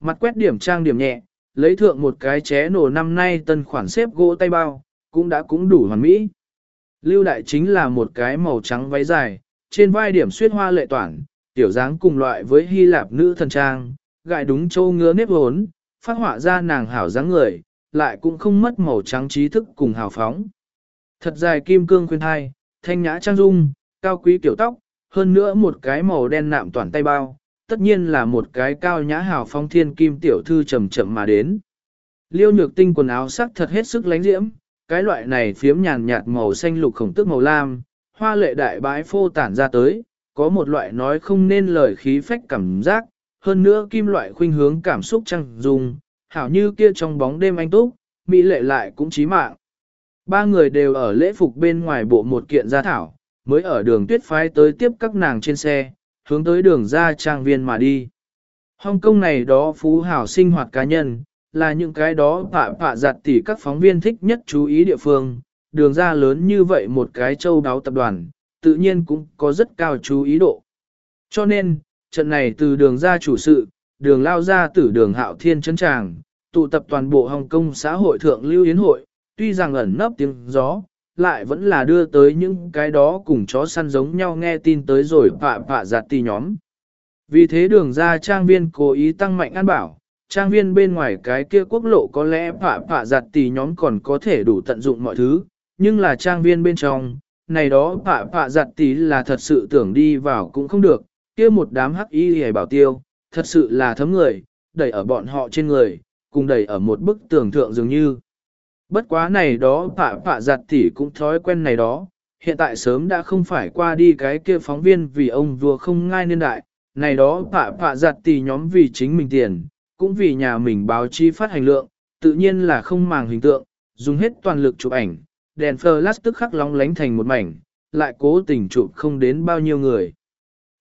Mặt quét điểm trang điểm nhẹ, lấy thượng một cái ché nổ năm nay tân khoản xếp gỗ tay bao, cũng đã cũng đủ hoàn mỹ. Lưu đại chính là một cái màu trắng váy dài, trên vai điểm xuyết hoa lệ toản, tiểu dáng cùng loại với Hy Lạp nữ thần trang, gại đúng châu ngứa nếp hốn, phát họa ra nàng hảo dáng người, lại cũng không mất màu trắng trí thức cùng hào phóng. Thật dài kim cương khuyên thai, thanh nhã trang dung, cao quý kiểu tóc, hơn nữa một cái màu đen nạm toàn tay bao, tất nhiên là một cái cao nhã hào phong thiên kim tiểu thư chậm chậm mà đến. Liêu nhược tinh quần áo sắc thật hết sức lánh diễm, cái loại này phiếm nhàn nhạt màu xanh lục khổng tức màu lam, hoa lệ đại bãi phô tản ra tới, có một loại nói không nên lời khí phách cảm giác, hơn nữa kim loại khuynh hướng cảm xúc trăng dùng, hảo như kia trong bóng đêm anh túc, mỹ lệ lại cũng chí mạng. Ba người đều ở lễ phục bên ngoài bộ một kiện gia thảo, mới ở đường tuyết phái tới tiếp các nàng trên xe, hướng tới đường ra trang viên mà đi. Hong Kong này đó phú hảo sinh hoạt cá nhân, là những cái đó phạ phạ giặt tỉ các phóng viên thích nhất chú ý địa phương, đường ra lớn như vậy một cái châu đáo tập đoàn, tự nhiên cũng có rất cao chú ý độ. Cho nên, trận này từ đường ra chủ sự, đường lao ra từ đường hạo thiên chân tràng, tụ tập toàn bộ Hồng Kông xã hội thượng lưu yến hội, tuy rằng ẩn nấp tiếng gió, lại vẫn là đưa tới những cái đó cùng chó săn giống nhau nghe tin tới rồi phạ phạ giặt tì nhóm. Vì thế đường ra trang viên cố ý tăng mạnh an bảo, trang viên bên ngoài cái kia quốc lộ có lẽ phạ phạ giặt tì nhóm còn có thể đủ tận dụng mọi thứ, nhưng là trang viên bên trong, này đó phạ phạ giặt tì là thật sự tưởng đi vào cũng không được, kia một đám hắc y hề bảo tiêu, thật sự là thấm người, đẩy ở bọn họ trên người, cùng đẩy ở một bức tường thượng dường như. Bất quá này đó phạ phạ giặt thì cũng thói quen này đó, hiện tại sớm đã không phải qua đi cái kia phóng viên vì ông vừa không ngai niên đại, này đó phạ phạ giặt thì nhóm vì chính mình tiền, cũng vì nhà mình báo chí phát hành lượng, tự nhiên là không màng hình tượng, dùng hết toàn lực chụp ảnh, đèn flash tức khắc long lánh thành một mảnh, lại cố tình chụp không đến bao nhiêu người.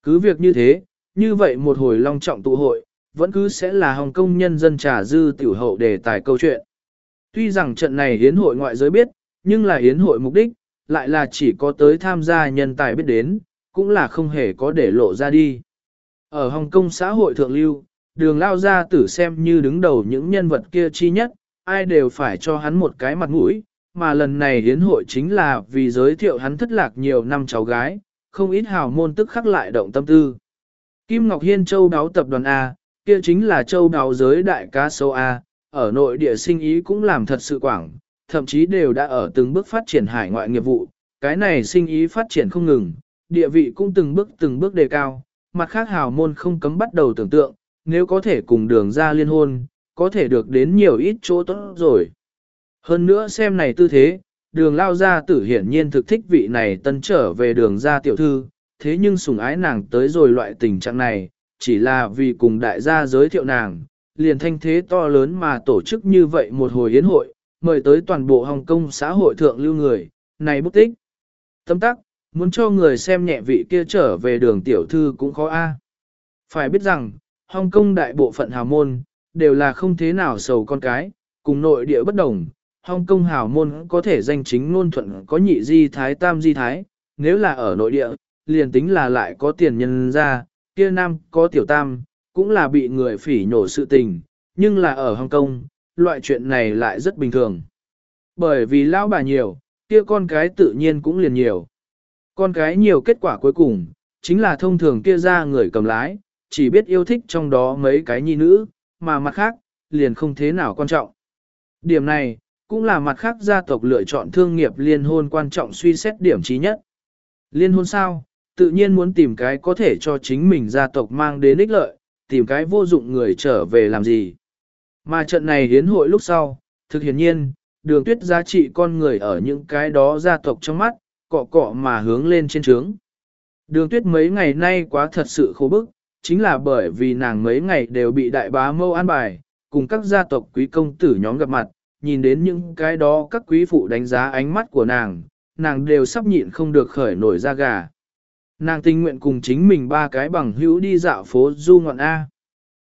Cứ việc như thế, như vậy một hồi long trọng tụ hội, vẫn cứ sẽ là Hồng Kông nhân dân trà dư tiểu hậu đề tài câu chuyện. Tuy rằng trận này hiến hội ngoại giới biết, nhưng là hiến hội mục đích, lại là chỉ có tới tham gia nhân tài biết đến, cũng là không hề có để lộ ra đi. Ở Hồng Kông xã hội thượng lưu, đường lao ra tử xem như đứng đầu những nhân vật kia chi nhất, ai đều phải cho hắn một cái mặt mũi, mà lần này hiến hội chính là vì giới thiệu hắn thất lạc nhiều năm cháu gái, không ít hào môn tức khắc lại động tâm tư. Kim Ngọc Hiên châu đáo tập đoàn A, kia chính là châu đáo giới đại ca sâu A, ở nội địa sinh ý cũng làm thật sự quảng, thậm chí đều đã ở từng bước phát triển hải ngoại nghiệp vụ, cái này sinh ý phát triển không ngừng, địa vị cũng từng bước từng bước đề cao, mặt khác hào môn không cấm bắt đầu tưởng tượng, nếu có thể cùng đường ra liên hôn, có thể được đến nhiều ít chỗ tốt rồi. Hơn nữa xem này tư thế, đường lao gia tử hiển nhiên thực thích vị này tân trở về đường ra tiểu thư, thế nhưng sùng ái nàng tới rồi loại tình trạng này, chỉ là vì cùng đại gia giới thiệu nàng, liền thanh thế to lớn mà tổ chức như vậy một hồi yến hội, mời tới toàn bộ Hồng Kông xã hội thượng lưu người, này bút tích. Tâm tắc, muốn cho người xem nhẹ vị kia trở về đường tiểu thư cũng khó a. Phải biết rằng, Hồng Kông đại bộ phận hào môn, đều là không thế nào sầu con cái, cùng nội địa bất đồng. Hồng Kông hào môn có thể danh chính ngôn thuận có nhị di thái tam di thái, nếu là ở nội địa, liền tính là lại có tiền nhân ra, kia nam có tiểu tam, cũng là bị người phỉ nhổ sự tình, nhưng là ở Hồng Kông, loại chuyện này lại rất bình thường. Bởi vì lão bà nhiều, kia con cái tự nhiên cũng liền nhiều. Con cái nhiều kết quả cuối cùng, chính là thông thường kia ra người cầm lái, chỉ biết yêu thích trong đó mấy cái nhi nữ, mà mặt khác, liền không thế nào quan trọng. Điểm này, cũng là mặt khác gia tộc lựa chọn thương nghiệp liên hôn quan trọng suy xét điểm trí nhất. Liên hôn sao? Tự nhiên muốn tìm cái có thể cho chính mình gia tộc mang đến ích lợi, tìm cái vô dụng người trở về làm gì. Mà trận này hiến hội lúc sau, thực hiển nhiên, đường tuyết giá trị con người ở những cái đó gia tộc trong mắt, cọ cọ mà hướng lên trên trướng. Đường tuyết mấy ngày nay quá thật sự khổ bức, chính là bởi vì nàng mấy ngày đều bị đại bá mâu an bài, cùng các gia tộc quý công tử nhóm gặp mặt, nhìn đến những cái đó các quý phụ đánh giá ánh mắt của nàng, nàng đều sắp nhịn không được khởi nổi ra gà. Nàng tình nguyện cùng chính mình ba cái bằng hữu đi dạo phố du ngọn A.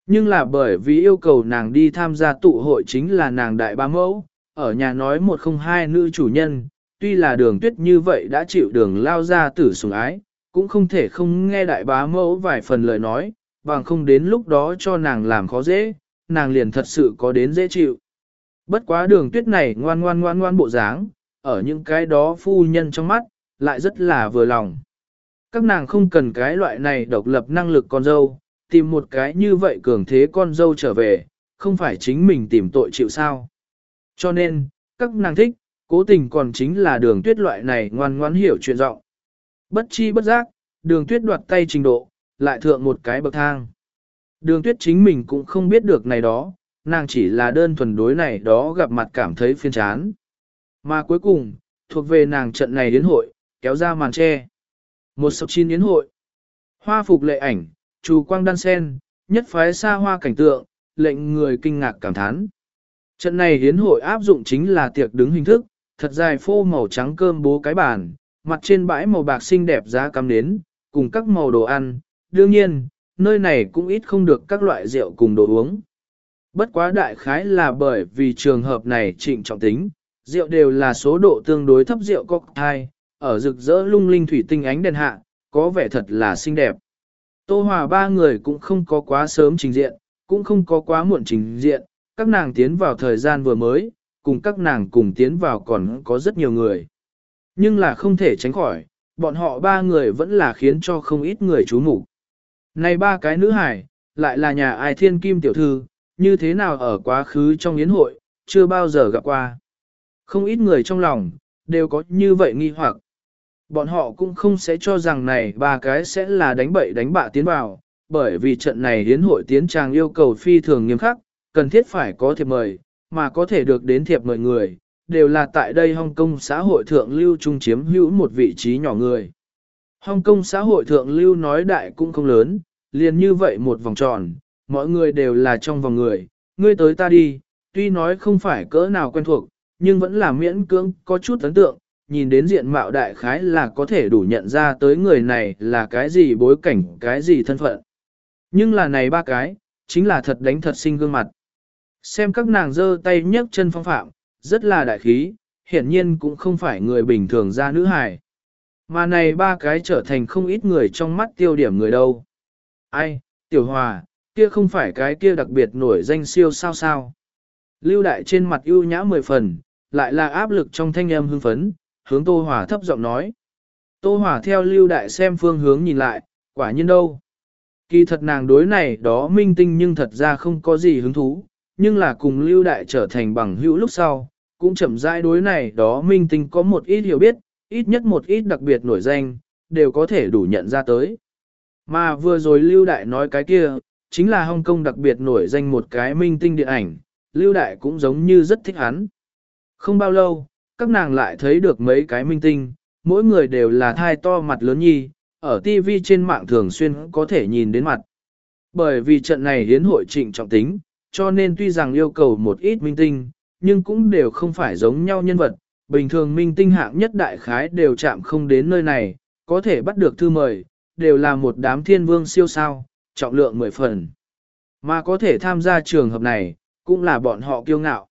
Nhưng là bởi vì yêu cầu nàng đi tham gia tụ hội chính là nàng đại ba mẫu, ở nhà nói một không hai nữ chủ nhân, tuy là đường tuyết như vậy đã chịu đường lao ra tử sủng ái, cũng không thể không nghe đại bá mẫu vài phần lời nói, bằng không đến lúc đó cho nàng làm khó dễ, nàng liền thật sự có đến dễ chịu. Bất quá đường tuyết này ngoan ngoan ngoan ngoan bộ dáng, ở những cái đó phu nhân trong mắt, lại rất là vừa lòng. Các nàng không cần cái loại này độc lập năng lực con dâu, tìm một cái như vậy cường thế con dâu trở về, không phải chính mình tìm tội chịu sao. Cho nên, các nàng thích, cố tình còn chính là đường tuyết loại này ngoan ngoãn hiểu chuyện rộng. Bất chi bất giác, đường tuyết đoạt tay trình độ, lại thượng một cái bậc thang. Đường tuyết chính mình cũng không biết được này đó, nàng chỉ là đơn thuần đối này đó gặp mặt cảm thấy phiên chán. Mà cuối cùng, thuộc về nàng trận này đến hội, kéo ra màn tre. Một sập chín yến hội. Hoa phục lệ ảnh, trù quang đan sen, nhất phái xa hoa cảnh tượng, lệnh người kinh ngạc cảm thán. Trận này hiến hội áp dụng chính là tiệc đứng hình thức, thật dài phô màu trắng cơm bố cái bàn, mặt trên bãi màu bạc xinh đẹp giá cắm nến, cùng các màu đồ ăn. Đương nhiên, nơi này cũng ít không được các loại rượu cùng đồ uống. Bất quá đại khái là bởi vì trường hợp này trịnh trọng tính, rượu đều là số độ tương đối thấp rượu cocktail, ở rực rỡ lung linh thủy tinh ánh đèn hạ, có vẻ thật là xinh đẹp. Tô Hòa ba người cũng không có quá sớm trình diện, cũng không có quá muộn trình diện, các nàng tiến vào thời gian vừa mới, cùng các nàng cùng tiến vào còn có rất nhiều người. Nhưng là không thể tránh khỏi, bọn họ ba người vẫn là khiến cho không ít người chú mục Này ba cái nữ hải, lại là nhà ai thiên kim tiểu thư, như thế nào ở quá khứ trong yến hội, chưa bao giờ gặp qua. Không ít người trong lòng, đều có như vậy nghi hoặc. Bọn họ cũng không sẽ cho rằng này ba cái sẽ là đánh bậy đánh bạ tiến vào, bởi vì trận này hiến hội tiến trang yêu cầu phi thường nghiêm khắc, cần thiết phải có thiệp mời, mà có thể được đến thiệp mời người, đều là tại đây Hong Kong xã hội thượng lưu trung chiếm hữu một vị trí nhỏ người. Hong Kong xã hội thượng lưu nói đại cũng không lớn, liền như vậy một vòng tròn, mọi người đều là trong vòng người, ngươi tới ta đi, tuy nói không phải cỡ nào quen thuộc, nhưng vẫn là miễn cưỡng có chút ấn tượng, nhìn đến diện mạo đại khái là có thể đủ nhận ra tới người này là cái gì bối cảnh, cái gì thân phận. Nhưng là này ba cái, chính là thật đánh thật sinh gương mặt. Xem các nàng giơ tay nhấc chân phong phạm, rất là đại khí, hiển nhiên cũng không phải người bình thường ra nữ hài. Mà này ba cái trở thành không ít người trong mắt tiêu điểm người đâu. Ai, tiểu hòa, kia không phải cái kia đặc biệt nổi danh siêu sao sao. Lưu đại trên mặt ưu nhã mười phần, lại là áp lực trong thanh âm hưng phấn, hướng Tô Hòa thấp giọng nói. Tô Hòa theo lưu đại xem phương hướng nhìn lại, quả nhiên đâu. Kỳ thật nàng đối này đó minh tinh nhưng thật ra không có gì hứng thú, nhưng là cùng lưu đại trở thành bằng hữu lúc sau, cũng chậm rãi đối này đó minh tinh có một ít hiểu biết, ít nhất một ít đặc biệt nổi danh, đều có thể đủ nhận ra tới. Mà vừa rồi lưu đại nói cái kia, chính là Hong Kong đặc biệt nổi danh một cái minh tinh điện ảnh, lưu đại cũng giống như rất thích hắn. Không bao lâu, các nàng lại thấy được mấy cái minh tinh, mỗi người đều là thai to mặt lớn nhi, ở TV trên mạng thường xuyên có thể nhìn đến mặt. Bởi vì trận này hiến hội trịnh trọng tính, cho nên tuy rằng yêu cầu một ít minh tinh, nhưng cũng đều không phải giống nhau nhân vật. Bình thường minh tinh hạng nhất đại khái đều chạm không đến nơi này, có thể bắt được thư mời, đều là một đám thiên vương siêu sao, trọng lượng mười phần. Mà có thể tham gia trường hợp này, cũng là bọn họ kiêu ngạo.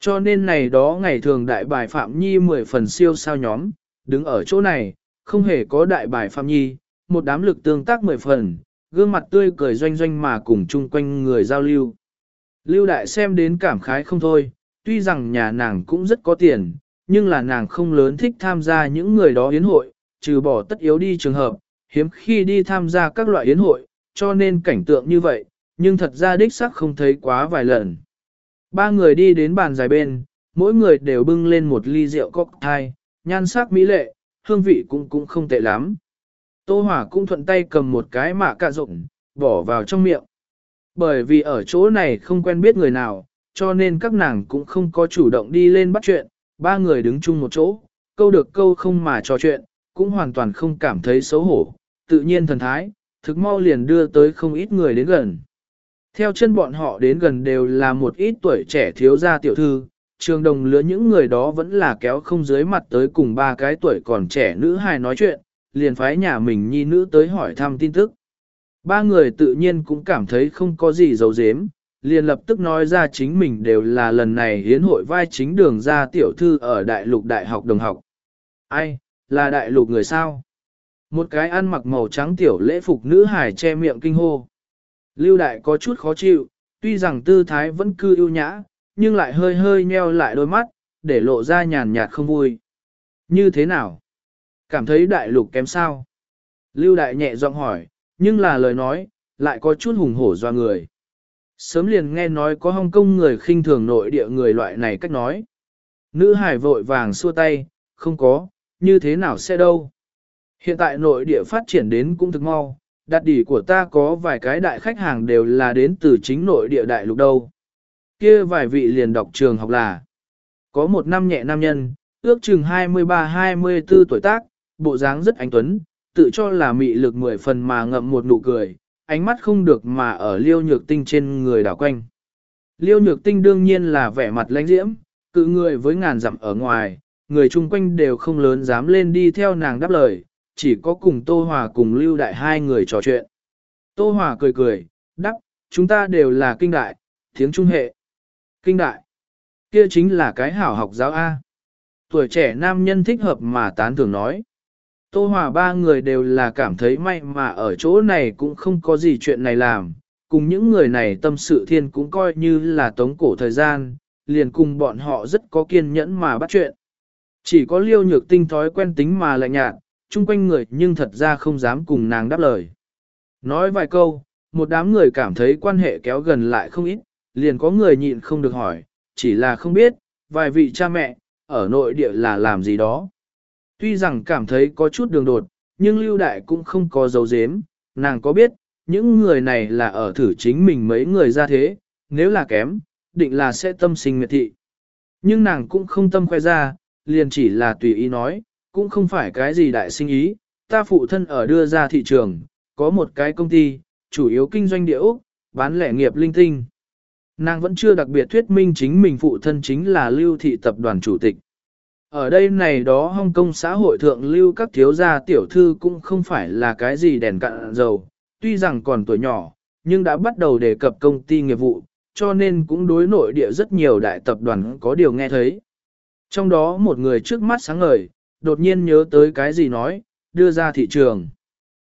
Cho nên này đó ngày thường đại bài Phạm Nhi mười phần siêu sao nhóm, đứng ở chỗ này, không hề có đại bài Phạm Nhi, một đám lực tương tác mười phần, gương mặt tươi cười doanh doanh mà cùng chung quanh người giao lưu. Lưu đại xem đến cảm khái không thôi, tuy rằng nhà nàng cũng rất có tiền, nhưng là nàng không lớn thích tham gia những người đó yến hội, trừ bỏ tất yếu đi trường hợp, hiếm khi đi tham gia các loại yến hội, cho nên cảnh tượng như vậy, nhưng thật ra đích xác không thấy quá vài lần. Ba người đi đến bàn dài bên, mỗi người đều bưng lên một ly rượu cocktail, nhan sắc mỹ lệ, hương vị cũng cũng không tệ lắm. Tô Hỏa cũng thuận tay cầm một cái mạ cạ rộng, bỏ vào trong miệng. Bởi vì ở chỗ này không quen biết người nào, cho nên các nàng cũng không có chủ động đi lên bắt chuyện, ba người đứng chung một chỗ, câu được câu không mà trò chuyện, cũng hoàn toàn không cảm thấy xấu hổ, tự nhiên thần thái, thực mau liền đưa tới không ít người đến gần. Theo chân bọn họ đến gần đều là một ít tuổi trẻ thiếu gia tiểu thư, trường đồng lứa những người đó vẫn là kéo không dưới mặt tới cùng ba cái tuổi còn trẻ nữ hài nói chuyện, liền phái nhà mình nhi nữ tới hỏi thăm tin tức. Ba người tự nhiên cũng cảm thấy không có gì giấu giếm, liền lập tức nói ra chính mình đều là lần này hiến hội vai chính đường ra tiểu thư ở đại lục đại học đồng học. Ai, là đại lục người sao? Một cái ăn mặc màu trắng tiểu lễ phục nữ hải che miệng kinh hô. Lưu đại có chút khó chịu, tuy rằng tư thái vẫn cư ưu nhã, nhưng lại hơi hơi nheo lại đôi mắt, để lộ ra nhàn nhạt không vui. Như thế nào? Cảm thấy đại lục kém sao? Lưu đại nhẹ giọng hỏi, nhưng là lời nói, lại có chút hùng hổ doa người. Sớm liền nghe nói có Hong Kông người khinh thường nội địa người loại này cách nói. Nữ hải vội vàng xua tay, không có, như thế nào sẽ đâu. Hiện tại nội địa phát triển đến cũng thực mau, đặt đỉ của ta có vài cái đại khách hàng đều là đến từ chính nội địa đại lục đâu. Kia vài vị liền đọc trường học là, có một năm nhẹ nam nhân, ước chừng 23-24 tuổi tác, bộ dáng rất anh tuấn, tự cho là mị lực mười phần mà ngậm một nụ cười, ánh mắt không được mà ở liêu nhược tinh trên người đảo quanh. Liêu nhược tinh đương nhiên là vẻ mặt lãnh diễm, cự người với ngàn dặm ở ngoài, người chung quanh đều không lớn dám lên đi theo nàng đáp lời, chỉ có cùng Tô Hòa cùng Lưu Đại hai người trò chuyện. Tô Hòa cười cười, đáp, chúng ta đều là kinh đại, tiếng trung hệ. Kinh đại, kia chính là cái hảo học giáo A. Tuổi trẻ nam nhân thích hợp mà tán thường nói. Tô Hòa ba người đều là cảm thấy may mà ở chỗ này cũng không có gì chuyện này làm, cùng những người này tâm sự thiên cũng coi như là tống cổ thời gian, liền cùng bọn họ rất có kiên nhẫn mà bắt chuyện. Chỉ có liêu nhược tinh thói quen tính mà lạnh nhạt, chung quanh người nhưng thật ra không dám cùng nàng đáp lời. Nói vài câu, một đám người cảm thấy quan hệ kéo gần lại không ít, liền có người nhịn không được hỏi, chỉ là không biết, vài vị cha mẹ, ở nội địa là làm gì đó. Tuy rằng cảm thấy có chút đường đột, nhưng lưu đại cũng không có dấu dếm, nàng có biết, những người này là ở thử chính mình mấy người ra thế, nếu là kém, định là sẽ tâm sinh miệt thị. Nhưng nàng cũng không tâm khoe ra, liền chỉ là tùy ý nói, cũng không phải cái gì đại sinh ý, ta phụ thân ở đưa ra thị trường, có một cái công ty, chủ yếu kinh doanh địa Úc, bán lẻ nghiệp linh tinh. Nàng vẫn chưa đặc biệt thuyết minh chính mình phụ thân chính là lưu thị tập đoàn chủ tịch. Ở đây này đó Hong Kong xã hội thượng lưu các thiếu gia tiểu thư cũng không phải là cái gì đèn cạn dầu, tuy rằng còn tuổi nhỏ, nhưng đã bắt đầu đề cập công ty nghiệp vụ, cho nên cũng đối nội địa rất nhiều đại tập đoàn có điều nghe thấy. Trong đó một người trước mắt sáng ngời, đột nhiên nhớ tới cái gì nói, đưa ra thị trường.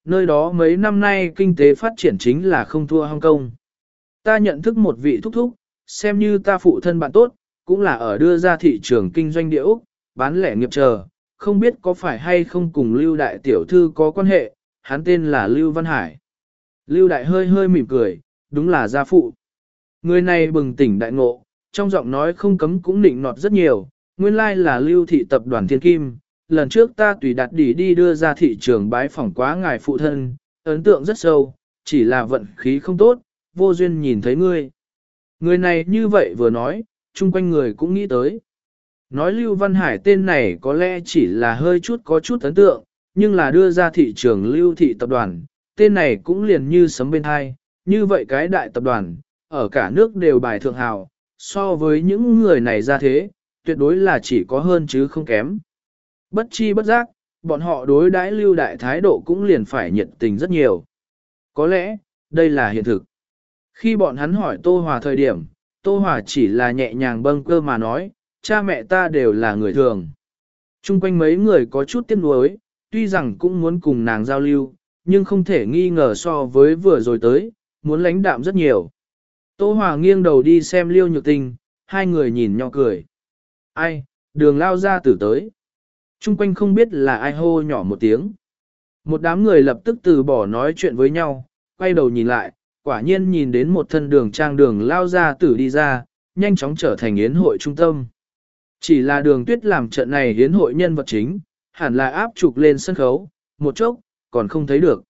Nơi đó mấy năm nay kinh tế phát triển chính là không thua Hong Kong. Ta nhận thức một vị thúc thúc, xem như ta phụ thân bạn tốt, cũng là ở đưa ra thị trường kinh doanh địa Úc, bán lẻ nghiệp chờ, không biết có phải hay không cùng Lưu Đại Tiểu Thư có quan hệ, hắn tên là Lưu Văn Hải. Lưu Đại hơi hơi mỉm cười, đúng là gia phụ. Người này bừng tỉnh đại ngộ, trong giọng nói không cấm cũng nịnh nọt rất nhiều, nguyên lai là Lưu Thị Tập đoàn Thiên Kim. Lần trước ta tùy đặt đi đi đưa ra thị trường bái phỏng quá ngài phụ thân, ấn tượng rất sâu, chỉ là vận khí không tốt, vô duyên nhìn thấy ngươi. Người này như vậy vừa nói, chung quanh người cũng nghĩ tới. Nói Lưu Văn Hải tên này có lẽ chỉ là hơi chút có chút ấn tượng, nhưng là đưa ra thị trường Lưu Thị Tập đoàn, tên này cũng liền như sấm bên hai, như vậy cái đại tập đoàn, ở cả nước đều bài thượng hào, so với những người này ra thế, tuyệt đối là chỉ có hơn chứ không kém. Bất chi bất giác, bọn họ đối đãi lưu đại thái độ cũng liền phải nhiệt tình rất nhiều. Có lẽ, đây là hiện thực. Khi bọn hắn hỏi Tô Hòa thời điểm, Tô Hòa chỉ là nhẹ nhàng bâng cơ mà nói, cha mẹ ta đều là người thường. Trung quanh mấy người có chút tiếc nuối, tuy rằng cũng muốn cùng nàng giao lưu, nhưng không thể nghi ngờ so với vừa rồi tới, muốn lãnh đạm rất nhiều. Tô Hòa nghiêng đầu đi xem liêu nhược tình, hai người nhìn nhau cười. Ai, đường lao ra tử tới. Trung quanh không biết là ai hô nhỏ một tiếng. Một đám người lập tức từ bỏ nói chuyện với nhau, quay đầu nhìn lại, quả nhiên nhìn đến một thân đường trang đường lao ra tử đi ra, nhanh chóng trở thành yến hội trung tâm. Chỉ là đường tuyết làm trận này yến hội nhân vật chính, hẳn là áp trục lên sân khấu, một chốc, còn không thấy được.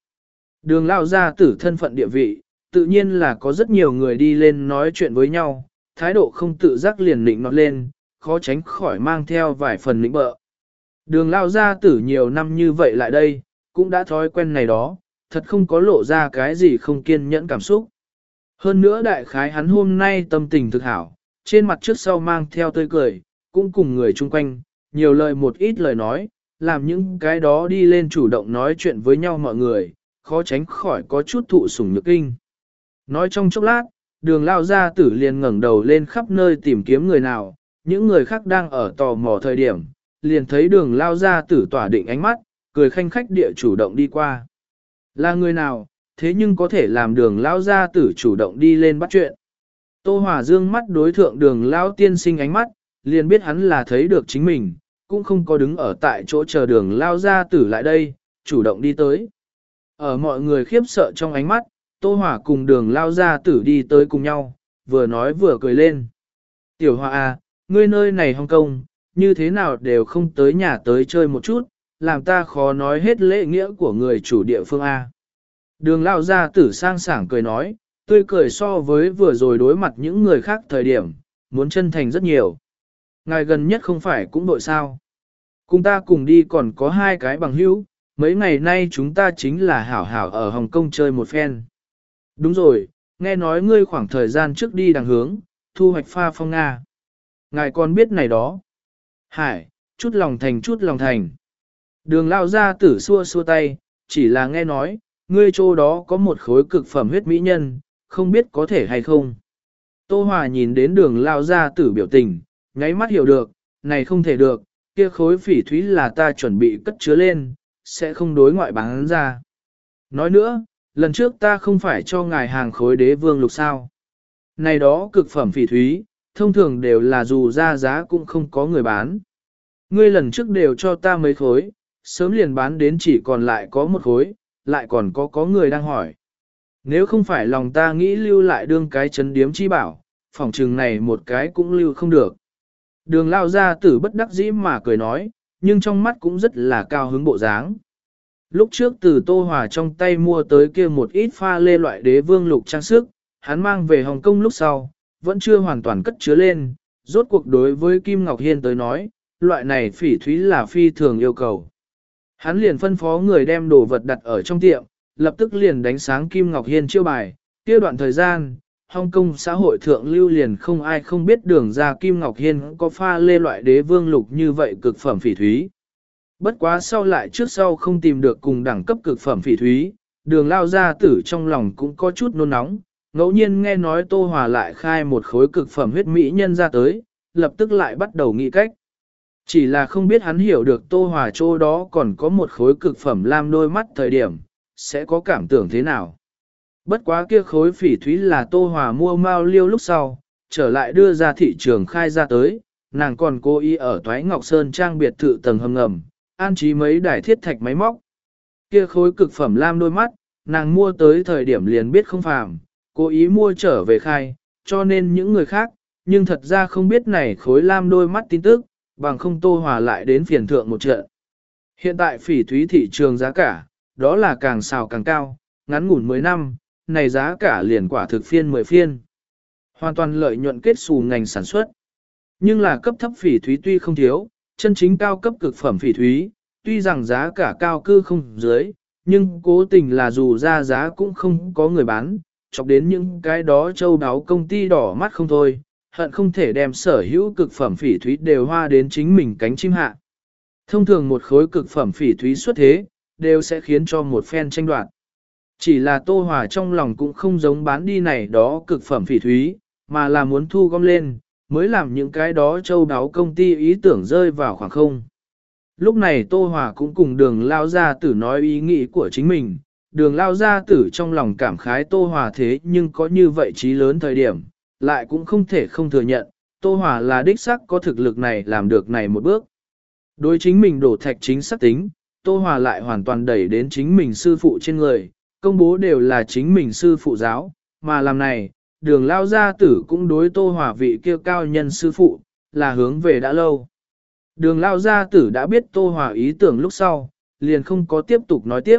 Đường lao ra tử thân phận địa vị, tự nhiên là có rất nhiều người đi lên nói chuyện với nhau, thái độ không tự giác liền nịnh nọt lên, khó tránh khỏi mang theo vài phần nịnh bợ. Đường lao ra tử nhiều năm như vậy lại đây, cũng đã thói quen này đó, thật không có lộ ra cái gì không kiên nhẫn cảm xúc. Hơn nữa đại khái hắn hôm nay tâm tình thực hảo, trên mặt trước sau mang theo tươi cười, cũng cùng người chung quanh, nhiều lời một ít lời nói, làm những cái đó đi lên chủ động nói chuyện với nhau mọi người, khó tránh khỏi có chút thụ sủng nhược kinh. Nói trong chốc lát, đường lao ra tử liền ngẩng đầu lên khắp nơi tìm kiếm người nào, những người khác đang ở tò mò thời điểm, liền thấy đường lao ra tử tỏa định ánh mắt, cười khanh khách địa chủ động đi qua. Là người nào, thế nhưng có thể làm đường lao ra tử chủ động đi lên bắt chuyện. Tô Hòa dương mắt đối thượng đường lao tiên sinh ánh mắt, liền biết hắn là thấy được chính mình, cũng không có đứng ở tại chỗ chờ đường lao ra tử lại đây, chủ động đi tới. Ở mọi người khiếp sợ trong ánh mắt, Tô Hòa cùng đường lao ra tử đi tới cùng nhau, vừa nói vừa cười lên. Tiểu Hòa à, ngươi nơi này Hồng Kông, như thế nào đều không tới nhà tới chơi một chút, làm ta khó nói hết lễ nghĩa của người chủ địa phương A. Đường lao ra tử sang sảng cười nói, tươi cười so với vừa rồi đối mặt những người khác thời điểm, muốn chân thành rất nhiều. Ngài gần nhất không phải cũng đội sao. Cùng ta cùng đi còn có hai cái bằng hữu, mấy ngày nay chúng ta chính là hảo hảo ở Hồng Kông chơi một phen. Đúng rồi, nghe nói ngươi khoảng thời gian trước đi đằng hướng, thu hoạch pha phong Nga. Ngài còn biết này đó. Hải, chút lòng thành chút lòng thành. Đường lao ra tử xua xua tay, chỉ là nghe nói, ngươi chỗ đó có một khối cực phẩm huyết mỹ nhân, không biết có thể hay không. Tô Hòa nhìn đến đường lao ra tử biểu tình, nháy mắt hiểu được, này không thể được, kia khối phỉ thúy là ta chuẩn bị cất chứa lên, sẽ không đối ngoại bán ra. Nói nữa, lần trước ta không phải cho ngài hàng khối đế vương lục sao. Này đó cực phẩm phỉ thúy, thông thường đều là dù ra giá cũng không có người bán. Ngươi lần trước đều cho ta mấy khối, sớm liền bán đến chỉ còn lại có một khối, lại còn có có người đang hỏi. Nếu không phải lòng ta nghĩ lưu lại đương cái chấn điếm chi bảo, phòng trừng này một cái cũng lưu không được. Đường lao ra tử bất đắc dĩ mà cười nói, nhưng trong mắt cũng rất là cao hứng bộ dáng. Lúc trước từ Tô Hòa trong tay mua tới kia một ít pha lê loại đế vương lục trang sức, hắn mang về Hồng Kông lúc sau, vẫn chưa hoàn toàn cất chứa lên, rốt cuộc đối với Kim Ngọc Hiên tới nói, loại này phỉ thúy là phi thường yêu cầu. Hắn liền phân phó người đem đồ vật đặt ở trong tiệm, lập tức liền đánh sáng Kim Ngọc Hiên chiêu bài, kia đoạn thời gian, Hong Kong xã hội thượng lưu liền không ai không biết đường ra Kim Ngọc Hiên có pha lê loại đế vương lục như vậy cực phẩm phỉ thúy. Bất quá sau lại trước sau không tìm được cùng đẳng cấp cực phẩm phỉ thúy, đường lao ra tử trong lòng cũng có chút nôn nóng, ngẫu nhiên nghe nói Tô Hòa lại khai một khối cực phẩm huyết mỹ nhân ra tới, lập tức lại bắt đầu nghĩ cách. Chỉ là không biết hắn hiểu được Tô Hòa chỗ đó còn có một khối cực phẩm lam đôi mắt thời điểm, sẽ có cảm tưởng thế nào. Bất quá kia khối phỉ thúy là Tô Hòa mua mao liêu lúc sau, trở lại đưa ra thị trường khai ra tới, nàng còn cố ý ở Toái Ngọc Sơn trang biệt thự tầng hầm ngầm, an trí mấy đài thiết thạch máy móc. Kia khối cực phẩm lam đôi mắt, nàng mua tới thời điểm liền biết không phàm, cố ý mua trở về khai, cho nên những người khác, nhưng thật ra không biết này khối lam đôi mắt tin tức, bằng không Tô Hòa lại đến phiền thượng một trận. Hiện tại phỉ thúy thị trường giá cả, đó là càng xào càng cao, ngắn ngủn 10 năm, này giá cả liền quả thực phiên 10 phiên. Hoàn toàn lợi nhuận kết xù ngành sản xuất. Nhưng là cấp thấp phỉ thúy tuy không thiếu, chân chính cao cấp cực phẩm phỉ thúy, tuy rằng giá cả cao cư không dưới, nhưng cố tình là dù ra giá cũng không có người bán, chọc đến những cái đó châu đáo công ty đỏ mắt không thôi, hận không thể đem sở hữu cực phẩm phỉ thúy đều hoa đến chính mình cánh chim hạ. Thông thường một khối cực phẩm phỉ thúy xuất thế, đều sẽ khiến cho một phen tranh đoạt. Chỉ là Tô Hòa trong lòng cũng không giống bán đi này đó cực phẩm phỉ thúy, mà là muốn thu gom lên, mới làm những cái đó châu đáo công ty ý tưởng rơi vào khoảng không. Lúc này Tô Hòa cũng cùng đường lao ra tử nói ý nghĩ của chính mình, đường lao gia tử trong lòng cảm khái Tô Hòa thế nhưng có như vậy trí lớn thời điểm, lại cũng không thể không thừa nhận, Tô Hòa là đích xác có thực lực này làm được này một bước. Đối chính mình đổ thạch chính xác tính, Tô Hòa lại hoàn toàn đẩy đến chính mình sư phụ trên người, công bố đều là chính mình sư phụ giáo, mà làm này, đường lao gia tử cũng đối Tô Hòa vị kia cao nhân sư phụ, là hướng về đã lâu. Đường lao gia tử đã biết Tô Hòa ý tưởng lúc sau, liền không có tiếp tục nói tiếp.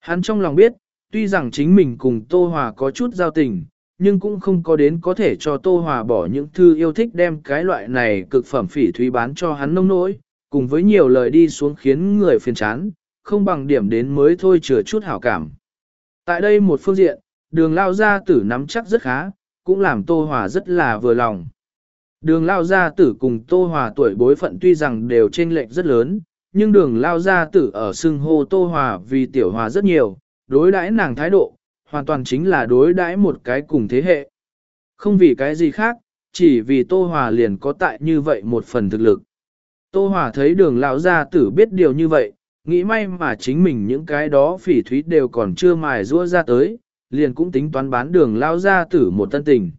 Hắn trong lòng biết, tuy rằng chính mình cùng Tô Hòa có chút giao tình, nhưng cũng không có đến có thể cho Tô Hòa bỏ những thư yêu thích đem cái loại này cực phẩm phỉ thúy bán cho hắn nông nỗi, cùng với nhiều lời đi xuống khiến người phiền chán, không bằng điểm đến mới thôi chừa chút hảo cảm. Tại đây một phương diện, đường lao gia tử nắm chắc rất khá, cũng làm Tô Hòa rất là vừa lòng. Đường lao gia tử cùng Tô Hòa tuổi bối phận tuy rằng đều trên lệch rất lớn, nhưng đường lao gia tử ở xưng hô Tô Hòa vì tiểu hòa rất nhiều, đối đãi nàng thái độ, hoàn toàn chính là đối đãi một cái cùng thế hệ. Không vì cái gì khác, chỉ vì Tô Hòa liền có tại như vậy một phần thực lực. Tô Hòa thấy đường lão gia tử biết điều như vậy, nghĩ may mà chính mình những cái đó phỉ thúy đều còn chưa mài rua ra tới, liền cũng tính toán bán đường lao gia tử một tân tình.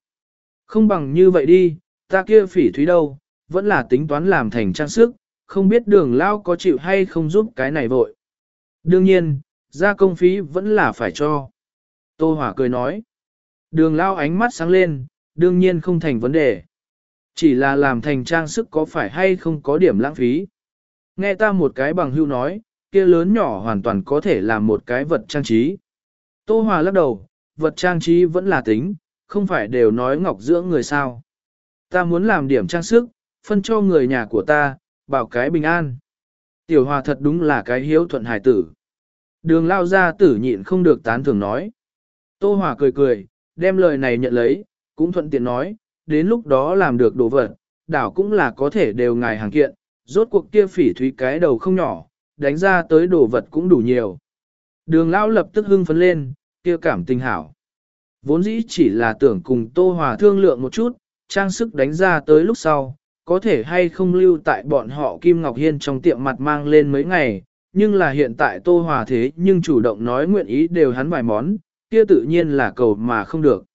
Không bằng như vậy đi, ta kia phỉ thúy đâu, vẫn là tính toán làm thành trang sức, không biết đường lao có chịu hay không giúp cái này vội. Đương nhiên, gia công phí vẫn là phải cho. Tô Hỏa cười nói. Đường lao ánh mắt sáng lên, đương nhiên không thành vấn đề. Chỉ là làm thành trang sức có phải hay không có điểm lãng phí. Nghe ta một cái bằng hưu nói, kia lớn nhỏ hoàn toàn có thể làm một cái vật trang trí. Tô Hòa lắc đầu, vật trang trí vẫn là tính, không phải đều nói ngọc dưỡng người sao. Ta muốn làm điểm trang sức, phân cho người nhà của ta, bảo cái bình an. Tiểu Hòa thật đúng là cái hiếu thuận hải tử. Đường lao ra tử nhịn không được tán thưởng nói. Tô Hòa cười cười, đem lời này nhận lấy, cũng thuận tiện nói, đến lúc đó làm được đồ vật, đảo cũng là có thể đều ngài hàng kiện, rốt cuộc kia phỉ thúy cái đầu không nhỏ, đánh ra tới đồ vật cũng đủ nhiều. Đường lão lập tức hưng phấn lên, kia cảm tình hảo. Vốn dĩ chỉ là tưởng cùng Tô Hòa thương lượng một chút, trang sức đánh ra tới lúc sau, có thể hay không lưu tại bọn họ Kim Ngọc Hiên trong tiệm mặt mang lên mấy ngày, nhưng là hiện tại Tô Hòa thế nhưng chủ động nói nguyện ý đều hắn vài món, kia tự nhiên là cầu mà không được.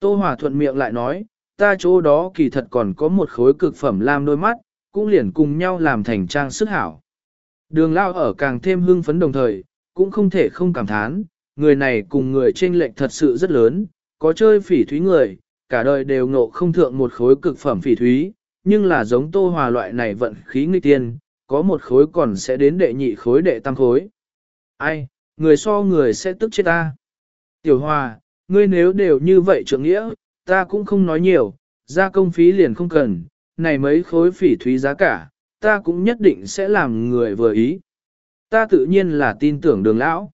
Tô Hòa thuận miệng lại nói, ta chỗ đó kỳ thật còn có một khối cực phẩm lam đôi mắt, cũng liền cùng nhau làm thành trang sức hảo. Đường lao ở càng thêm hưng phấn đồng thời, cũng không thể không cảm thán, người này cùng người trên lệnh thật sự rất lớn, có chơi phỉ thúy người, cả đời đều ngộ không thượng một khối cực phẩm phỉ thúy, nhưng là giống tô hòa loại này vận khí nguy tiên, có một khối còn sẽ đến đệ nhị khối đệ tam khối. Ai, người so người sẽ tức chết ta. Tiểu hòa, ngươi nếu đều như vậy trưởng nghĩa, ta cũng không nói nhiều, ra công phí liền không cần, này mấy khối phỉ thúy giá cả, ta cũng nhất định sẽ làm người vừa ý. Ta tự nhiên là tin tưởng đường lão.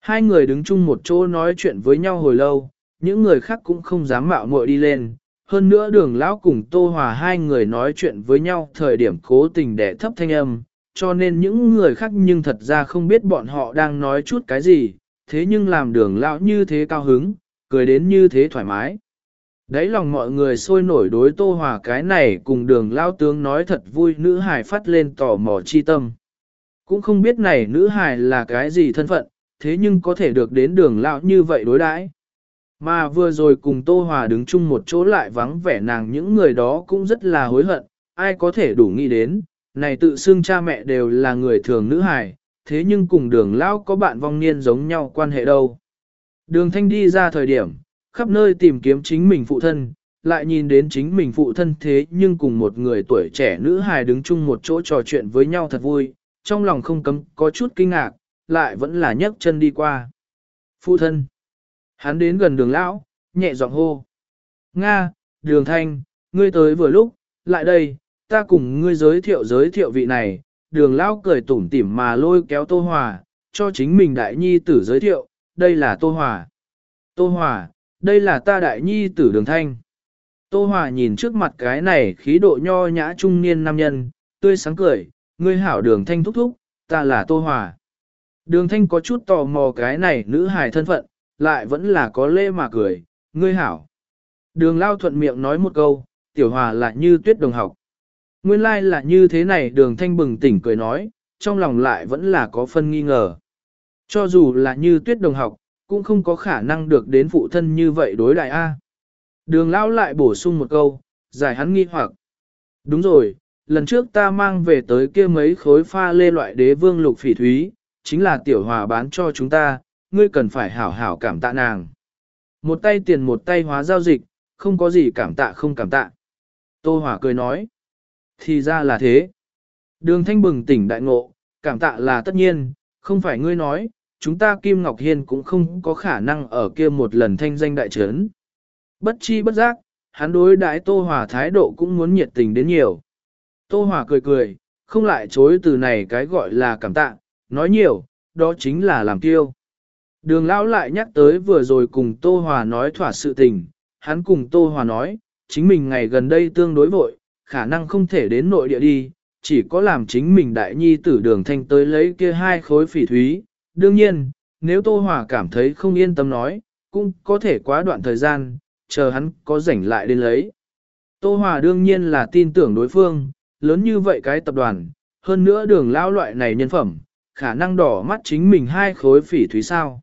Hai người đứng chung một chỗ nói chuyện với nhau hồi lâu, những người khác cũng không dám mạo muội đi lên. Hơn nữa đường lão cùng Tô Hòa hai người nói chuyện với nhau thời điểm cố tình để thấp thanh âm, cho nên những người khác nhưng thật ra không biết bọn họ đang nói chút cái gì, thế nhưng làm đường lão như thế cao hứng, cười đến như thế thoải mái. Đấy lòng mọi người sôi nổi đối tô hòa cái này cùng đường lão tướng nói thật vui nữ hài phát lên tò mò chi tâm. Cũng không biết này nữ hài là cái gì thân phận, thế nhưng có thể được đến đường lão như vậy đối đãi. Mà vừa rồi cùng Tô Hòa đứng chung một chỗ lại vắng vẻ nàng những người đó cũng rất là hối hận, ai có thể đủ nghĩ đến, này tự xưng cha mẹ đều là người thường nữ hài, thế nhưng cùng đường lão có bạn vong niên giống nhau quan hệ đâu. Đường thanh đi ra thời điểm, khắp nơi tìm kiếm chính mình phụ thân, lại nhìn đến chính mình phụ thân thế nhưng cùng một người tuổi trẻ nữ hài đứng chung một chỗ trò chuyện với nhau thật vui, trong lòng không cấm có chút kinh ngạc, lại vẫn là nhấc chân đi qua. Phụ thân. Hắn đến gần đường lão, nhẹ giọng hô. Nga, đường thanh, ngươi tới vừa lúc, lại đây, ta cùng ngươi giới thiệu giới thiệu vị này, đường lão cười tủm tỉm mà lôi kéo Tô Hòa, cho chính mình đại nhi tử giới thiệu, đây là Tô Hòa. Tô Hòa, đây là ta đại nhi tử đường thanh. Tô Hòa nhìn trước mặt cái này khí độ nho nhã trung niên nam nhân, tươi sáng cười, ngươi hảo đường thanh thúc thúc, ta là Tô Hòa. Đường thanh có chút tò mò cái này nữ hài thân phận, lại vẫn là có lễ mà cười, ngươi hảo. Đường lao thuận miệng nói một câu, tiểu hòa là như tuyết đồng học. Nguyên lai like là như thế này đường thanh bừng tỉnh cười nói, trong lòng lại vẫn là có phân nghi ngờ. Cho dù là như tuyết đồng học, cũng không có khả năng được đến phụ thân như vậy đối đại A. Đường lao lại bổ sung một câu, giải hắn nghi hoặc. Đúng rồi, lần trước ta mang về tới kia mấy khối pha lê loại đế vương lục phỉ thúy, chính là tiểu hòa bán cho chúng ta, ngươi cần phải hảo hảo cảm tạ nàng. Một tay tiền một tay hóa giao dịch, không có gì cảm tạ không cảm tạ. Tô Hòa cười nói. Thì ra là thế. Đường thanh bừng tỉnh đại ngộ, cảm tạ là tất nhiên, không phải ngươi nói, chúng ta Kim Ngọc Hiên cũng không có khả năng ở kia một lần thanh danh đại trấn. Bất chi bất giác, hắn đối đãi Tô Hòa thái độ cũng muốn nhiệt tình đến nhiều. Tô Hòa cười cười, không lại chối từ này cái gọi là cảm tạ, nói nhiều, đó chính là làm tiêu. Đường lão lại nhắc tới vừa rồi cùng Tô Hòa nói thỏa sự tình, hắn cùng Tô Hòa nói, chính mình ngày gần đây tương đối vội, khả năng không thể đến nội địa đi, chỉ có làm chính mình đại nhi tử đường thanh tới lấy kia hai khối phỉ thúy, Đương nhiên, nếu Tô Hòa cảm thấy không yên tâm nói, cũng có thể quá đoạn thời gian, chờ hắn có rảnh lại đến lấy. Tô Hòa đương nhiên là tin tưởng đối phương, lớn như vậy cái tập đoàn, hơn nữa đường Lão loại này nhân phẩm, khả năng đỏ mắt chính mình hai khối phỉ thúy sao.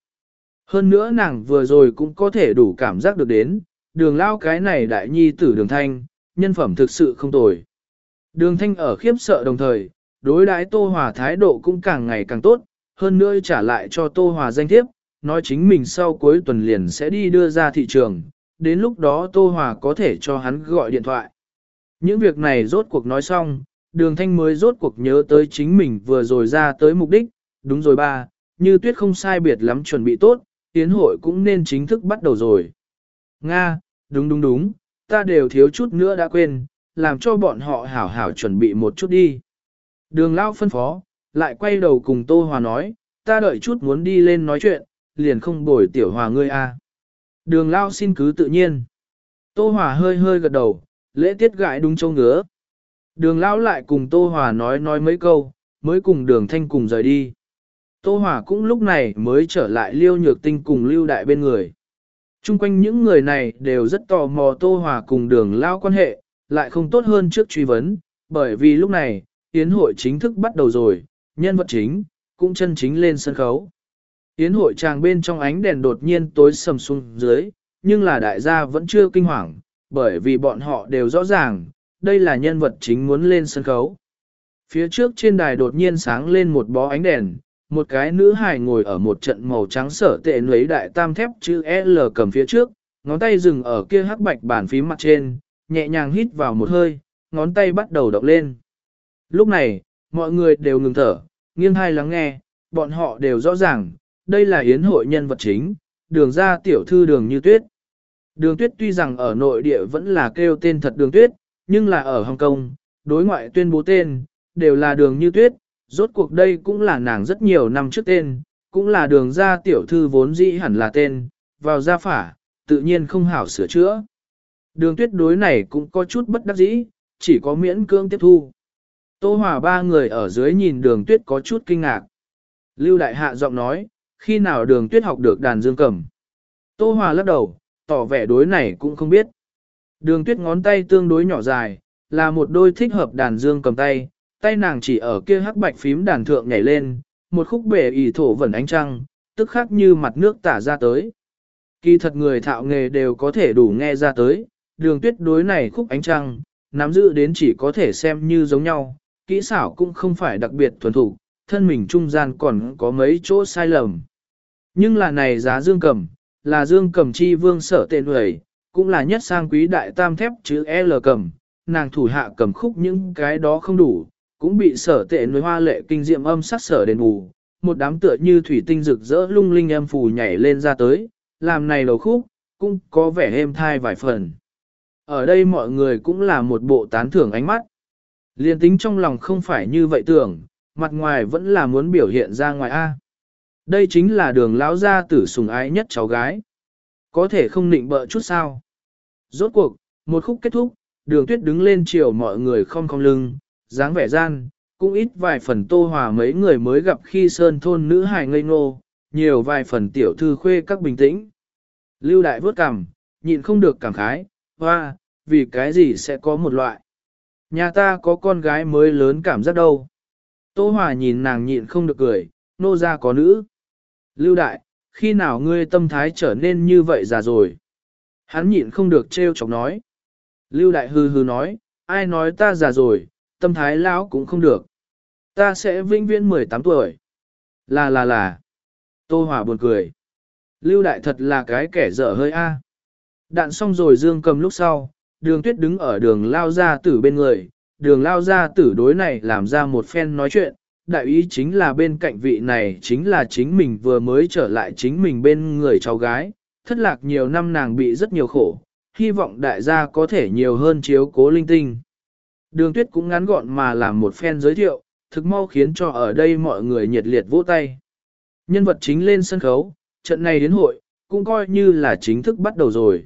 Hơn nữa nàng vừa rồi cũng có thể đủ cảm giác được đến, đường lao cái này đại nhi tử đường thanh, nhân phẩm thực sự không tồi. Đường thanh ở khiếp sợ đồng thời, đối đãi Tô Hòa thái độ cũng càng ngày càng tốt, hơn nữa trả lại cho Tô Hòa danh thiếp, nói chính mình sau cuối tuần liền sẽ đi đưa ra thị trường, đến lúc đó Tô Hòa có thể cho hắn gọi điện thoại. Những việc này rốt cuộc nói xong, đường thanh mới rốt cuộc nhớ tới chính mình vừa rồi ra tới mục đích, đúng rồi ba, như tuyết không sai biệt lắm chuẩn bị tốt, tiến hội cũng nên chính thức bắt đầu rồi. Nga, đúng đúng đúng, ta đều thiếu chút nữa đã quên, làm cho bọn họ hảo hảo chuẩn bị một chút đi. Đường Lao phân phó, lại quay đầu cùng Tô Hòa nói, ta đợi chút muốn đi lên nói chuyện, liền không bồi tiểu hòa ngươi a. Đường Lao xin cứ tự nhiên. Tô Hòa hơi hơi gật đầu, lễ tiết gãi đúng châu ngứa. Đường Lao lại cùng Tô Hòa nói nói mấy câu, mới cùng đường thanh cùng rời đi. Tô Hòa cũng lúc này mới trở lại liêu nhược tinh cùng lưu đại bên người. Trung quanh những người này đều rất tò mò Tô Hòa cùng đường Lao quan hệ, lại không tốt hơn trước truy vấn, bởi vì lúc này, Yến hội chính thức bắt đầu rồi, nhân vật chính, cũng chân chính lên sân khấu. Yến hội tràng bên trong ánh đèn đột nhiên tối sầm xuống dưới, nhưng là đại gia vẫn chưa kinh hoàng, bởi vì bọn họ đều rõ ràng, đây là nhân vật chính muốn lên sân khấu. Phía trước trên đài đột nhiên sáng lên một bó ánh đèn, một cái nữ hài ngồi ở một trận màu trắng sở tệ lấy đại tam thép chữ L cầm phía trước, ngón tay dừng ở kia hắc bạch bàn phím mặt trên, nhẹ nhàng hít vào một hơi, ngón tay bắt đầu động lên. Lúc này, mọi người đều ngừng thở, nghiêng hai lắng nghe, bọn họ đều rõ ràng, đây là yến hội nhân vật chính, đường ra tiểu thư đường như tuyết. Đường tuyết tuy rằng ở nội địa vẫn là kêu tên thật đường tuyết, nhưng là ở Hồng Kông, đối ngoại tuyên bố tên, đều là đường như tuyết, rốt cuộc đây cũng là nàng rất nhiều năm trước tên, cũng là đường ra tiểu thư vốn dĩ hẳn là tên, vào gia phả, tự nhiên không hảo sửa chữa. Đường tuyết đối này cũng có chút bất đắc dĩ, chỉ có miễn cương tiếp thu. Tô Hòa ba người ở dưới nhìn đường tuyết có chút kinh ngạc. Lưu Đại Hạ giọng nói, khi nào đường tuyết học được đàn dương cầm. Tô Hòa lắc đầu, tỏ vẻ đối này cũng không biết. Đường tuyết ngón tay tương đối nhỏ dài, là một đôi thích hợp đàn dương cầm tay, tay nàng chỉ ở kia hắc bạch phím đàn thượng nhảy lên, một khúc bể ỉ thổ vẩn ánh trăng, tức khác như mặt nước tả ra tới. Kỳ thật người thạo nghề đều có thể đủ nghe ra tới, đường tuyết đối này khúc ánh trăng, nắm giữ đến chỉ có thể xem như giống nhau, kỹ xảo cũng không phải đặc biệt thuần thủ, thân mình trung gian còn có mấy chỗ sai lầm. Nhưng là này giá dương cầm, là dương cầm chi vương sở tên người cũng là nhất sang quý đại tam thép chữ L cầm, nàng thủ hạ cầm khúc những cái đó không đủ, cũng bị sở tệ nối hoa lệ kinh diệm âm sắc sở đền bù, một đám tựa như thủy tinh rực rỡ lung linh âm phù nhảy lên ra tới, làm này đầu khúc, cũng có vẻ êm thai vài phần. Ở đây mọi người cũng là một bộ tán thưởng ánh mắt. Liên tính trong lòng không phải như vậy tưởng, mặt ngoài vẫn là muốn biểu hiện ra ngoài A. Đây chính là đường lão gia tử sùng ái nhất cháu gái. Có thể không nịnh bợ chút sao. Rốt cuộc, một khúc kết thúc, đường tuyết đứng lên chiều mọi người không không lưng, dáng vẻ gian, cũng ít vài phần tô hòa mấy người mới gặp khi sơn thôn nữ hài ngây ngô, nhiều vài phần tiểu thư khuê các bình tĩnh. Lưu đại vớt cằm, nhịn không được cảm khái, hoa, vì cái gì sẽ có một loại. Nhà ta có con gái mới lớn cảm giác đâu. Tô Hòa nhìn nàng nhịn không được cười, nô ra có nữ. Lưu đại, khi nào ngươi tâm thái trở nên như vậy già rồi? Hắn nhịn không được trêu chọc nói. Lưu đại hư hư nói, ai nói ta già rồi, tâm thái lão cũng không được. Ta sẽ vĩnh viễn 18 tuổi. Là là là. Tô Hòa buồn cười. Lưu đại thật là cái kẻ dở hơi a. Đạn xong rồi dương cầm lúc sau, đường tuyết đứng ở đường lao gia tử bên người, đường lao gia tử đối này làm ra một phen nói chuyện, đại ý chính là bên cạnh vị này chính là chính mình vừa mới trở lại chính mình bên người cháu gái, thất lạc nhiều năm nàng bị rất nhiều khổ, hy vọng đại gia có thể nhiều hơn chiếu cố linh tinh. Đường tuyết cũng ngắn gọn mà làm một phen giới thiệu, thực mau khiến cho ở đây mọi người nhiệt liệt vỗ tay. Nhân vật chính lên sân khấu, trận này đến hội, cũng coi như là chính thức bắt đầu rồi.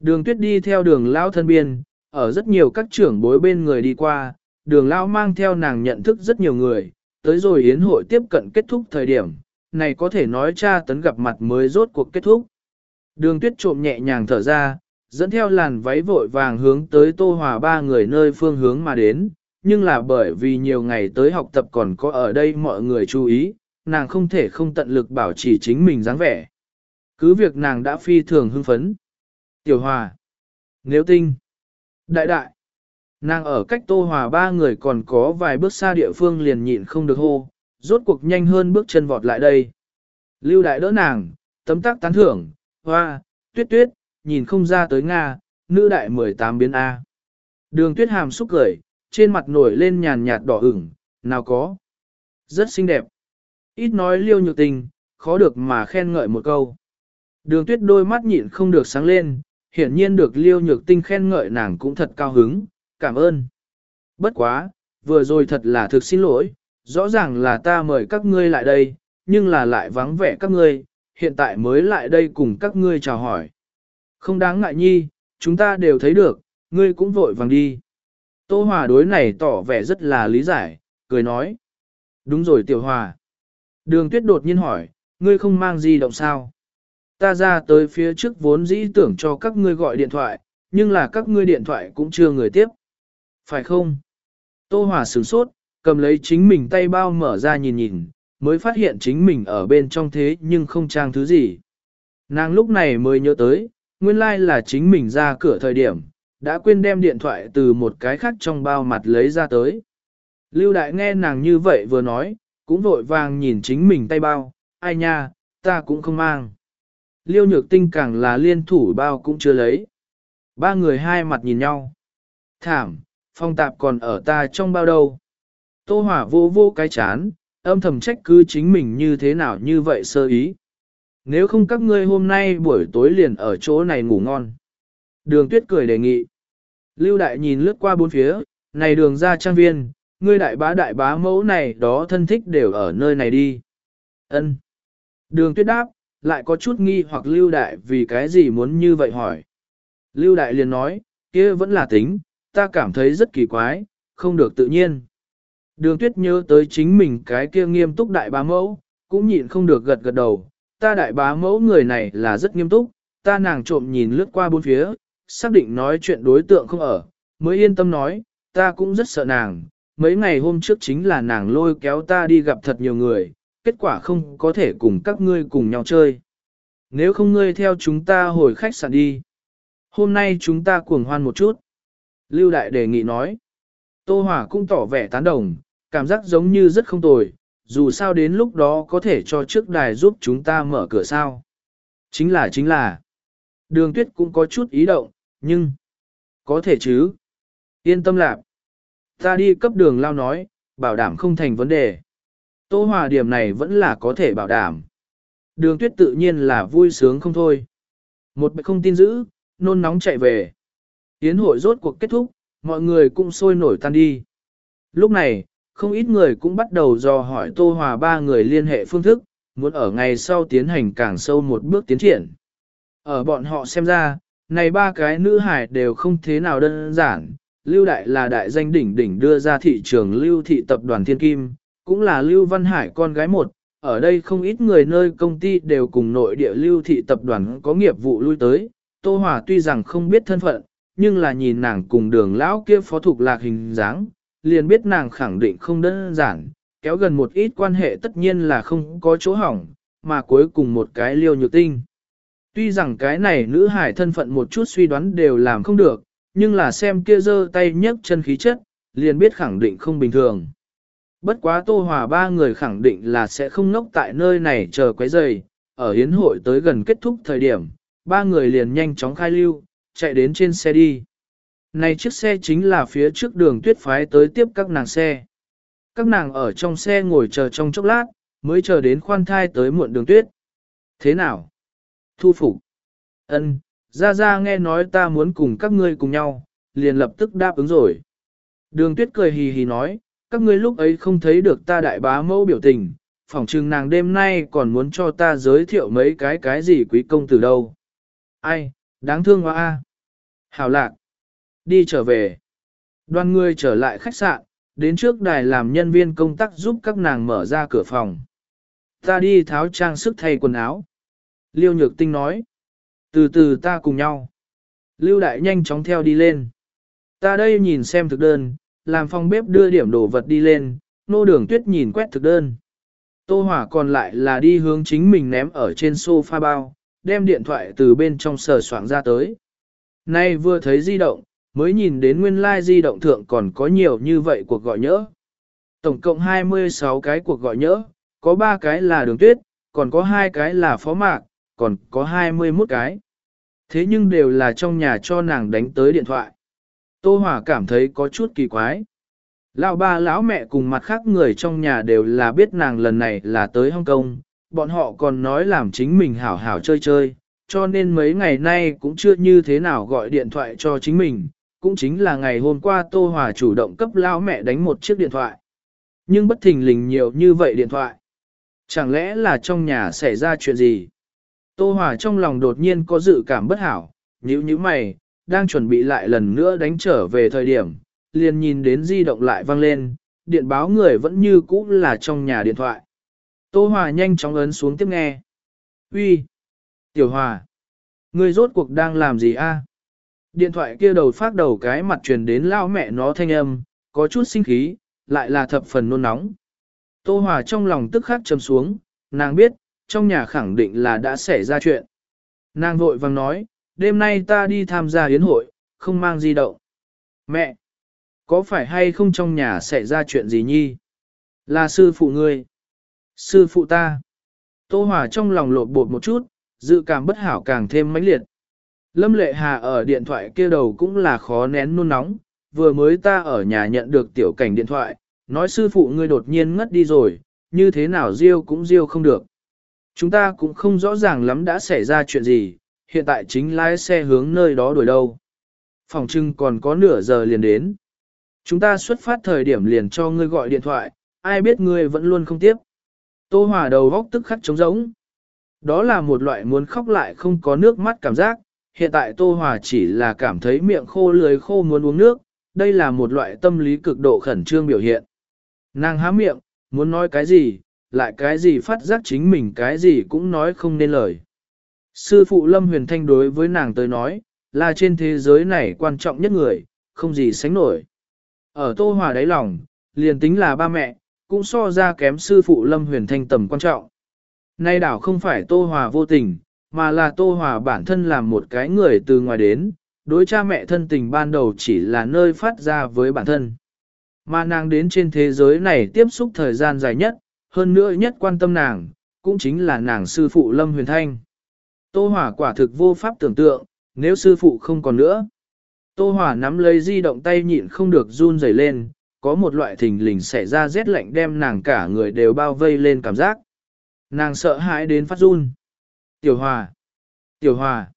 Đường tuyết đi theo đường lao thân biên, ở rất nhiều các trưởng bối bên người đi qua, đường lao mang theo nàng nhận thức rất nhiều người, tới rồi yến hội tiếp cận kết thúc thời điểm, này có thể nói cha tấn gặp mặt mới rốt cuộc kết thúc. Đường tuyết trộm nhẹ nhàng thở ra, dẫn theo làn váy vội vàng hướng tới tô hòa ba người nơi phương hướng mà đến, nhưng là bởi vì nhiều ngày tới học tập còn có ở đây mọi người chú ý, nàng không thể không tận lực bảo trì chính mình dáng vẻ. Cứ việc nàng đã phi thường hưng phấn. Tiểu Hòa. Nếu tinh. Đại đại. Nàng ở cách Tô Hòa ba người còn có vài bước xa địa phương liền nhịn không được hô, rốt cuộc nhanh hơn bước chân vọt lại đây. Lưu đại đỡ nàng, tấm tắc tán thưởng, hoa, tuyết tuyết, nhìn không ra tới Nga, nữ đại 18 biến A. Đường tuyết hàm xúc cười, trên mặt nổi lên nhàn nhạt đỏ ửng, nào có. Rất xinh đẹp. Ít nói liêu nhược tình, khó được mà khen ngợi một câu. Đường tuyết đôi mắt nhịn không được sáng lên, hiển nhiên được liêu nhược tinh khen ngợi nàng cũng thật cao hứng, cảm ơn. Bất quá, vừa rồi thật là thực xin lỗi, rõ ràng là ta mời các ngươi lại đây, nhưng là lại vắng vẻ các ngươi, hiện tại mới lại đây cùng các ngươi chào hỏi. Không đáng ngại nhi, chúng ta đều thấy được, ngươi cũng vội vàng đi. Tô Hòa đối này tỏ vẻ rất là lý giải, cười nói. Đúng rồi Tiểu Hòa. Đường Tuyết đột nhiên hỏi, ngươi không mang di động sao? Ta ra tới phía trước vốn dĩ tưởng cho các ngươi gọi điện thoại, nhưng là các ngươi điện thoại cũng chưa người tiếp. Phải không? Tô Hòa sửng sốt, cầm lấy chính mình tay bao mở ra nhìn nhìn, mới phát hiện chính mình ở bên trong thế nhưng không trang thứ gì. Nàng lúc này mới nhớ tới, nguyên lai like là chính mình ra cửa thời điểm, đã quên đem điện thoại từ một cái khác trong bao mặt lấy ra tới. Lưu Đại nghe nàng như vậy vừa nói, cũng vội vàng nhìn chính mình tay bao, ai nha, ta cũng không mang. Liêu nhược tinh càng là liên thủ bao cũng chưa lấy. Ba người hai mặt nhìn nhau. Thảm, phong tạp còn ở ta trong bao đâu. Tô hỏa vô vô cái chán, âm thầm trách cứ chính mình như thế nào như vậy sơ ý. Nếu không các ngươi hôm nay buổi tối liền ở chỗ này ngủ ngon. Đường tuyết cười đề nghị. Lưu đại nhìn lướt qua bốn phía, này đường ra trang viên, ngươi đại bá đại bá mẫu này đó thân thích đều ở nơi này đi. Ân. Đường tuyết đáp, lại có chút nghi hoặc lưu đại vì cái gì muốn như vậy hỏi. Lưu đại liền nói, kia vẫn là tính, ta cảm thấy rất kỳ quái, không được tự nhiên. Đường tuyết nhớ tới chính mình cái kia nghiêm túc đại bá mẫu, cũng nhịn không được gật gật đầu, ta đại bá mẫu người này là rất nghiêm túc, ta nàng trộm nhìn lướt qua bốn phía, xác định nói chuyện đối tượng không ở, mới yên tâm nói, ta cũng rất sợ nàng, mấy ngày hôm trước chính là nàng lôi kéo ta đi gặp thật nhiều người, kết quả không có thể cùng các ngươi cùng nhau chơi. Nếu không ngươi theo chúng ta hồi khách sạn đi. Hôm nay chúng ta cuồng hoan một chút. Lưu Đại đề nghị nói. Tô Hòa cũng tỏ vẻ tán đồng, cảm giác giống như rất không tồi, dù sao đến lúc đó có thể cho trước đài giúp chúng ta mở cửa sao. Chính là chính là. Đường tuyết cũng có chút ý động, nhưng... Có thể chứ. Yên tâm lạc. Ta đi cấp đường lao nói, bảo đảm không thành vấn đề. Tô Hòa điểm này vẫn là có thể bảo đảm. Đường tuyết tự nhiên là vui sướng không thôi. Một bệ không tin giữ, nôn nóng chạy về. Yến hội rốt cuộc kết thúc, mọi người cũng sôi nổi tan đi. Lúc này, không ít người cũng bắt đầu dò hỏi Tô Hòa ba người liên hệ phương thức, muốn ở ngày sau tiến hành càng sâu một bước tiến triển. Ở bọn họ xem ra, này ba cái nữ hải đều không thế nào đơn giản, Lưu Đại là đại danh đỉnh đỉnh đưa ra thị trường Lưu Thị Tập đoàn Thiên Kim, cũng là Lưu Văn Hải con gái một, ở đây không ít người nơi công ty đều cùng nội địa Lưu Thị Tập đoàn có nghiệp vụ lui tới, Tô Hòa tuy rằng không biết thân phận, nhưng là nhìn nàng cùng đường lão kia phó thục lạc hình dáng, liền biết nàng khẳng định không đơn giản, kéo gần một ít quan hệ tất nhiên là không có chỗ hỏng, mà cuối cùng một cái liêu nhược tinh. Tuy rằng cái này nữ hải thân phận một chút suy đoán đều làm không được, nhưng là xem kia giơ tay nhấc chân khí chất, liền biết khẳng định không bình thường. Bất quá Tô Hòa ba người khẳng định là sẽ không ngốc tại nơi này chờ quấy giày, ở hiến hội tới gần kết thúc thời điểm, ba người liền nhanh chóng khai lưu, chạy đến trên xe đi. Này chiếc xe chính là phía trước đường tuyết phái tới tiếp các nàng xe. Các nàng ở trong xe ngồi chờ trong chốc lát, mới chờ đến khoan thai tới muộn đường tuyết. Thế nào? Thu phục. Ân, ra ra nghe nói ta muốn cùng các ngươi cùng nhau, liền lập tức đáp ứng rồi. Đường tuyết cười hì hì nói, các ngươi lúc ấy không thấy được ta đại bá mẫu biểu tình, phỏng chừng nàng đêm nay còn muốn cho ta giới thiệu mấy cái cái gì quý công từ đâu. Ai, đáng thương quá a. Hảo lạc. Đi trở về. Đoàn người trở lại khách sạn, đến trước đài làm nhân viên công tác giúp các nàng mở ra cửa phòng. Ta đi tháo trang sức thay quần áo. Liêu Nhược Tinh nói. Từ từ ta cùng nhau. Lưu Đại nhanh chóng theo đi lên. Ta đây nhìn xem thực đơn, làm phòng bếp đưa điểm đồ vật đi lên, nô đường tuyết nhìn quét thực đơn. Tô Hỏa còn lại là đi hướng chính mình ném ở trên sofa bao, đem điện thoại từ bên trong sờ soạn ra tới. Nay vừa thấy di động, mới nhìn đến nguyên lai like di động thượng còn có nhiều như vậy cuộc gọi nhỡ. Tổng cộng 26 cái cuộc gọi nhỡ, có 3 cái là đường tuyết, còn có 2 cái là phó mạc, còn có 21 cái. Thế nhưng đều là trong nhà cho nàng đánh tới điện thoại. Tô Hòa cảm thấy có chút kỳ quái. Lão ba lão mẹ cùng mặt khác người trong nhà đều là biết nàng lần này là tới Hong Kong, bọn họ còn nói làm chính mình hảo hảo chơi chơi, cho nên mấy ngày nay cũng chưa như thế nào gọi điện thoại cho chính mình, cũng chính là ngày hôm qua Tô Hòa chủ động cấp lao mẹ đánh một chiếc điện thoại. Nhưng bất thình lình nhiều như vậy điện thoại. Chẳng lẽ là trong nhà xảy ra chuyện gì? Tô Hòa trong lòng đột nhiên có dự cảm bất hảo, nhíu nhíu mày, đang chuẩn bị lại lần nữa đánh trở về thời điểm, liền nhìn đến di động lại vang lên, điện báo người vẫn như cũ là trong nhà điện thoại. Tô Hòa nhanh chóng ấn xuống tiếp nghe. Uy, Tiểu Hòa! Ngươi rốt cuộc đang làm gì a? Điện thoại kia đầu phát đầu cái mặt truyền đến lao mẹ nó thanh âm, có chút sinh khí, lại là thập phần nôn nóng. Tô Hòa trong lòng tức khắc trầm xuống, nàng biết, trong nhà khẳng định là đã xảy ra chuyện. Nàng vội vàng nói, đêm nay ta đi tham gia yến hội, không mang di động. Mẹ! Có phải hay không trong nhà xảy ra chuyện gì nhi? Là sư phụ ngươi. Sư phụ ta. Tô Hòa trong lòng lột bột một chút, dự cảm bất hảo càng thêm mãnh liệt. Lâm Lệ Hà ở điện thoại kia đầu cũng là khó nén nôn nóng, vừa mới ta ở nhà nhận được tiểu cảnh điện thoại, nói sư phụ ngươi đột nhiên ngất đi rồi, như thế nào riêu cũng riêu không được. Chúng ta cũng không rõ ràng lắm đã xảy ra chuyện gì, hiện tại chính lái xe hướng nơi đó đuổi đâu. Phòng trưng còn có nửa giờ liền đến. Chúng ta xuất phát thời điểm liền cho ngươi gọi điện thoại, ai biết ngươi vẫn luôn không tiếp. Tô Hòa đầu góc tức khắc trống rỗng. Đó là một loại muốn khóc lại không có nước mắt cảm giác, hiện tại Tô Hòa chỉ là cảm thấy miệng khô lưới khô muốn uống nước, đây là một loại tâm lý cực độ khẩn trương biểu hiện. Nàng há miệng, muốn nói cái gì, lại cái gì phát giác chính mình cái gì cũng nói không nên lời. Sư phụ Lâm Huyền Thanh đối với nàng tới nói, là trên thế giới này quan trọng nhất người, không gì sánh nổi. Ở Tô Hòa đáy lòng, liền tính là ba mẹ, cũng so ra kém sư phụ Lâm Huyền Thanh tầm quan trọng. Nay đảo không phải Tô Hòa vô tình, mà là Tô Hòa bản thân làm một cái người từ ngoài đến, đối cha mẹ thân tình ban đầu chỉ là nơi phát ra với bản thân. Mà nàng đến trên thế giới này tiếp xúc thời gian dài nhất, hơn nữa nhất quan tâm nàng, cũng chính là nàng sư phụ Lâm Huyền Thanh. Tô Hòa quả thực vô pháp tưởng tượng, nếu sư phụ không còn nữa. Tô Hòa nắm lấy di động tay nhịn không được run rẩy lên, có một loại thình lình xảy ra rét lạnh đem nàng cả người đều bao vây lên cảm giác. Nàng sợ hãi đến phát run. Tiểu Hòa! Tiểu Hòa!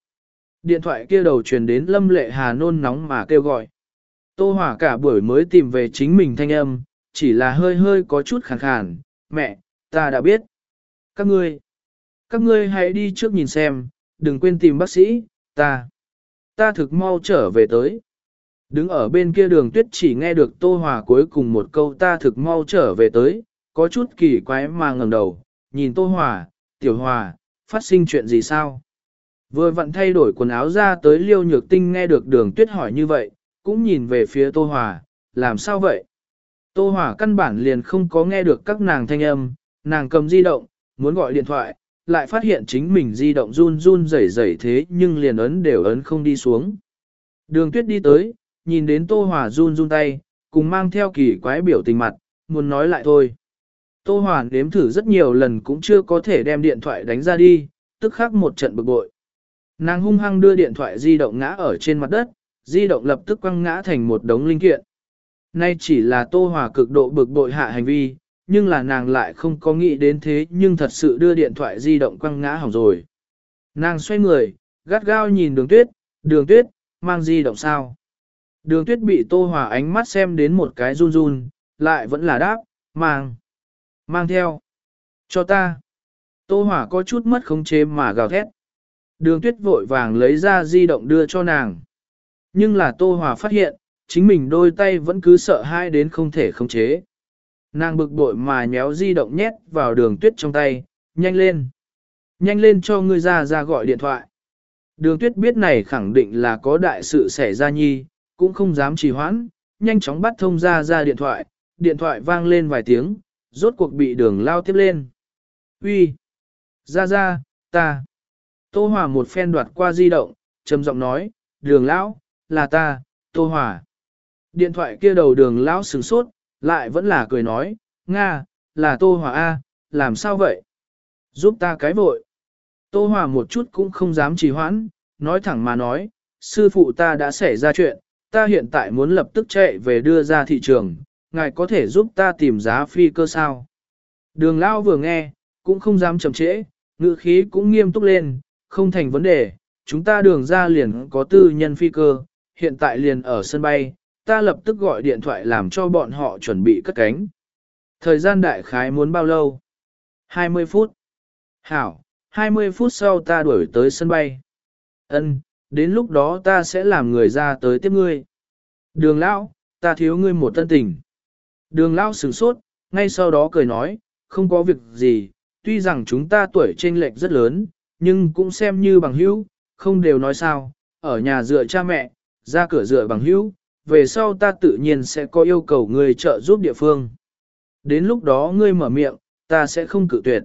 Điện thoại kia đầu truyền đến Lâm Lệ Hà nôn nóng mà kêu gọi. Tô Hòa cả buổi mới tìm về chính mình thanh âm, chỉ là hơi hơi có chút khàn khàn. Mẹ, ta đã biết. Các ngươi! Các ngươi hãy đi trước nhìn xem, đừng quên tìm bác sĩ, ta. Ta thực mau trở về tới. Đứng ở bên kia đường tuyết chỉ nghe được Tô Hòa cuối cùng một câu ta thực mau trở về tới, có chút kỳ quái mà ngẩng đầu, nhìn Tô Hòa, Tiểu Hòa, phát sinh chuyện gì sao? Vừa vặn thay đổi quần áo ra tới liêu nhược tinh nghe được đường tuyết hỏi như vậy, cũng nhìn về phía Tô Hòa, làm sao vậy? Tô Hòa căn bản liền không có nghe được các nàng thanh âm, nàng cầm di động, muốn gọi điện thoại, lại phát hiện chính mình di động run run rẩy rẩy thế nhưng liền ấn đều ấn không đi xuống. Đường tuyết đi tới, nhìn đến Tô Hòa run run tay, cùng mang theo kỳ quái biểu tình mặt, muốn nói lại thôi. Tô Hoàn nếm thử rất nhiều lần cũng chưa có thể đem điện thoại đánh ra đi, tức khắc một trận bực bội. Nàng hung hăng đưa điện thoại di động ngã ở trên mặt đất, di động lập tức quăng ngã thành một đống linh kiện. Nay chỉ là Tô Hòa cực độ bực bội hạ hành vi, nhưng là nàng lại không có nghĩ đến thế nhưng thật sự đưa điện thoại di động quăng ngã hỏng rồi. Nàng xoay người, gắt gao nhìn đường tuyết, đường tuyết, mang di động sao. Đường tuyết bị tô hòa ánh mắt xem đến một cái run run, lại vẫn là đáp, mang, mang theo, cho ta. Tô hỏa có chút mất khống chế mà gào thét. Đường tuyết vội vàng lấy ra di động đưa cho nàng. Nhưng là tô hỏa phát hiện, chính mình đôi tay vẫn cứ sợ hai đến không thể khống chế. Nàng bực bội mà nhéo di động nhét vào đường tuyết trong tay, nhanh lên. Nhanh lên cho ngươi ra ra gọi điện thoại. Đường tuyết biết này khẳng định là có đại sự xảy ra nhi, cũng không dám trì hoãn, nhanh chóng bắt thông ra ra điện thoại, điện thoại vang lên vài tiếng, rốt cuộc bị đường lao tiếp lên. Uy, Ra ra, ta. Tô Hòa một phen đoạt qua di động, trầm giọng nói, đường lão, là ta, Tô Hòa. Điện thoại kia đầu đường lão sửng sốt, lại vẫn là cười nói, Nga, là Tô Hòa A, làm sao vậy? Giúp ta cái vội. Tô Hòa một chút cũng không dám trì hoãn, nói thẳng mà nói, sư phụ ta đã xảy ra chuyện, ta hiện tại muốn lập tức chạy về đưa ra thị trường, ngài có thể giúp ta tìm giá phi cơ sao? Đường Lão vừa nghe, cũng không dám chậm trễ, ngữ khí cũng nghiêm túc lên, không thành vấn đề, chúng ta đường ra liền có tư nhân phi cơ, hiện tại liền ở sân bay, ta lập tức gọi điện thoại làm cho bọn họ chuẩn bị cất cánh. Thời gian đại khái muốn bao lâu? 20 phút. Hảo, 20 phút sau ta đuổi tới sân bay. Ân, đến lúc đó ta sẽ làm người ra tới tiếp ngươi. Đường lão, ta thiếu ngươi một tân tình. Đường lão sửng sốt, ngay sau đó cười nói, không có việc gì, tuy rằng chúng ta tuổi chênh lệch rất lớn, nhưng cũng xem như bằng hữu, không đều nói sao, ở nhà dựa cha mẹ, ra cửa dựa bằng hữu, về sau ta tự nhiên sẽ có yêu cầu người trợ giúp địa phương. Đến lúc đó ngươi mở miệng, ta sẽ không cự tuyệt.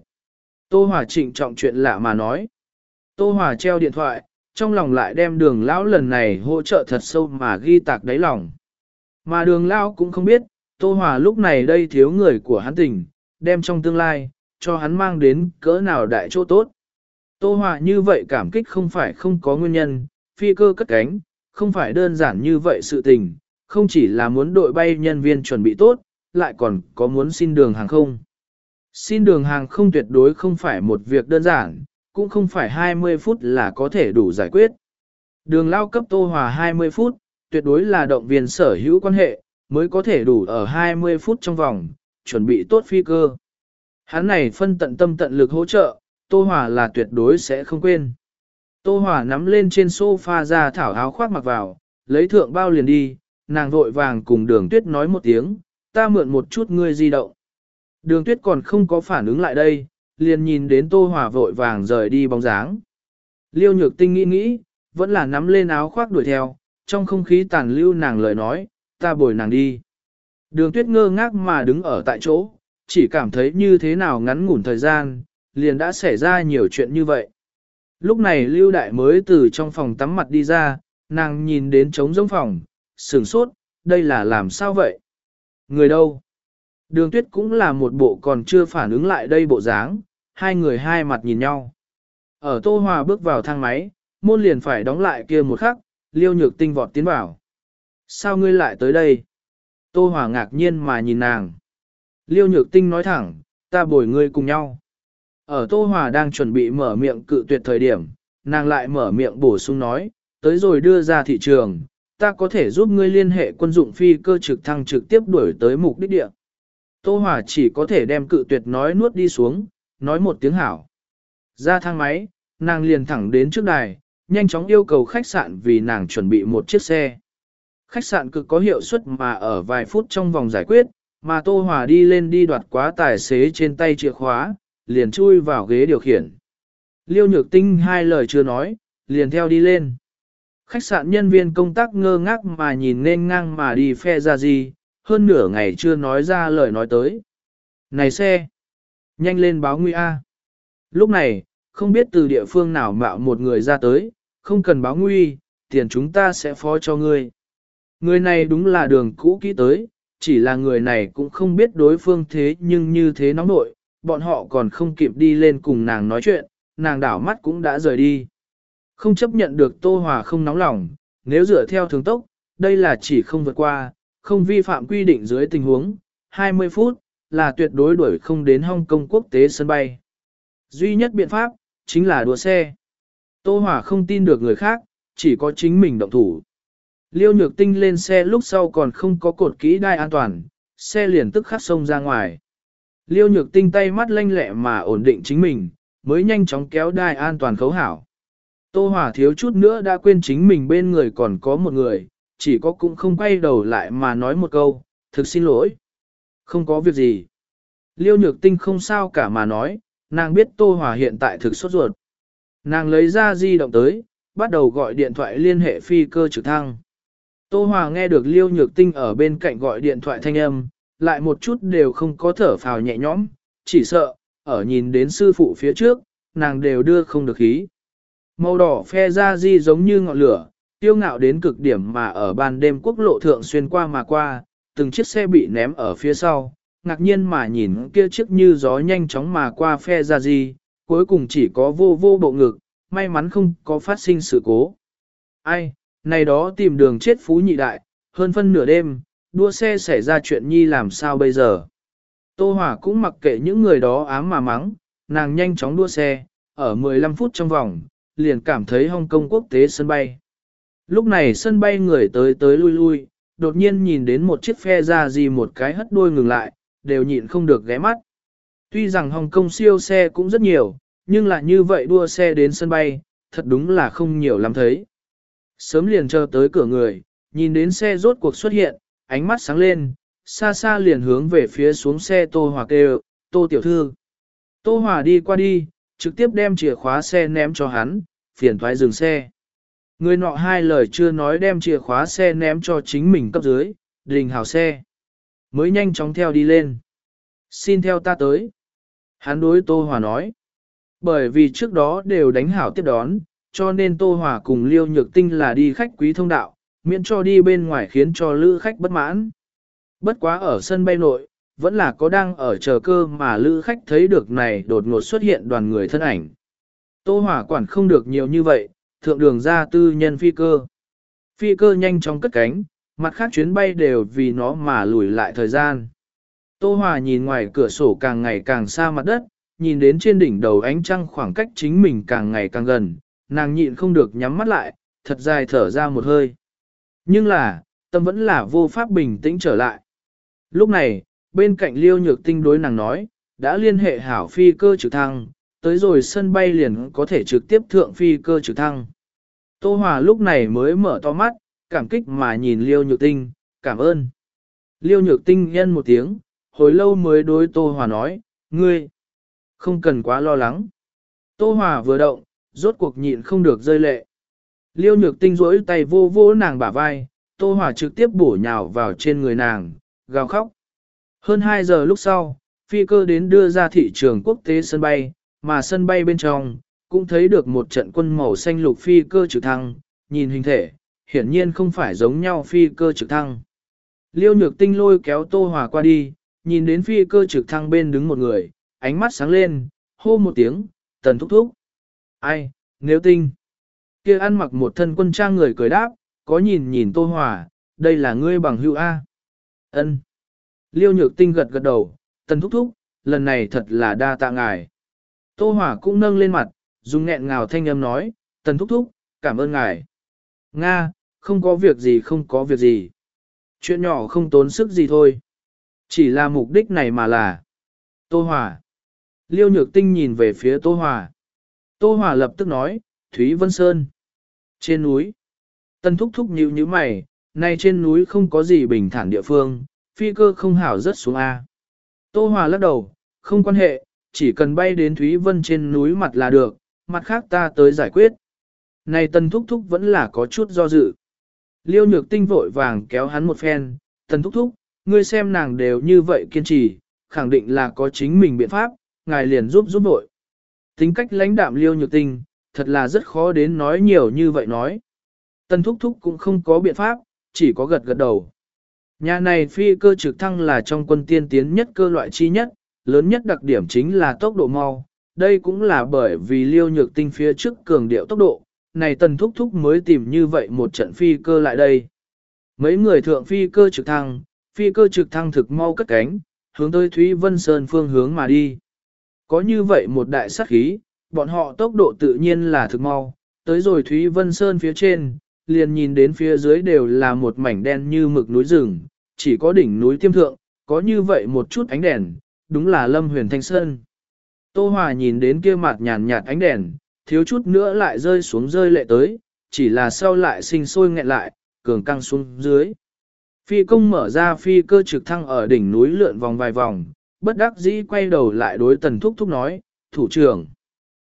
Tô Hòa trịnh trọng chuyện lạ mà nói. Tô Hòa treo điện thoại, trong lòng lại đem đường lão lần này hỗ trợ thật sâu mà ghi tạc đáy lòng. Mà đường lão cũng không biết, Tô Hòa lúc này đây thiếu người của hắn tình, đem trong tương lai, cho hắn mang đến cỡ nào đại chỗ tốt. Tô Hòa như vậy cảm kích không phải không có nguyên nhân, phi cơ cất cánh, không phải đơn giản như vậy sự tình, không chỉ là muốn đội bay nhân viên chuẩn bị tốt, lại còn có muốn xin đường hàng không. Xin đường hàng không tuyệt đối không phải một việc đơn giản, cũng không phải 20 phút là có thể đủ giải quyết. Đường lao cấp Tô Hòa 20 phút, tuyệt đối là động viên sở hữu quan hệ, mới có thể đủ ở 20 phút trong vòng, chuẩn bị tốt phi cơ. Hắn này phân tận tâm tận lực hỗ trợ, Tô Hòa là tuyệt đối sẽ không quên. Tô Hòa nắm lên trên sofa ra thảo áo khoác mặc vào, lấy thượng bao liền đi, nàng vội vàng cùng đường tuyết nói một tiếng, ta mượn một chút ngươi di động. Đường tuyết còn không có phản ứng lại đây, liền nhìn đến Tô Hòa vội vàng rời đi bóng dáng. Liêu nhược tinh nghĩ nghĩ, vẫn là nắm lên áo khoác đuổi theo, trong không khí tàn lưu nàng lời nói, ta bồi nàng đi. Đường tuyết ngơ ngác mà đứng ở tại chỗ, chỉ cảm thấy như thế nào ngắn ngủn thời gian, liền đã xảy ra nhiều chuyện như vậy. Lúc này Lưu Đại mới từ trong phòng tắm mặt đi ra, nàng nhìn đến trống giống phòng, sửng sốt, đây là làm sao vậy? Người đâu? Đường tuyết cũng là một bộ còn chưa phản ứng lại đây bộ dáng, hai người hai mặt nhìn nhau. Ở Tô Hòa bước vào thang máy, môn liền phải đóng lại kia một khắc, liêu nhược tinh vọt tiến vào. Sao ngươi lại tới đây? Tô Hòa ngạc nhiên mà nhìn nàng. Liêu nhược tinh nói thẳng, ta bồi ngươi cùng nhau. Ở Tô Hòa đang chuẩn bị mở miệng cự tuyệt thời điểm, nàng lại mở miệng bổ sung nói, tới rồi đưa ra thị trường, ta có thể giúp ngươi liên hệ quân dụng phi cơ trực thăng trực tiếp đuổi tới mục đích địa. Tô Hòa chỉ có thể đem cự tuyệt nói nuốt đi xuống, nói một tiếng hảo. Ra thang máy, nàng liền thẳng đến trước đài, nhanh chóng yêu cầu khách sạn vì nàng chuẩn bị một chiếc xe. Khách sạn cực có hiệu suất mà ở vài phút trong vòng giải quyết, mà Tô Hòa đi lên đi đoạt quá tài xế trên tay chìa khóa, liền chui vào ghế điều khiển. Liêu Nhược Tinh hai lời chưa nói, liền theo đi lên. Khách sạn nhân viên công tác ngơ ngác mà nhìn nên ngang mà đi phe ra gì, hơn nửa ngày chưa nói ra lời nói tới. Này xe! Nhanh lên báo nguy A. Lúc này, không biết từ địa phương nào mạo một người ra tới, không cần báo nguy, tiền chúng ta sẽ phó cho ngươi. Người này đúng là đường cũ kỹ tới, chỉ là người này cũng không biết đối phương thế nhưng như thế nóng nội, bọn họ còn không kịp đi lên cùng nàng nói chuyện, nàng đảo mắt cũng đã rời đi. Không chấp nhận được Tô Hòa không nóng lòng, nếu dựa theo thường tốc, đây là chỉ không vượt qua, không vi phạm quy định dưới tình huống, 20 phút, là tuyệt đối đuổi không đến Hong Kong quốc tế sân bay. Duy nhất biện pháp, chính là đua xe. Tô Hòa không tin được người khác, chỉ có chính mình động thủ. Liêu nhược tinh lên xe lúc sau còn không có cột kỹ đai an toàn, xe liền tức khắc sông ra ngoài. Liêu nhược tinh tay mắt lanh lẹ mà ổn định chính mình, mới nhanh chóng kéo đai an toàn khấu hảo. Tô Hòa thiếu chút nữa đã quên chính mình bên người còn có một người, chỉ có cũng không quay đầu lại mà nói một câu, thực xin lỗi. Không có việc gì. Liêu nhược tinh không sao cả mà nói, nàng biết Tô Hòa hiện tại thực sốt ruột. Nàng lấy ra di động tới, bắt đầu gọi điện thoại liên hệ phi cơ trực thăng. Tô Hòa nghe được Liêu Nhược Tinh ở bên cạnh gọi điện thoại thanh âm, lại một chút đều không có thở phào nhẹ nhõm, chỉ sợ, ở nhìn đến sư phụ phía trước, nàng đều đưa không được khí. Màu đỏ phe ra di giống như ngọn lửa, tiêu ngạo đến cực điểm mà ở ban đêm quốc lộ thượng xuyên qua mà qua, từng chiếc xe bị ném ở phía sau, ngạc nhiên mà nhìn kia chiếc như gió nhanh chóng mà qua phe ra di, cuối cùng chỉ có vô vô bộ ngực, may mắn không có phát sinh sự cố. Ai, này đó tìm đường chết phú nhị đại, hơn phân nửa đêm, đua xe xảy ra chuyện nhi làm sao bây giờ. Tô Hòa cũng mặc kệ những người đó ám mà mắng, nàng nhanh chóng đua xe, ở 15 phút trong vòng, liền cảm thấy Hong Kong quốc tế sân bay. Lúc này sân bay người tới tới lui lui, đột nhiên nhìn đến một chiếc phe ra gì một cái hất đuôi ngừng lại, đều nhịn không được ghé mắt. Tuy rằng Hồng Kông siêu xe cũng rất nhiều, nhưng là như vậy đua xe đến sân bay, thật đúng là không nhiều lắm thấy. Sớm liền chờ tới cửa người, nhìn đến xe rốt cuộc xuất hiện, ánh mắt sáng lên, xa xa liền hướng về phía xuống xe Tô Hòa kêu, Tô Tiểu Thư. Tô Hòa đi qua đi, trực tiếp đem chìa khóa xe ném cho hắn, phiền thoái dừng xe. Người nọ hai lời chưa nói đem chìa khóa xe ném cho chính mình cấp dưới, đình hào xe. Mới nhanh chóng theo đi lên. Xin theo ta tới. Hắn đối Tô Hòa nói. Bởi vì trước đó đều đánh hảo tiếp đón, cho nên Tô Hòa cùng Liêu Nhược Tinh là đi khách quý thông đạo, miễn cho đi bên ngoài khiến cho lữ khách bất mãn. Bất quá ở sân bay nội, vẫn là có đang ở chờ cơ mà lữ khách thấy được này đột ngột xuất hiện đoàn người thân ảnh. Tô Hòa quản không được nhiều như vậy, thượng đường ra tư nhân phi cơ. Phi cơ nhanh chóng cất cánh, mặt khác chuyến bay đều vì nó mà lùi lại thời gian. Tô Hòa nhìn ngoài cửa sổ càng ngày càng xa mặt đất, nhìn đến trên đỉnh đầu ánh trăng khoảng cách chính mình càng ngày càng gần, nàng nhịn không được nhắm mắt lại, thật dài thở ra một hơi. Nhưng là, tâm vẫn là vô pháp bình tĩnh trở lại. Lúc này, bên cạnh liêu nhược tinh đối nàng nói, đã liên hệ hảo phi cơ trực thăng, tới rồi sân bay liền có thể trực tiếp thượng phi cơ trực thăng. Tô Hòa lúc này mới mở to mắt, cảm kích mà nhìn liêu nhược tinh, cảm ơn. Liêu nhược tinh nhân một tiếng, hồi lâu mới đối Tô Hòa nói, ngươi, không cần quá lo lắng. Tô Hòa vừa động, rốt cuộc nhịn không được rơi lệ. Liêu nhược tinh rỗi tay vô vô nàng bả vai, Tô hỏa trực tiếp bổ nhào vào trên người nàng, gào khóc. Hơn 2 giờ lúc sau, phi cơ đến đưa ra thị trường quốc tế sân bay, mà sân bay bên trong, cũng thấy được một trận quân màu xanh lục phi cơ trực thăng, nhìn hình thể, hiển nhiên không phải giống nhau phi cơ trực thăng. Liêu nhược tinh lôi kéo Tô hỏa qua đi, nhìn đến phi cơ trực thăng bên đứng một người, ánh mắt sáng lên, hô một tiếng, tần thúc thúc. Ai, nếu tinh. kia ăn mặc một thân quân trang người cười đáp, có nhìn nhìn Tô Hòa, đây là ngươi bằng hữu A. ân Liêu nhược tinh gật gật đầu, tần thúc thúc, lần này thật là đa tạ ngài. Tô Hòa cũng nâng lên mặt, dùng nghẹn ngào thanh âm nói, tần thúc thúc, cảm ơn ngài. Nga, không có việc gì không có việc gì. Chuyện nhỏ không tốn sức gì thôi. Chỉ là mục đích này mà là. Tô Hòa. Liêu Nhược Tinh nhìn về phía Tô Hòa. Tô Hòa lập tức nói, Thúy Vân Sơn. Trên núi. Tân thúc thúc nhíu nhíu mày, nay trên núi không có gì bình thản địa phương, phi cơ không hảo rất xuống A. Tô Hòa lắc đầu, không quan hệ, chỉ cần bay đến Thúy Vân trên núi mặt là được, mặt khác ta tới giải quyết. Này Tân Thúc Thúc vẫn là có chút do dự. Liêu Nhược Tinh vội vàng kéo hắn một phen, Tân Thúc Thúc, ngươi xem nàng đều như vậy kiên trì, khẳng định là có chính mình biện pháp, ngài liền giúp giúp vội. Tính cách lãnh đạm Liêu Nhược tình thật là rất khó đến nói nhiều như vậy nói. Tân Thúc Thúc cũng không có biện pháp, chỉ có gật gật đầu. Nhà này phi cơ trực thăng là trong quân tiên tiến nhất cơ loại chi nhất, lớn nhất đặc điểm chính là tốc độ mau. Đây cũng là bởi vì liêu nhược tinh phía trước cường điệu tốc độ, này tần thúc thúc mới tìm như vậy một trận phi cơ lại đây. Mấy người thượng phi cơ trực thăng, phi cơ trực thăng thực mau cất cánh, hướng tới Thúy Vân Sơn phương hướng mà đi. Có như vậy một đại sát khí, bọn họ tốc độ tự nhiên là thực mau, tới rồi Thúy Vân Sơn phía trên, liền nhìn đến phía dưới đều là một mảnh đen như mực núi rừng, chỉ có đỉnh núi tiêm thượng, có như vậy một chút ánh đèn, đúng là lâm huyền thanh sơn. Tô Hòa nhìn đến kia mặt nhàn nhạt ánh đèn, thiếu chút nữa lại rơi xuống rơi lệ tới, chỉ là sau lại sinh sôi nghẹn lại, cường căng xuống dưới. Phi công mở ra phi cơ trực thăng ở đỉnh núi lượn vòng vài vòng, bất đắc dĩ quay đầu lại đối tần thúc thúc nói, thủ trưởng.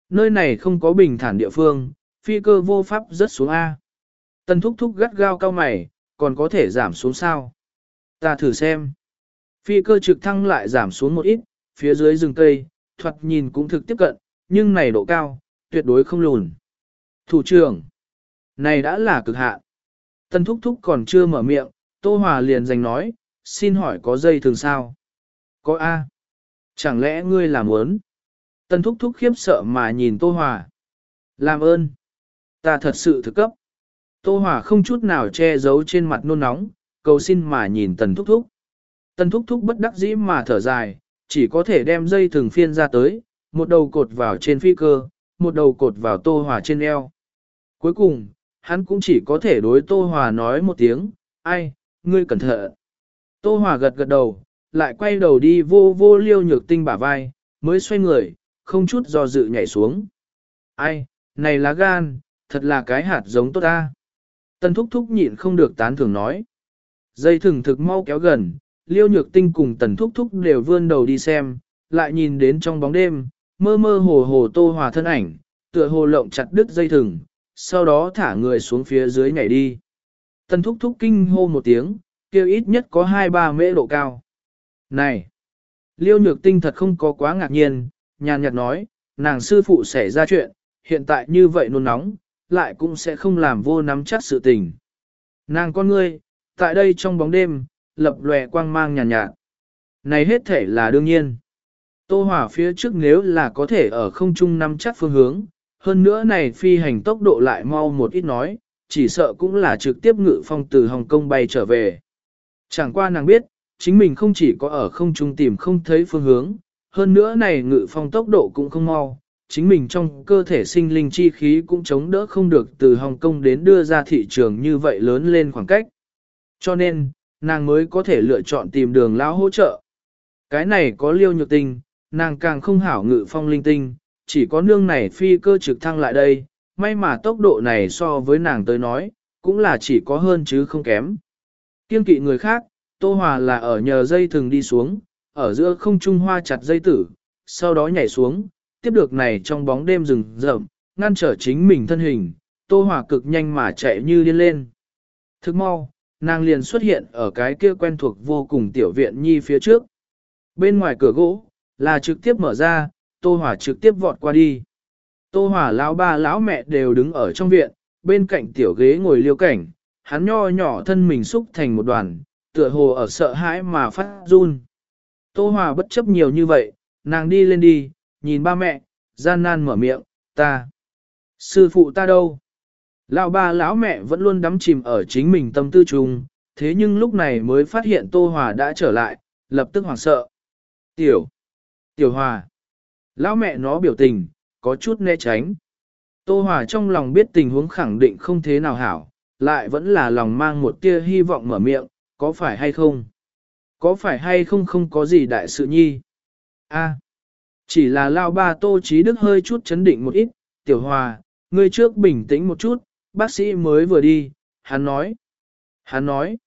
Nơi này không có bình thản địa phương, phi cơ vô pháp rất xuống A. Tần thúc thúc gắt gao cao mày, còn có thể giảm xuống sao? Ta thử xem. Phi cơ trực thăng lại giảm xuống một ít, phía dưới rừng cây, thoạt nhìn cũng thực tiếp cận, nhưng này độ cao, tuyệt đối không lùn. Thủ trưởng. Này đã là cực hạn. Tân thúc thúc còn chưa mở miệng, Tô Hòa liền giành nói, xin hỏi có dây thường sao? Có A. Chẳng lẽ ngươi làm ớn? Tân thúc thúc khiếp sợ mà nhìn Tô Hòa. Làm ơn. Ta thật sự thực cấp. Tô Hòa không chút nào che giấu trên mặt nôn nóng, cầu xin mà nhìn tần thúc thúc. Tần thúc thúc bất đắc dĩ mà thở dài, chỉ có thể đem dây thường phiên ra tới, một đầu cột vào trên phi cơ, một đầu cột vào Tô Hòa trên eo. Cuối cùng, hắn cũng chỉ có thể đối Tô Hòa nói một tiếng, ai, ngươi cẩn thận. Tô Hòa gật gật đầu, lại quay đầu đi vô vô liêu nhược tinh bả vai, mới xoay người, không chút do dự nhảy xuống. Ai, này lá gan, thật là cái hạt giống tốt ta. Tân thúc thúc nhịn không được tán thưởng nói. Dây thừng thực mau kéo gần, liêu nhược tinh cùng tần thúc thúc đều vươn đầu đi xem, lại nhìn đến trong bóng đêm, mơ mơ hồ hồ tô hòa thân ảnh, tựa hồ lộng chặt đứt dây thừng, sau đó thả người xuống phía dưới nhảy đi. Tần thúc thúc kinh hô một tiếng, kêu ít nhất có 2-3 mễ độ cao. Này! Liêu nhược tinh thật không có quá ngạc nhiên, nhàn nhạt nói, nàng sư phụ sẽ ra chuyện, hiện tại như vậy nôn nóng, lại cũng sẽ không làm vô nắm chắc sự tình. Nàng con ngươi, tại đây trong bóng đêm, lập lòe quang mang nhàn nhạt, nhạt. Này hết thể là đương nhiên. Tô hỏa phía trước nếu là có thể ở không trung nắm chắc phương hướng, hơn nữa này phi hành tốc độ lại mau một ít nói, chỉ sợ cũng là trực tiếp ngự phong từ Hồng Kông bay trở về. Chẳng qua nàng biết, chính mình không chỉ có ở không trung tìm không thấy phương hướng, hơn nữa này ngự phong tốc độ cũng không mau, chính mình trong cơ thể sinh linh chi khí cũng chống đỡ không được từ Hồng Kông đến đưa ra thị trường như vậy lớn lên khoảng cách. Cho nên, nàng mới có thể lựa chọn tìm đường lão hỗ trợ. Cái này có liêu nhược tinh, nàng càng không hảo ngự phong linh tinh, chỉ có nương này phi cơ trực thăng lại đây, may mà tốc độ này so với nàng tới nói, cũng là chỉ có hơn chứ không kém. Kiên kỵ người khác, Tô Hòa là ở nhờ dây thừng đi xuống, ở giữa không trung hoa chặt dây tử, sau đó nhảy xuống, tiếp được này trong bóng đêm rừng rậm, ngăn trở chính mình thân hình, Tô Hòa cực nhanh mà chạy như điên lên. Thức mau, nàng liền xuất hiện ở cái kia quen thuộc vô cùng tiểu viện nhi phía trước. Bên ngoài cửa gỗ, là trực tiếp mở ra, Tô Hòa trực tiếp vọt qua đi. Tô Hòa lão ba lão mẹ đều đứng ở trong viện, bên cạnh tiểu ghế ngồi liêu cảnh, hắn nho nhỏ thân mình xúc thành một đoàn, tựa hồ ở sợ hãi mà phát run. Tô Hòa bất chấp nhiều như vậy, nàng đi lên đi, nhìn ba mẹ, gian nan mở miệng, ta. Sư phụ ta đâu? Lão ba lão mẹ vẫn luôn đắm chìm ở chính mình tâm tư trùng, thế nhưng lúc này mới phát hiện Tô Hòa đã trở lại, lập tức hoảng sợ. Tiểu! Tiểu Hòa! Lão mẹ nó biểu tình, có chút né tránh. Tô Hòa trong lòng biết tình huống khẳng định không thế nào hảo, lại vẫn là lòng mang một tia hy vọng mở miệng, có phải hay không? Có phải hay không không có gì đại sự nhi? A, chỉ là lao ba tô trí đức hơi chút chấn định một ít, tiểu hòa, ngươi trước bình tĩnh một chút, bác sĩ mới vừa đi, hắn nói. Hắn nói,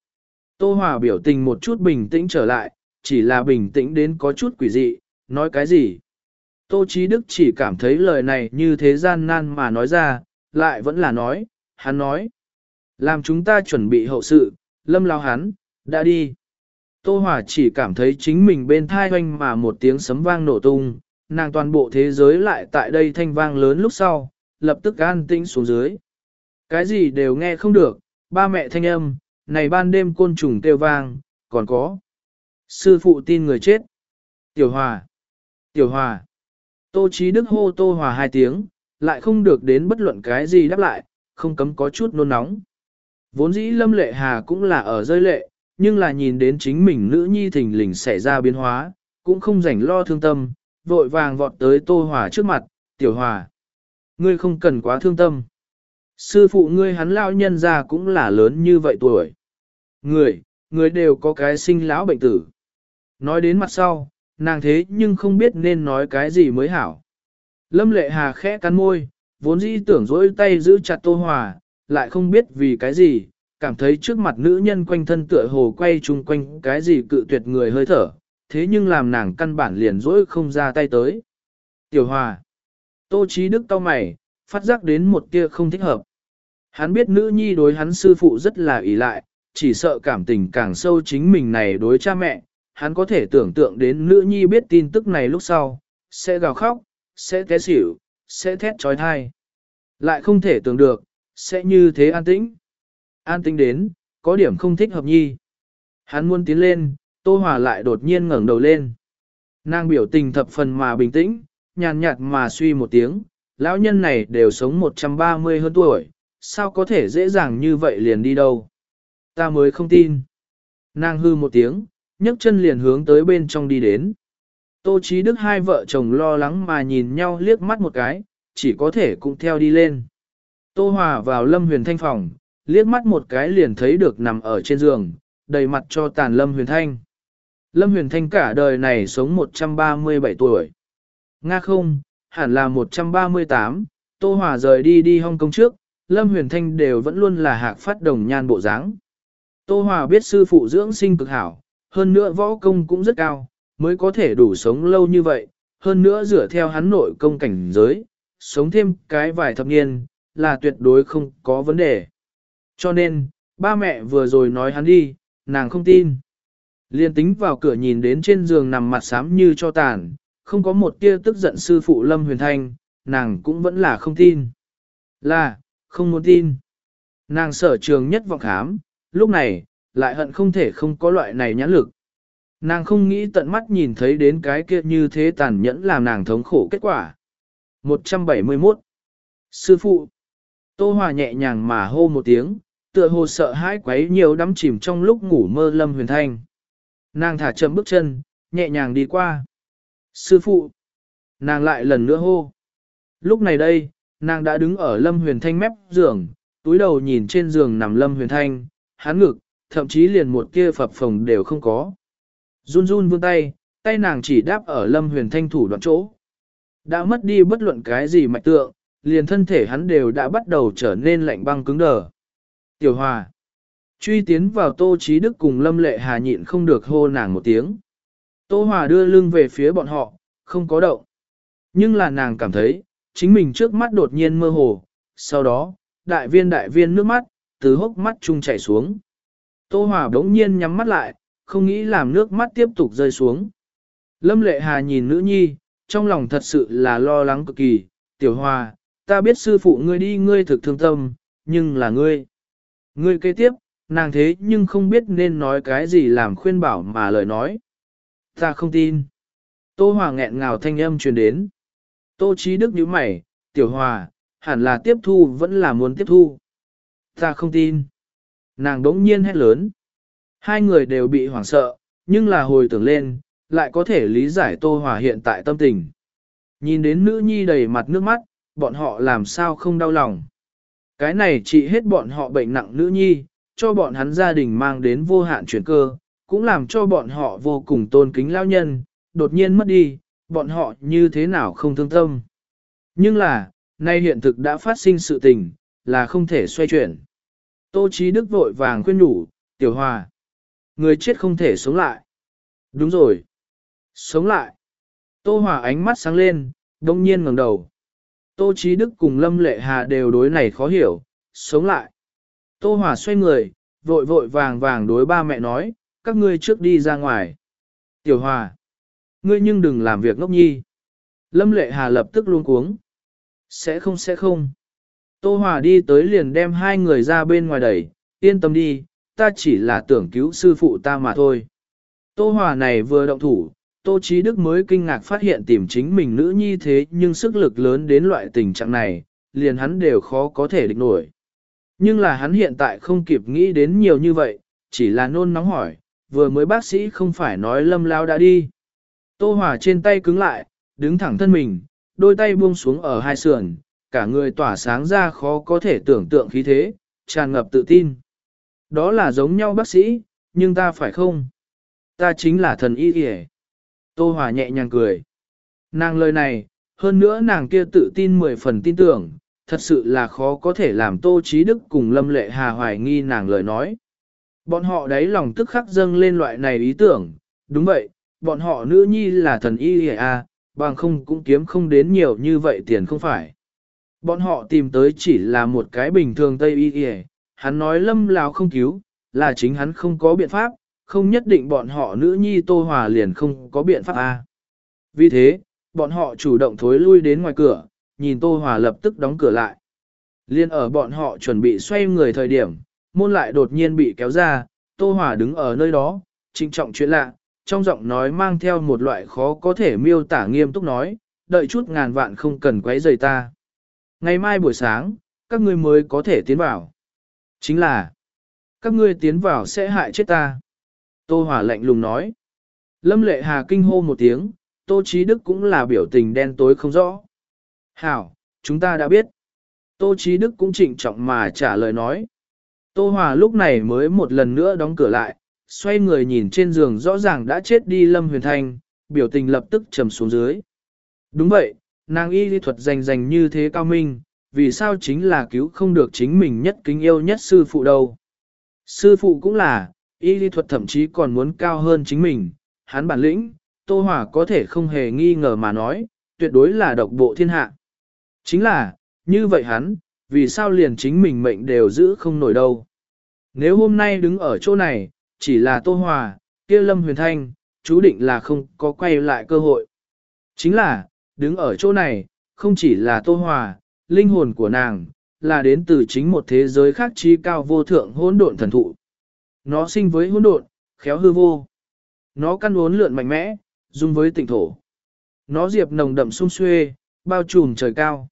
tô hòa biểu tình một chút bình tĩnh trở lại, chỉ là bình tĩnh đến có chút quỷ dị, nói cái gì? Tô Chí Đức chỉ cảm thấy lời này như thế gian nan mà nói ra, lại vẫn là nói, hắn nói. Làm chúng ta chuẩn bị hậu sự, lâm lao hắn, đã đi. Tô Hòa chỉ cảm thấy chính mình bên thai hoanh mà một tiếng sấm vang nổ tung, nàng toàn bộ thế giới lại tại đây thanh vang lớn lúc sau, lập tức an tĩnh xuống dưới. Cái gì đều nghe không được, ba mẹ thanh âm, này ban đêm côn trùng kêu vang, còn có. Sư phụ tin người chết. Tiểu Hòa. Tiểu Hòa. Tô Chí Đức hô Tô Hòa hai tiếng, lại không được đến bất luận cái gì đáp lại, không cấm có chút nôn nóng. Vốn dĩ Lâm Lệ Hà cũng là ở rơi lệ, nhưng là nhìn đến chính mình nữ nhi thình lình xảy ra biến hóa, cũng không rảnh lo thương tâm, vội vàng vọt tới Tô Hòa trước mặt, tiểu hòa. Ngươi không cần quá thương tâm. Sư phụ ngươi hắn lão nhân già cũng là lớn như vậy tuổi. Người, người đều có cái sinh lão bệnh tử. Nói đến mặt sau, nàng thế nhưng không biết nên nói cái gì mới hảo. Lâm lệ hà khẽ cắn môi, vốn dĩ tưởng dỗi tay giữ chặt Tô Hòa, lại không biết vì cái gì, cảm thấy trước mặt nữ nhân quanh thân tựa hồ quay chung quanh cái gì cự tuyệt người hơi thở, thế nhưng làm nàng căn bản liền dỗi không ra tay tới. Tiểu Hòa Tô Chí Đức cau mày, phát giác đến một tia không thích hợp. Hắn biết nữ nhi đối hắn sư phụ rất là ỷ lại, chỉ sợ cảm tình càng sâu chính mình này đối cha mẹ, hắn có thể tưởng tượng đến nữ nhi biết tin tức này lúc sau, sẽ gào khóc, sẽ té xỉu, sẽ thét trói thai. Lại không thể tưởng được, sẽ như thế an tĩnh. An tĩnh đến, có điểm không thích hợp nhi. Hắn muốn tiến lên, Tô Hòa lại đột nhiên ngẩng đầu lên. Nàng biểu tình thập phần mà bình tĩnh, nhàn nhạt mà suy một tiếng, lão nhân này đều sống 130 hơn tuổi, sao có thể dễ dàng như vậy liền đi đâu. Ta mới không tin. Nàng hư một tiếng, nhấc chân liền hướng tới bên trong đi đến. Tô Chí Đức hai vợ chồng lo lắng mà nhìn nhau liếc mắt một cái, chỉ có thể cũng theo đi lên. Tô Hòa vào Lâm Huyền Thanh phòng, liếc mắt một cái liền thấy được nằm ở trên giường, đầy mặt cho tàn Lâm Huyền Thanh. Lâm Huyền Thanh cả đời này sống 137 tuổi. Nga không, hẳn là 138, Tô Hòa rời đi đi Hong Kong trước, Lâm Huyền Thanh đều vẫn luôn là hạc phát đồng nhan bộ dáng. Tô Hòa biết sư phụ dưỡng sinh cực hảo, hơn nữa võ công cũng rất cao, mới có thể đủ sống lâu như vậy, hơn nữa dựa theo hắn nội công cảnh giới, sống thêm cái vài thập niên, là tuyệt đối không có vấn đề. Cho nên, ba mẹ vừa rồi nói hắn đi, nàng không tin. Liên tính vào cửa nhìn đến trên giường nằm mặt xám như cho tàn, không có một tia tức giận sư phụ Lâm Huyền Thanh, nàng cũng vẫn là không tin. Là, không muốn tin. Nàng sở trường nhất vọng khám, lúc này, lại hận không thể không có loại này nhãn lực. Nàng không nghĩ tận mắt nhìn thấy đến cái kia như thế tàn nhẫn làm nàng thống khổ kết quả. 171. Sư phụ. Tô Hòa nhẹ nhàng mà hô một tiếng, tựa hồ sợ hãi quấy nhiều đắm chìm trong lúc ngủ mơ Lâm Huyền Thanh. Nàng thả chậm bước chân, nhẹ nhàng đi qua. Sư phụ. Nàng lại lần nữa hô. Lúc này đây, nàng đã đứng ở Lâm Huyền Thanh mép giường, túi đầu nhìn trên giường nằm Lâm Huyền Thanh, hắn ngực, thậm chí liền một kia phập phồng đều không có. Run run vươn tay, tay nàng chỉ đáp ở Lâm Huyền Thanh thủ đoạn chỗ. Đã mất đi bất luận cái gì mạch tượng, liền thân thể hắn đều đã bắt đầu trở nên lạnh băng cứng đờ. Tiểu Hòa. Truy tiến vào Tô Chí Đức cùng Lâm Lệ Hà nhịn không được hô nàng một tiếng. Tô Hòa đưa lưng về phía bọn họ, không có động. Nhưng là nàng cảm thấy, chính mình trước mắt đột nhiên mơ hồ, sau đó, đại viên đại viên nước mắt, từ hốc mắt chung chảy xuống. Tô Hòa đống nhiên nhắm mắt lại, không nghĩ làm nước mắt tiếp tục rơi xuống. Lâm Lệ Hà nhìn nữ nhi, trong lòng thật sự là lo lắng cực kỳ, tiểu hòa, ta biết sư phụ ngươi đi ngươi thực thương tâm, nhưng là ngươi. Ngươi kế tiếp, nàng thế nhưng không biết nên nói cái gì làm khuyên bảo mà lời nói. Ta không tin. Tô Hòa nghẹn ngào thanh âm truyền đến. Tô Chí Đức nhíu mày, tiểu hòa, hẳn là tiếp thu vẫn là muốn tiếp thu. Ta không tin. Nàng đống nhiên hét lớn. Hai người đều bị hoảng sợ, nhưng là hồi tưởng lên, lại có thể lý giải Tô Hòa hiện tại tâm tình. Nhìn đến nữ nhi đầy mặt nước mắt, bọn họ làm sao không đau lòng. Cái này trị hết bọn họ bệnh nặng nữ nhi, cho bọn hắn gia đình mang đến vô hạn chuyển cơ, cũng làm cho bọn họ vô cùng tôn kính lao nhân, đột nhiên mất đi, bọn họ như thế nào không thương tâm. Nhưng là, nay hiện thực đã phát sinh sự tình, là không thể xoay chuyển. Tô Chí Đức vội vàng khuyên nhủ, tiểu hòa. Người chết không thể sống lại. Đúng rồi. Sống lại. Tô Hòa ánh mắt sáng lên, đông nhiên ngẩng đầu. Tô Chí Đức cùng Lâm Lệ Hà đều đối này khó hiểu, sống lại. Tô Hòa xoay người, vội vội vàng vàng đối ba mẹ nói, các ngươi trước đi ra ngoài. Tiểu Hòa, ngươi nhưng đừng làm việc ngốc nhi. Lâm Lệ Hà lập tức luôn cuống. Sẽ không sẽ không. Tô Hòa đi tới liền đem hai người ra bên ngoài đẩy, yên tâm đi, ta chỉ là tưởng cứu sư phụ ta mà thôi. Tô Hòa này vừa động thủ, Tô Chí Đức mới kinh ngạc phát hiện tìm chính mình nữ nhi thế nhưng sức lực lớn đến loại tình trạng này, liền hắn đều khó có thể địch nổi. Nhưng là hắn hiện tại không kịp nghĩ đến nhiều như vậy, chỉ là nôn nóng hỏi, vừa mới bác sĩ không phải nói lâm lao đã đi. Tô Hòa trên tay cứng lại, đứng thẳng thân mình, đôi tay buông xuống ở hai sườn, cả người tỏa sáng ra khó có thể tưởng tượng khí thế, tràn ngập tự tin. Đó là giống nhau bác sĩ, nhưng ta phải không? Ta chính là thần y kìa. Tô Hòa nhẹ nhàng cười. Nàng lời này, hơn nữa nàng kia tự tin mười phần tin tưởng, thật sự là khó có thể làm Tô Chí Đức cùng Lâm Lệ Hà hoài nghi nàng lời nói. Bọn họ đấy lòng tức khắc dâng lên loại này ý tưởng, đúng vậy, bọn họ nữ nhi là thần y à, bằng không cũng kiếm không đến nhiều như vậy tiền không phải. Bọn họ tìm tới chỉ là một cái bình thường Tây y hắn nói lâm lao không cứu, là chính hắn không có biện pháp, không nhất định bọn họ nữ nhi Tô Hòa liền không có biện pháp a. Vì thế, bọn họ chủ động thối lui đến ngoài cửa, nhìn Tô Hòa lập tức đóng cửa lại. Liên ở bọn họ chuẩn bị xoay người thời điểm, môn lại đột nhiên bị kéo ra, Tô Hòa đứng ở nơi đó, trinh trọng chuyện lạ, trong giọng nói mang theo một loại khó có thể miêu tả nghiêm túc nói, đợi chút ngàn vạn không cần quấy rầy ta. Ngày mai buổi sáng, các ngươi mới có thể tiến vào. Chính là, các ngươi tiến vào sẽ hại chết ta. Tô Hòa lạnh lùng nói. Lâm lệ hà kinh hô một tiếng, Tô Chí Đức cũng là biểu tình đen tối không rõ. Hảo, chúng ta đã biết. Tô Chí Đức cũng trịnh trọng mà trả lời nói. Tô Hòa lúc này mới một lần nữa đóng cửa lại, xoay người nhìn trên giường rõ ràng đã chết đi Lâm Huyền Thanh, biểu tình lập tức trầm xuống dưới. Đúng vậy, nàng y lý thuật rành rành như thế cao minh, vì sao chính là cứu không được chính mình nhất kính yêu nhất sư phụ đâu. Sư phụ cũng là, y lý thuật thậm chí còn muốn cao hơn chính mình, hắn bản lĩnh, Tô Hòa có thể không hề nghi ngờ mà nói, tuyệt đối là độc bộ thiên hạ. Chính là, như vậy hắn, vì sao liền chính mình mệnh đều giữ không nổi đâu. Nếu hôm nay đứng ở chỗ này, chỉ là Tô Hòa, kia Lâm Huyền Thanh, chú định là không có quay lại cơ hội. Chính là, đứng ở chỗ này, không chỉ là Tô Hòa, linh hồn của nàng, là đến từ chính một thế giới khác trí cao vô thượng hỗn độn thần thụ. Nó sinh với hỗn độn, khéo hư vô. Nó căn uốn lượn mạnh mẽ, dung với tịnh thổ. Nó diệp nồng đậm sung xuê, bao trùm trời cao.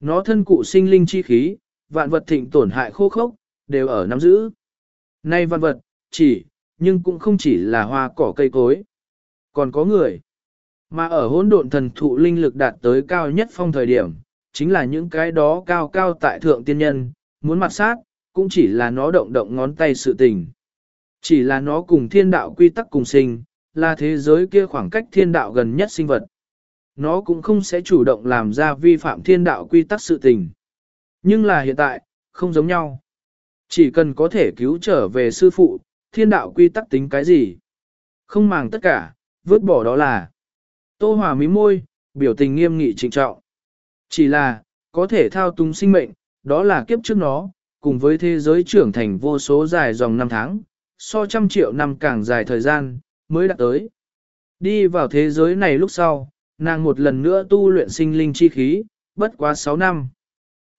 Nó thân cụ sinh linh chi khí, vạn vật thịnh tổn hại khô khốc, đều ở nắm giữ. Nay vạn vật, chỉ, nhưng cũng không chỉ là hoa cỏ cây cối. Còn có người. Mà ở hỗn độn thần thụ linh lực đạt tới cao nhất phong thời điểm, chính là những cái đó cao cao tại thượng tiên nhân, muốn mặt sát, cũng chỉ là nó động động ngón tay sự tình. Chỉ là nó cùng thiên đạo quy tắc cùng sinh, là thế giới kia khoảng cách thiên đạo gần nhất sinh vật. Nó cũng không sẽ chủ động làm ra vi phạm thiên đạo quy tắc sự tình. Nhưng là hiện tại, không giống nhau. Chỉ cần có thể cứu trở về sư phụ, thiên đạo quy tắc tính cái gì? Không màng tất cả, vứt bỏ đó là. Tô Hòa mí môi, biểu tình nghiêm nghị trịnh trọng. Chỉ là, có thể thao túng sinh mệnh, đó là kiếp trước nó, cùng với thế giới trưởng thành vô số dài dòng năm tháng, so trăm triệu năm càng dài thời gian, mới đạt tới. Đi vào thế giới này lúc sau, nàng một lần nữa tu luyện sinh linh chi khí, bất quá 6 năm.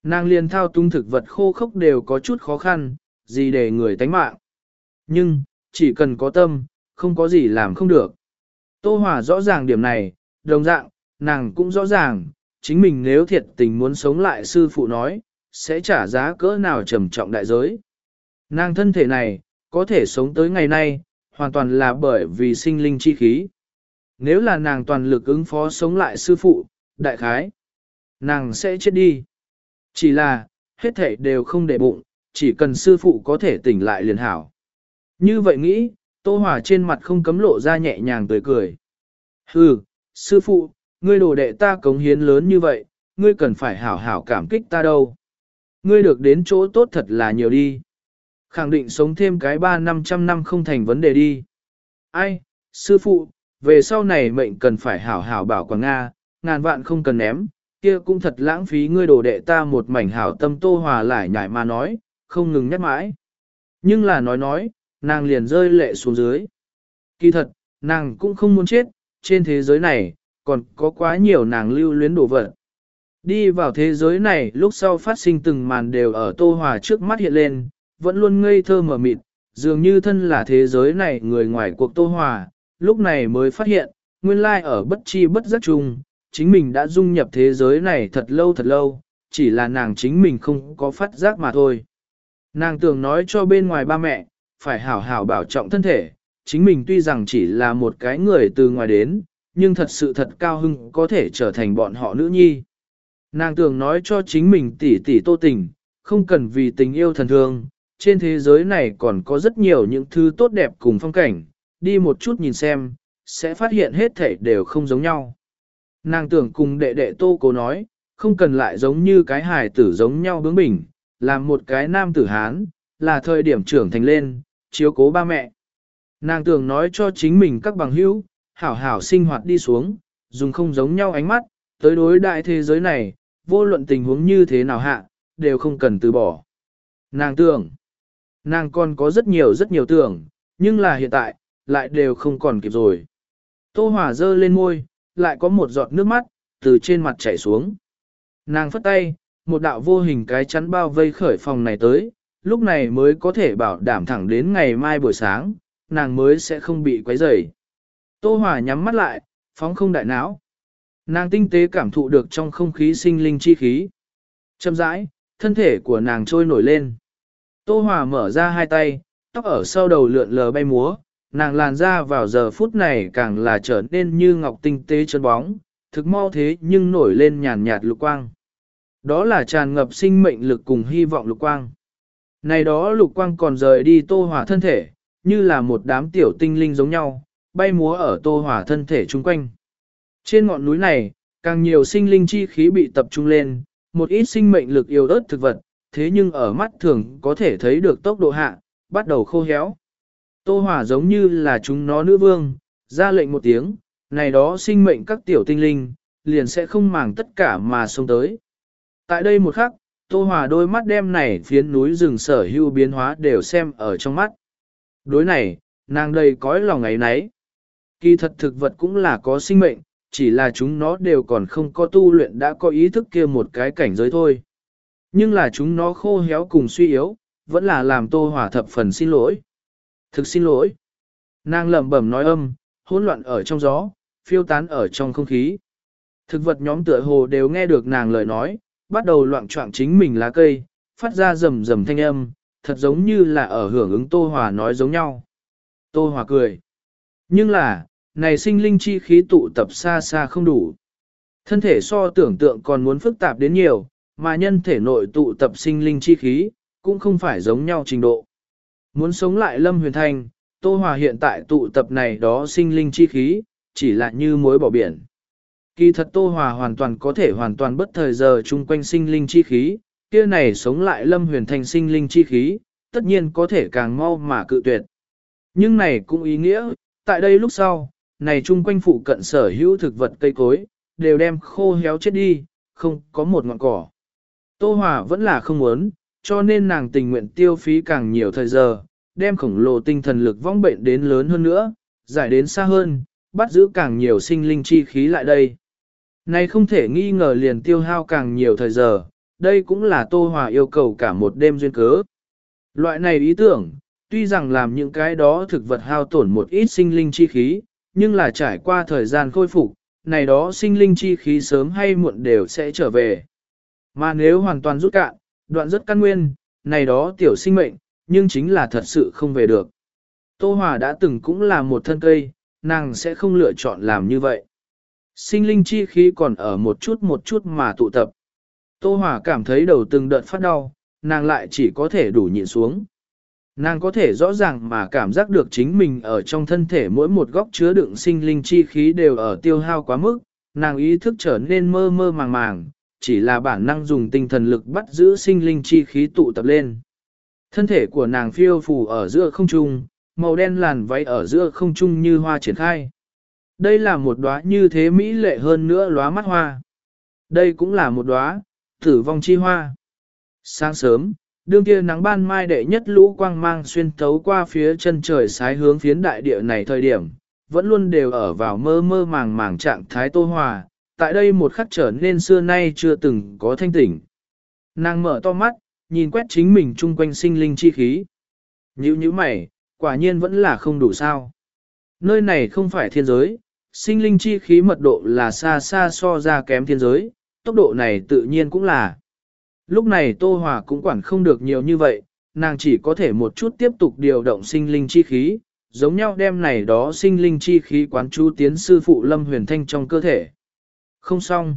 Nàng liền thao tung thực vật khô khốc đều có chút khó khăn, gì để người tánh mạng. Nhưng, chỉ cần có tâm, không có gì làm không được. Tô Hòa rõ ràng điểm này, đồng dạng, nàng cũng rõ ràng, chính mình nếu thiệt tình muốn sống lại sư phụ nói, sẽ trả giá cỡ nào trầm trọng đại giới. Nàng thân thể này, có thể sống tới ngày nay, hoàn toàn là bởi vì sinh linh chi khí. Nếu là nàng toàn lực ứng phó sống lại sư phụ, đại khái, nàng sẽ chết đi. Chỉ là, hết thể đều không để bụng, chỉ cần sư phụ có thể tỉnh lại liền hảo. Như vậy nghĩ, Tô Hòa trên mặt không cấm lộ ra nhẹ nhàng tươi cười. Hừ, sư phụ, ngươi đồ đệ ta cống hiến lớn như vậy, ngươi cần phải hảo hảo cảm kích ta đâu. Ngươi được đến chỗ tốt thật là nhiều đi. Khẳng định sống thêm cái ba năm trăm năm không thành vấn đề đi. Ai, sư phụ, về sau này mệnh cần phải hảo hảo bảo quản Nga, ngàn vạn không cần ném, kia cũng thật lãng phí ngươi đồ đệ ta một mảnh hảo tâm tô hòa lại nhảy mà nói, không ngừng nhắc mãi. Nhưng là nói nói, nàng liền rơi lệ xuống dưới. Kỳ thật, nàng cũng không muốn chết, trên thế giới này, còn có quá nhiều nàng lưu luyến đồ vật. Đi vào thế giới này lúc sau phát sinh từng màn đều ở tô hòa trước mắt hiện lên, vẫn luôn ngây thơ mở mịt, dường như thân là thế giới này người ngoài cuộc tô hòa, lúc này mới phát hiện, nguyên lai ở bất chi bất giác chung, chính mình đã dung nhập thế giới này thật lâu thật lâu, chỉ là nàng chính mình không có phát giác mà thôi. Nàng tưởng nói cho bên ngoài ba mẹ, phải hảo hảo bảo trọng thân thể, chính mình tuy rằng chỉ là một cái người từ ngoài đến, nhưng thật sự thật cao hưng có thể trở thành bọn họ nữ nhi. Nàng tưởng nói cho chính mình tỉ tỉ tô tình, không cần vì tình yêu thần thương, trên thế giới này còn có rất nhiều những thứ tốt đẹp cùng phong cảnh, đi một chút nhìn xem, sẽ phát hiện hết thảy đều không giống nhau. Nàng tưởng cùng đệ đệ tô cố nói, không cần lại giống như cái hài tử giống nhau bướng bỉnh, làm một cái nam tử Hán, là thời điểm trưởng thành lên, chiếu cố ba mẹ. Nàng tưởng nói cho chính mình các bằng hữu, hảo hảo sinh hoạt đi xuống, dùng không giống nhau ánh mắt, tới đối đại thế giới này, vô luận tình huống như thế nào hạ, đều không cần từ bỏ. Nàng tưởng, nàng còn có rất nhiều rất nhiều tưởng, nhưng là hiện tại, lại đều không còn kịp rồi. Tô Hòa dơ lên môi, lại có một giọt nước mắt, từ trên mặt chảy xuống. Nàng phất tay, một đạo vô hình cái chắn bao vây khởi phòng này tới, lúc này mới có thể bảo đảm thẳng đến ngày mai buổi sáng, nàng mới sẽ không bị quấy rầy. Tô Hòa nhắm mắt lại, phóng không đại não. Nàng tinh tế cảm thụ được trong không khí sinh linh chi khí. Chậm rãi, thân thể của nàng trôi nổi lên. Tô Hòa mở ra hai tay, tóc ở sau đầu lượn lờ bay múa, nàng làn ra vào giờ phút này càng là trở nên như ngọc tinh tế chân bóng, thực mau thế nhưng nổi lên nhàn nhạt lục quang. Đó là tràn ngập sinh mệnh lực cùng hy vọng lục quang. Này đó lục quang còn rời đi tô Hòa thân thể, như là một đám tiểu tinh linh giống nhau, bay múa ở tô Hòa thân thể chung quanh. Trên ngọn núi này, càng nhiều sinh linh chi khí bị tập trung lên, một ít sinh mệnh lực yếu ớt thực vật, thế nhưng ở mắt thường có thể thấy được tốc độ hạ, bắt đầu khô héo. Tô hỏa giống như là chúng nó nữ vương, ra lệnh một tiếng, này đó sinh mệnh các tiểu tinh linh, liền sẽ không màng tất cả mà xông tới. Tại đây một khắc, Tô Hòa đôi mắt đem này phiến núi rừng sở hữu biến hóa đều xem ở trong mắt. Đối này, nàng đầy cõi lòng ấy nấy. Kỳ thật thực vật cũng là có sinh mệnh, chỉ là chúng nó đều còn không có tu luyện đã có ý thức kia một cái cảnh giới thôi. Nhưng là chúng nó khô héo cùng suy yếu, vẫn là làm Tô hỏa thập phần xin lỗi. Thực xin lỗi. Nàng lẩm bẩm nói âm, hỗn loạn ở trong gió, phiêu tán ở trong không khí. Thực vật nhóm tựa hồ đều nghe được nàng lời nói, bắt đầu loạn trọng chính mình lá cây, phát ra rầm rầm thanh âm, thật giống như là ở hưởng ứng Tô Hòa nói giống nhau. Tô Hòa cười. Nhưng là, này sinh linh chi khí tụ tập xa xa không đủ. Thân thể so tưởng tượng còn muốn phức tạp đến nhiều, mà nhân thể nội tụ tập sinh linh chi khí, cũng không phải giống nhau trình độ. Muốn sống lại Lâm Huyền Thanh, Tô Hòa hiện tại tụ tập này đó sinh linh chi khí, chỉ là như muối bỏ biển. Kỳ thật Tô Hòa hoàn toàn có thể hoàn toàn bất thời giờ chung quanh sinh linh chi khí, kia này sống lại lâm huyền thành sinh linh chi khí, tất nhiên có thể càng mau mà cự tuyệt. Nhưng này cũng ý nghĩa, tại đây lúc sau, này chung quanh phụ cận sở hữu thực vật cây cối, đều đem khô héo chết đi, không có một ngọn cỏ. Tô Hòa vẫn là không muốn, cho nên nàng tình nguyện tiêu phí càng nhiều thời giờ, đem khổng lồ tinh thần lực vong bệnh đến lớn hơn nữa, giải đến xa hơn, bắt giữ càng nhiều sinh linh chi khí lại đây. Này không thể nghi ngờ liền tiêu hao càng nhiều thời giờ, đây cũng là Tô Hòa yêu cầu cả một đêm duyên cớ. Loại này ý tưởng, tuy rằng làm những cái đó thực vật hao tổn một ít sinh linh chi khí, nhưng là trải qua thời gian khôi phục, này đó sinh linh chi khí sớm hay muộn đều sẽ trở về. Mà nếu hoàn toàn rút cạn, đoạn rất căn nguyên, này đó tiểu sinh mệnh, nhưng chính là thật sự không về được. Tô Hòa đã từng cũng là một thân cây, nàng sẽ không lựa chọn làm như vậy. Sinh linh chi khí còn ở một chút một chút mà tụ tập. Tô Hòa cảm thấy đầu từng đợt phát đau, nàng lại chỉ có thể đủ nhịn xuống. Nàng có thể rõ ràng mà cảm giác được chính mình ở trong thân thể mỗi một góc chứa đựng sinh linh chi khí đều ở tiêu hao quá mức, nàng ý thức trở nên mơ mơ màng màng, chỉ là bản năng dùng tinh thần lực bắt giữ sinh linh chi khí tụ tập lên. Thân thể của nàng phiêu phù ở giữa không trung, màu đen làn váy ở giữa không trung như hoa triển khai. Đây là một đóa như thế mỹ lệ hơn nữa lóa mắt hoa. Đây cũng là một đóa tử vong chi hoa. Sáng sớm, đương kia nắng ban mai đệ nhất lũ quang mang xuyên thấu qua phía chân trời sái hướng phiến đại địa này thời điểm, vẫn luôn đều ở vào mơ mơ màng màng trạng thái tô hòa, tại đây một khắc trở nên xưa nay chưa từng có thanh tỉnh. Nàng mở to mắt, nhìn quét chính mình chung quanh sinh linh chi khí. Nhữ như mày, quả nhiên vẫn là không đủ sao. Nơi này không phải thiên giới, sinh linh chi khí mật độ là xa xa so ra kém thiên giới, tốc độ này tự nhiên cũng là. Lúc này Tô Hòa cũng quản không được nhiều như vậy, nàng chỉ có thể một chút tiếp tục điều động sinh linh chi khí, giống nhau đem này đó sinh linh chi khí quán chú tiến sư phụ Lâm Huyền Thanh trong cơ thể. Không xong.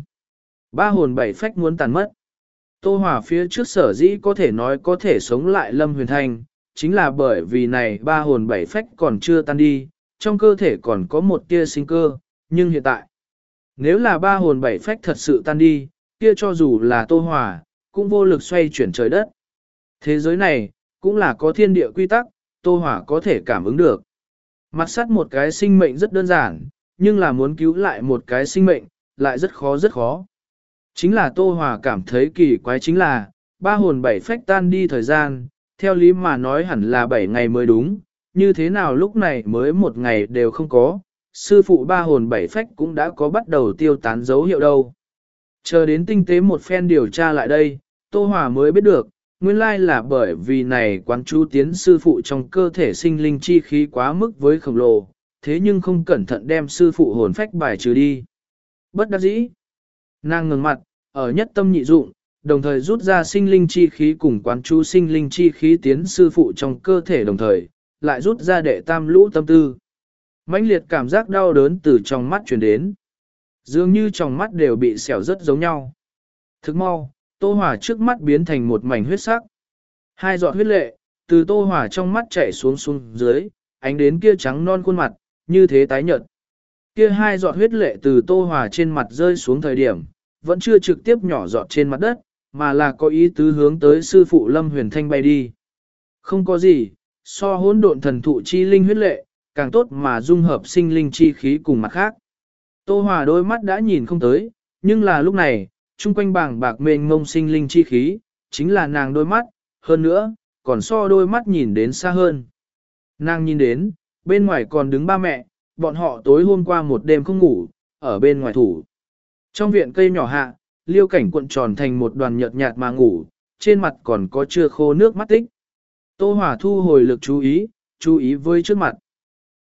Ba hồn bảy phách muốn tàn mất. Tô Hòa phía trước sở dĩ có thể nói có thể sống lại Lâm Huyền Thanh, chính là bởi vì này ba hồn bảy phách còn chưa tan đi, trong cơ thể còn có một tia sinh cơ, nhưng hiện tại, nếu là ba hồn bảy phách thật sự tan đi, kia cho dù là tô hòa, cũng vô lực xoay chuyển trời đất. Thế giới này, cũng là có thiên địa quy tắc, tô hỏa có thể cảm ứng được. Mặt sắt một cái sinh mệnh rất đơn giản, nhưng là muốn cứu lại một cái sinh mệnh, lại rất khó rất khó. Chính là tô hỏa cảm thấy kỳ quái chính là, ba hồn bảy phách tan đi thời gian, theo lý mà nói hẳn là bảy ngày mới đúng, như thế nào lúc này mới một ngày đều không có, sư phụ ba hồn bảy phách cũng đã có bắt đầu tiêu tán dấu hiệu đâu. Chờ đến tinh tế một phen điều tra lại đây, Tô Hòa mới biết được, nguyên lai là bởi vì này quán chú tiến sư phụ trong cơ thể sinh linh chi khí quá mức với khổng lồ, thế nhưng không cẩn thận đem sư phụ hồn phách bài trừ đi. Bất đắc dĩ. Nàng ngừng mặt, ở nhất tâm nhị dụng, đồng thời rút ra sinh linh chi khí cùng quán chú sinh linh chi khí tiến sư phụ trong cơ thể đồng thời, lại rút ra đệ tam lũ tâm tư. mãnh liệt cảm giác đau đớn từ trong mắt truyền đến. Dường như trong mắt đều bị xẻo rất giống nhau. Thức mau, tô hỏa trước mắt biến thành một mảnh huyết sắc. Hai giọt huyết lệ, từ tô hỏa trong mắt chảy xuống xuống dưới, ánh đến kia trắng non khuôn mặt, như thế tái nhợt. Kia hai giọt huyết lệ từ tô hỏa trên mặt rơi xuống thời điểm, vẫn chưa trực tiếp nhỏ giọt trên mặt đất, mà là có ý tứ hướng tới sư phụ Lâm Huyền Thanh bay đi. Không có gì, so hỗn độn thần thụ chi linh huyết lệ, càng tốt mà dung hợp sinh linh chi khí cùng mặt khác. Tô Hòa đôi mắt đã nhìn không tới, nhưng là lúc này, chung quanh bảng bạc mênh ngông sinh linh chi khí, chính là nàng đôi mắt, hơn nữa, còn so đôi mắt nhìn đến xa hơn. Nàng nhìn đến, bên ngoài còn đứng ba mẹ, bọn họ tối hôm qua một đêm không ngủ, ở bên ngoài thủ. Trong viện cây nhỏ hạ, liêu cảnh cuộn tròn thành một đoàn nhợt nhạt mà ngủ, trên mặt còn có chưa khô nước mắt tích. Tô Hòa thu hồi lực chú ý, chú ý với trước mặt.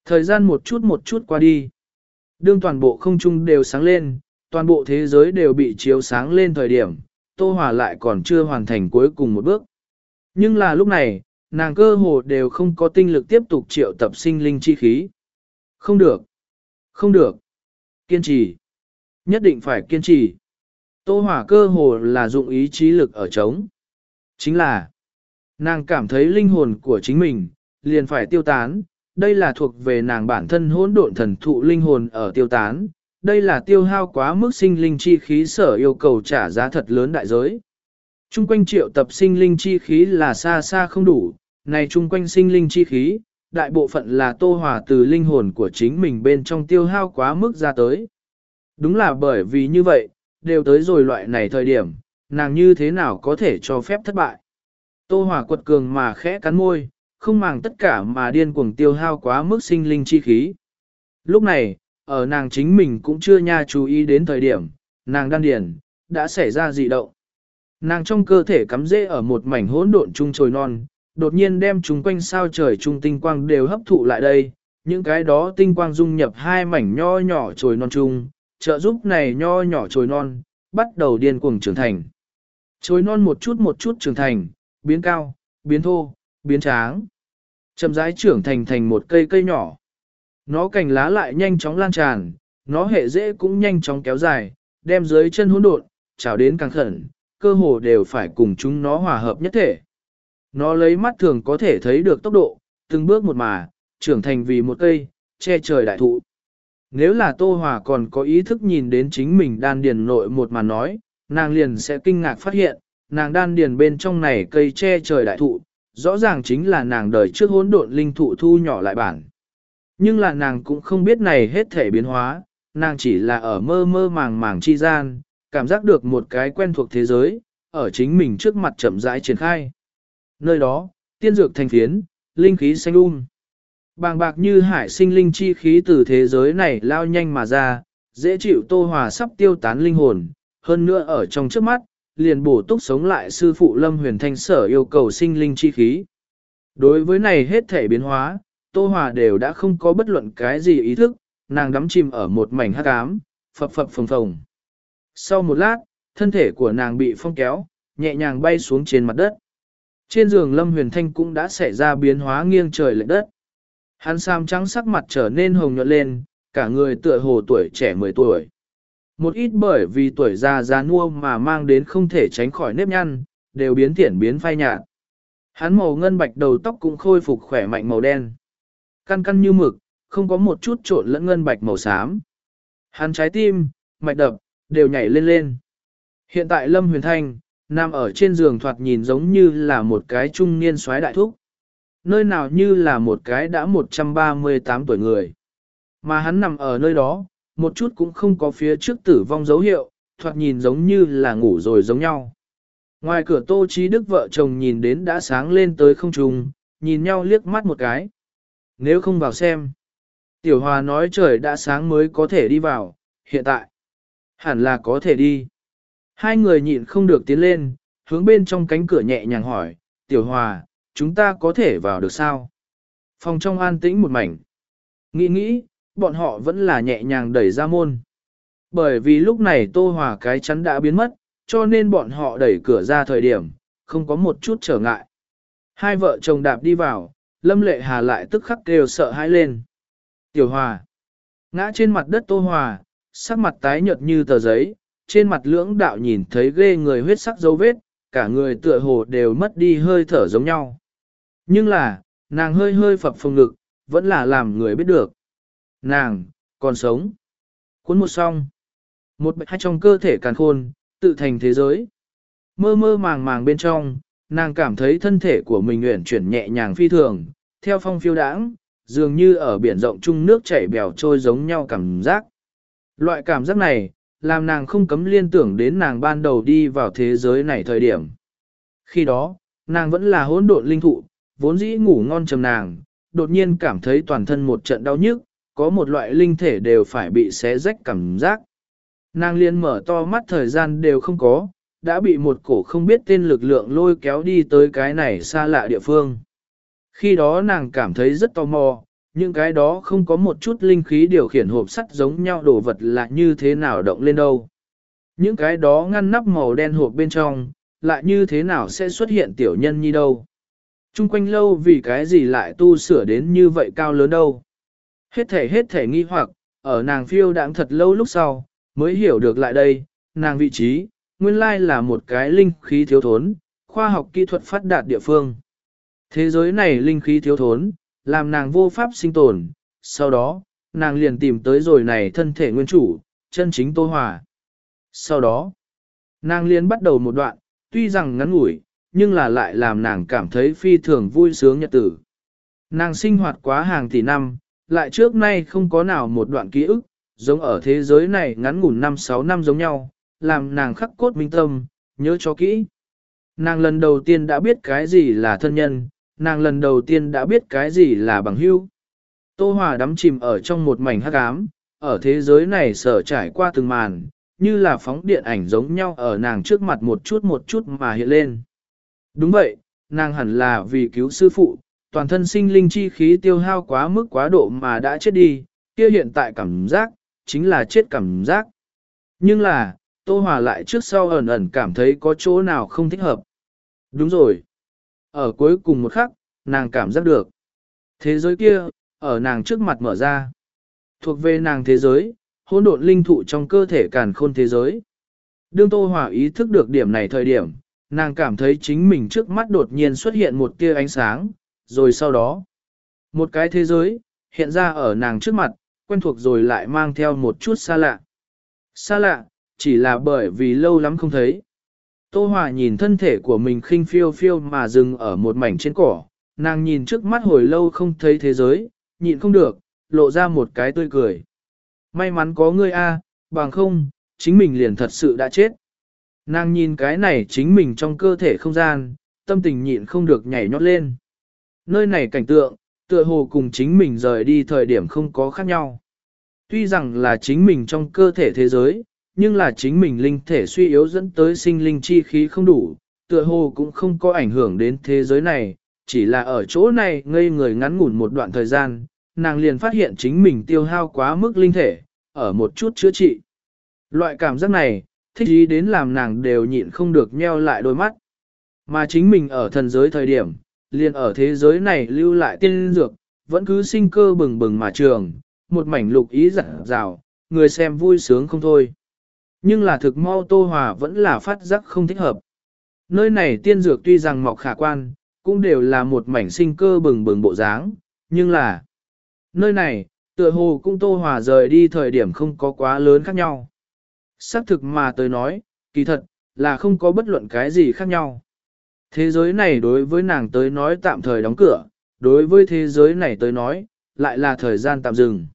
Thời gian một chút một chút qua đi. Đương toàn bộ không trung đều sáng lên, toàn bộ thế giới đều bị chiếu sáng lên thời điểm, Tô Hòa lại còn chưa hoàn thành cuối cùng một bước. Nhưng là lúc này, nàng cơ hồ đều không có tinh lực tiếp tục triệu tập sinh linh chi khí. Không được. Không được. Kiên trì. Nhất định phải kiên trì. Tô hỏa cơ hồ là dụng ý chí lực ở chống. Chính là, nàng cảm thấy linh hồn của chính mình, liền phải tiêu tán, đây là thuộc về nàng bản thân hỗn độn thần thụ linh hồn ở tiêu tán, đây là tiêu hao quá mức sinh linh chi khí sở yêu cầu trả giá thật lớn đại giới. Trung quanh triệu tập sinh linh chi khí là xa xa không đủ, này trung quanh sinh linh chi khí, đại bộ phận là tô hòa từ linh hồn của chính mình bên trong tiêu hao quá mức ra tới. Đúng là bởi vì như vậy, đều tới rồi loại này thời điểm, nàng như thế nào có thể cho phép thất bại. Tô hỏa quật cường mà khẽ cắn môi, không màng tất cả mà điên cuồng tiêu hao quá mức sinh linh chi khí. Lúc này, ở nàng chính mình cũng chưa nha chú ý đến thời điểm, nàng đan điền, đã xảy ra dị động. Nàng trong cơ thể cắm rễ ở một mảnh hỗn độn trung trồi non, đột nhiên đem chúng quanh sao trời trung tinh quang đều hấp thụ lại đây, những cái đó tinh quang dung nhập hai mảnh nho nhỏ trồi non chung, trợ giúp này nho nhỏ trồi non, bắt đầu điên cuồng trưởng thành. Trồi non một chút một chút trưởng thành, biến cao, biến thô, biến tráng. Chậm rãi trưởng thành thành một cây cây nhỏ. Nó cành lá lại nhanh chóng lan tràn, nó hệ dễ cũng nhanh chóng kéo dài, đem dưới chân hỗn độn, chào đến càng khẩn, cơ hồ đều phải cùng chúng nó hòa hợp nhất thể. Nó lấy mắt thường có thể thấy được tốc độ, từng bước một mà, trưởng thành vì một cây, che trời đại thụ. Nếu là Tô Hòa còn có ý thức nhìn đến chính mình đan điền nội một mà nói, nàng liền sẽ kinh ngạc phát hiện, nàng đan điền bên trong này cây che trời đại thụ, rõ ràng chính là nàng đời trước hỗn độn linh thụ thu nhỏ lại bản. Nhưng là nàng cũng không biết này hết thể biến hóa, nàng chỉ là ở mơ mơ màng màng chi gian, cảm giác được một cái quen thuộc thế giới, ở chính mình trước mặt chậm rãi triển khai. Nơi đó, tiên dược thành phiến, linh khí xanh um. Bàng bạc như hải sinh linh chi khí từ thế giới này lao nhanh mà ra, dễ chịu tô hòa sắp tiêu tán linh hồn, hơn nữa ở trong trước mắt, liền bổ túc sống lại sư phụ Lâm Huyền Thanh sở yêu cầu sinh linh chi khí. Đối với này hết thể biến hóa, Tô Hòa đều đã không có bất luận cái gì ý thức, nàng đắm chìm ở một mảnh hắc ám, phập phập phồng phồng. Sau một lát, thân thể của nàng bị phong kéo, nhẹ nhàng bay xuống trên mặt đất. Trên giường Lâm Huyền Thanh cũng đã xảy ra biến hóa nghiêng trời lệch đất. Hắn sam trắng sắc mặt trở nên hồng nhuận lên, cả người tựa hồ tuổi trẻ 10 tuổi. Một ít bởi vì tuổi già già nua mà mang đến không thể tránh khỏi nếp nhăn, đều biến thiển biến phai nhạt. Hắn màu ngân bạch đầu tóc cũng khôi phục khỏe mạnh màu đen. Căn căn như mực, không có một chút trộn lẫn ngân bạch màu xám. Hắn trái tim, mạch đập, đều nhảy lên lên. Hiện tại Lâm Huyền Thanh, nằm ở trên giường thoạt nhìn giống như là một cái trung niên soái đại thúc. Nơi nào như là một cái đã 138 tuổi người. Mà hắn nằm ở nơi đó, một chút cũng không có phía trước tử vong dấu hiệu, thoạt nhìn giống như là ngủ rồi giống nhau. Ngoài cửa Tô Chí Đức vợ chồng nhìn đến đã sáng lên tới không trùng, nhìn nhau liếc mắt một cái. Nếu không vào xem. Tiểu Hòa nói trời đã sáng mới có thể đi vào, hiện tại. Hẳn là có thể đi. Hai người nhịn không được tiến lên, hướng bên trong cánh cửa nhẹ nhàng hỏi, tiểu hòa, chúng ta có thể vào được sao? Phòng trong an tĩnh một mảnh. Nghĩ nghĩ, bọn họ vẫn là nhẹ nhàng đẩy ra môn. Bởi vì lúc này tô hòa cái chắn đã biến mất, cho nên bọn họ đẩy cửa ra thời điểm, không có một chút trở ngại. Hai vợ chồng đạp đi vào, Lâm Lệ Hà lại tức khắc kêu sợ hãi lên. Tiểu Hòa. Ngã trên mặt đất Tô Hòa, sắc mặt tái nhợt như tờ giấy, trên mặt lưỡng đạo nhìn thấy ghê người huyết sắc dấu vết, cả người tựa hồ đều mất đi hơi thở giống nhau. Nhưng là, nàng hơi hơi phập phồng ngực, vẫn là làm người biết được. Nàng, còn sống. Cuốn một song. Một bạch hai trong cơ thể càn khôn, tự thành thế giới. Mơ mơ màng màng bên trong, nàng cảm thấy thân thể của mình uyển chuyển nhẹ nhàng phi thường, theo phong phiêu đãng, dường như ở biển rộng chung nước chảy bèo trôi giống nhau cảm giác. Loại cảm giác này, làm nàng không cấm liên tưởng đến nàng ban đầu đi vào thế giới này thời điểm. Khi đó, nàng vẫn là hỗn độn linh thụ, vốn dĩ ngủ ngon trầm nàng, đột nhiên cảm thấy toàn thân một trận đau nhức, có một loại linh thể đều phải bị xé rách cảm giác. Nàng liên mở to mắt thời gian đều không có, đã bị một cổ không biết tên lực lượng lôi kéo đi tới cái này xa lạ địa phương. Khi đó nàng cảm thấy rất tò mò, những cái đó không có một chút linh khí điều khiển hộp sắt giống nhau đồ vật là như thế nào động lên đâu. Những cái đó ngăn nắp màu đen hộp bên trong, lại như thế nào sẽ xuất hiện tiểu nhân như đâu. Trung quanh lâu vì cái gì lại tu sửa đến như vậy cao lớn đâu. Hết thể hết thể nghi hoặc, ở nàng phiêu đãng thật lâu lúc sau, mới hiểu được lại đây, nàng vị trí, nguyên lai là một cái linh khí thiếu thốn, khoa học kỹ thuật phát đạt địa phương. Thế giới này linh khí thiếu thốn, làm nàng vô pháp sinh tồn, sau đó, nàng liền tìm tới rồi này thân thể nguyên chủ, chân chính Tô Hòa. Sau đó, nàng liền bắt đầu một đoạn, tuy rằng ngắn ngủi, nhưng là lại làm nàng cảm thấy phi thường vui sướng nhật tử. Nàng sinh hoạt quá hàng tỷ năm, lại trước nay không có nào một đoạn ký ức, giống ở thế giới này ngắn ngủn 5-6 năm giống nhau, làm nàng khắc cốt minh tâm, nhớ cho kỹ. Nàng lần đầu tiên đã biết cái gì là thân nhân, nàng lần đầu tiên đã biết cái gì là bằng hữu. Tô Hòa đắm chìm ở trong một mảnh hắc ám, ở thế giới này sở trải qua từng màn, như là phóng điện ảnh giống nhau ở nàng trước mặt một chút một chút mà hiện lên. Đúng vậy, nàng hẳn là vì cứu sư phụ, toàn thân sinh linh chi khí tiêu hao quá mức quá độ mà đã chết đi, kia hiện tại cảm giác, chính là chết cảm giác. Nhưng là, Tô Hòa lại trước sau ẩn ẩn cảm thấy có chỗ nào không thích hợp. Đúng rồi. Ở cuối cùng một khắc, nàng cảm giác được. Thế giới kia, ở nàng trước mặt mở ra. Thuộc về nàng thế giới, hỗn độn linh thụ trong cơ thể càn khôn thế giới. Đương Tô Hòa ý thức được điểm này thời điểm, nàng cảm thấy chính mình trước mắt đột nhiên xuất hiện một tia ánh sáng, rồi sau đó, một cái thế giới, hiện ra ở nàng trước mặt, quen thuộc rồi lại mang theo một chút xa lạ. Xa lạ, chỉ là bởi vì lâu lắm không thấy. Tô Hòa nhìn thân thể của mình khinh phiêu phiêu mà dừng ở một mảnh trên cỏ, nàng nhìn trước mắt hồi lâu không thấy thế giới, nhịn không được, lộ ra một cái tươi cười. May mắn có ngươi a, bằng không, chính mình liền thật sự đã chết. Nàng nhìn cái này chính mình trong cơ thể không gian, tâm tình nhịn không được nhảy nhót lên. Nơi này cảnh tượng, tựa hồ cùng chính mình rời đi thời điểm không có khác nhau. Tuy rằng là chính mình trong cơ thể thế giới, nhưng là chính mình linh thể suy yếu dẫn tới sinh linh chi khí không đủ, tựa hồ cũng không có ảnh hưởng đến thế giới này, chỉ là ở chỗ này ngây người ngắn ngủn một đoạn thời gian, nàng liền phát hiện chính mình tiêu hao quá mức linh thể, ở một chút chữa trị. Loại cảm giác này, thích ý đến làm nàng đều nhịn không được nheo lại đôi mắt. Mà chính mình ở thần giới thời điểm, liền ở thế giới này lưu lại tiên dược, vẫn cứ sinh cơ bừng bừng mà trường, một mảnh lục ý dặn rào, người xem vui sướng không thôi. Nhưng là thực mau Tô Hòa vẫn là phát giác không thích hợp. Nơi này tiên dược tuy rằng mọc khả quan, cũng đều là một mảnh sinh cơ bừng bừng bộ dáng, nhưng là nơi này, tựa hồ cũng Tô Hòa rời đi thời điểm không có quá lớn khác nhau. Xác thực mà tới nói, kỳ thật, là không có bất luận cái gì khác nhau. Thế giới này đối với nàng tới nói tạm thời đóng cửa, đối với thế giới này tới nói, lại là thời gian tạm dừng.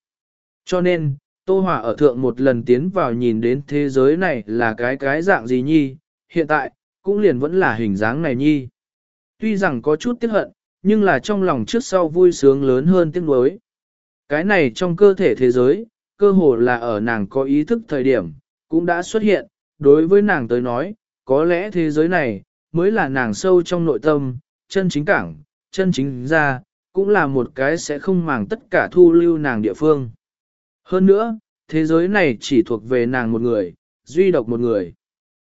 Cho nên, Tô Hòa ở thượng một lần tiến vào nhìn đến thế giới này là cái cái dạng gì nhi, hiện tại, cũng liền vẫn là hình dáng này nhi. Tuy rằng có chút tiếc hận, nhưng là trong lòng trước sau vui sướng lớn hơn tiếc nuối. Cái này trong cơ thể thế giới, cơ hồ là ở nàng có ý thức thời điểm, cũng đã xuất hiện, đối với nàng tới nói, có lẽ thế giới này, mới là nàng sâu trong nội tâm, chân chính cảng, chân chính ra, cũng là một cái sẽ không màng tất cả thu lưu nàng địa phương. Hơn nữa, thế giới này chỉ thuộc về nàng một người, duy độc một người.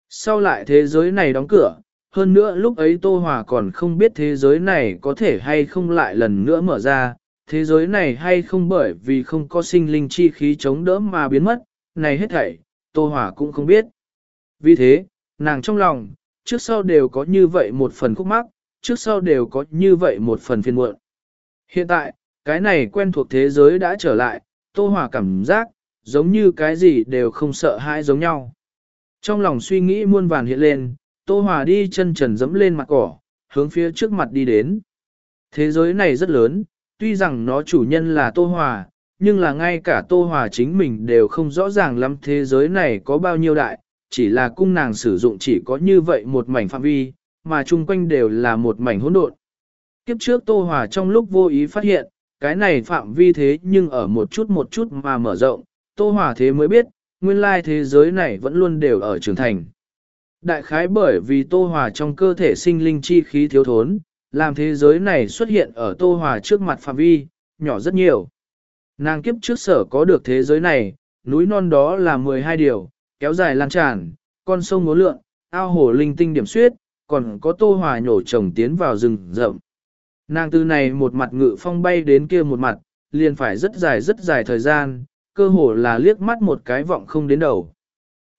Sau lại thế giới này đóng cửa, hơn nữa lúc ấy Tô Hòa còn không biết thế giới này có thể hay không lại lần nữa mở ra, thế giới này hay không bởi vì không có sinh linh chi khí chống đỡ mà biến mất, này hết thảy, Tô Hòa cũng không biết. Vì thế, nàng trong lòng, trước sau đều có như vậy một phần khúc mắc, trước sau đều có như vậy một phần phiền muộn. Hiện tại, cái này quen thuộc thế giới đã trở lại, Tô Hòa cảm giác, giống như cái gì đều không sợ hãi giống nhau. Trong lòng suy nghĩ muôn vàn hiện lên, Tô Hòa đi chân trần dẫm lên mặt cỏ, hướng phía trước mặt đi đến. Thế giới này rất lớn, tuy rằng nó chủ nhân là Tô Hòa, nhưng là ngay cả Tô Hòa chính mình đều không rõ ràng lắm thế giới này có bao nhiêu đại, chỉ là cung nàng sử dụng chỉ có như vậy một mảnh phạm vi, mà chung quanh đều là một mảnh hỗn độn. Kiếp trước Tô Hòa trong lúc vô ý phát hiện, cái này phạm vi thế nhưng ở một chút một chút mà mở rộng, Tô Hòa thế mới biết, nguyên lai thế giới này vẫn luôn đều ở trưởng thành. Đại khái bởi vì Tô Hòa trong cơ thể sinh linh chi khí thiếu thốn, làm thế giới này xuất hiện ở Tô Hòa trước mặt phạm vi, nhỏ rất nhiều. Nàng kiếp trước sở có được thế giới này, núi non đó là 12 điều, kéo dài lan tràn, con sông ngố lượng, ao hồ linh tinh điểm suyết, còn có Tô Hòa nhổ trồng tiến vào rừng rậm. Nàng từ này một mặt ngự phong bay đến kia một mặt, liền phải rất dài rất dài thời gian, cơ hồ là liếc mắt một cái vọng không đến đầu.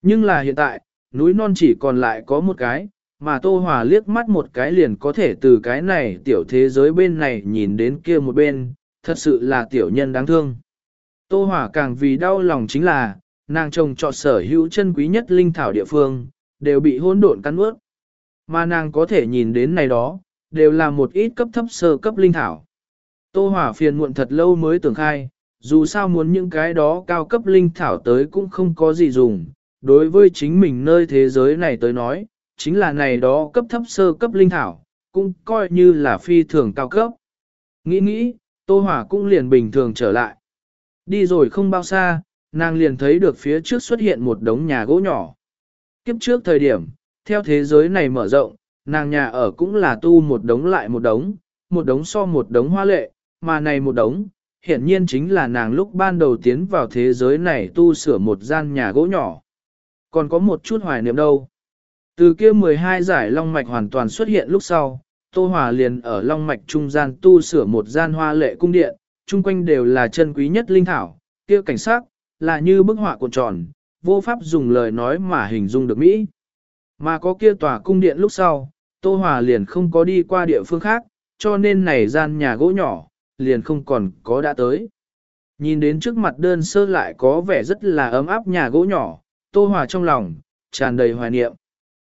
Nhưng là hiện tại, núi non chỉ còn lại có một cái, mà Tô Hòa liếc mắt một cái liền có thể từ cái này tiểu thế giới bên này nhìn đến kia một bên, thật sự là tiểu nhân đáng thương. Tô Hòa càng vì đau lòng chính là, nàng trồng trọt sở hữu chân quý nhất linh thảo địa phương, đều bị hỗn độn cắn ướt. Mà nàng có thể nhìn đến này đó, đều là một ít cấp thấp sơ cấp linh thảo. Tô hỏa phiền muộn thật lâu mới tưởng khai, dù sao muốn những cái đó cao cấp linh thảo tới cũng không có gì dùng, đối với chính mình nơi thế giới này tới nói, chính là này đó cấp thấp sơ cấp linh thảo, cũng coi như là phi thường cao cấp. Nghĩ nghĩ, Tô Hỏa cũng liền bình thường trở lại. Đi rồi không bao xa, nàng liền thấy được phía trước xuất hiện một đống nhà gỗ nhỏ. Kiếp trước thời điểm, theo thế giới này mở rộng, nàng nhà ở cũng là tu một đống lại một đống, một đống so một đống hoa lệ, mà này một đống, hiển nhiên chính là nàng lúc ban đầu tiến vào thế giới này tu sửa một gian nhà gỗ nhỏ. Còn có một chút hoài niệm đâu. Từ kia 12 giải long mạch hoàn toàn xuất hiện lúc sau, Tô Hòa liền ở long mạch trung gian tu sửa một gian hoa lệ cung điện, chung quanh đều là chân quý nhất linh thảo, kia cảnh sát, là như bức họa cuộn tròn, vô pháp dùng lời nói mà hình dung được Mỹ. Mà có kia tòa cung điện lúc sau, Tô Hòa liền không có đi qua địa phương khác, cho nên này gian nhà gỗ nhỏ, liền không còn có đã tới. Nhìn đến trước mặt đơn sơ lại có vẻ rất là ấm áp nhà gỗ nhỏ, Tô Hòa trong lòng, tràn đầy hoài niệm.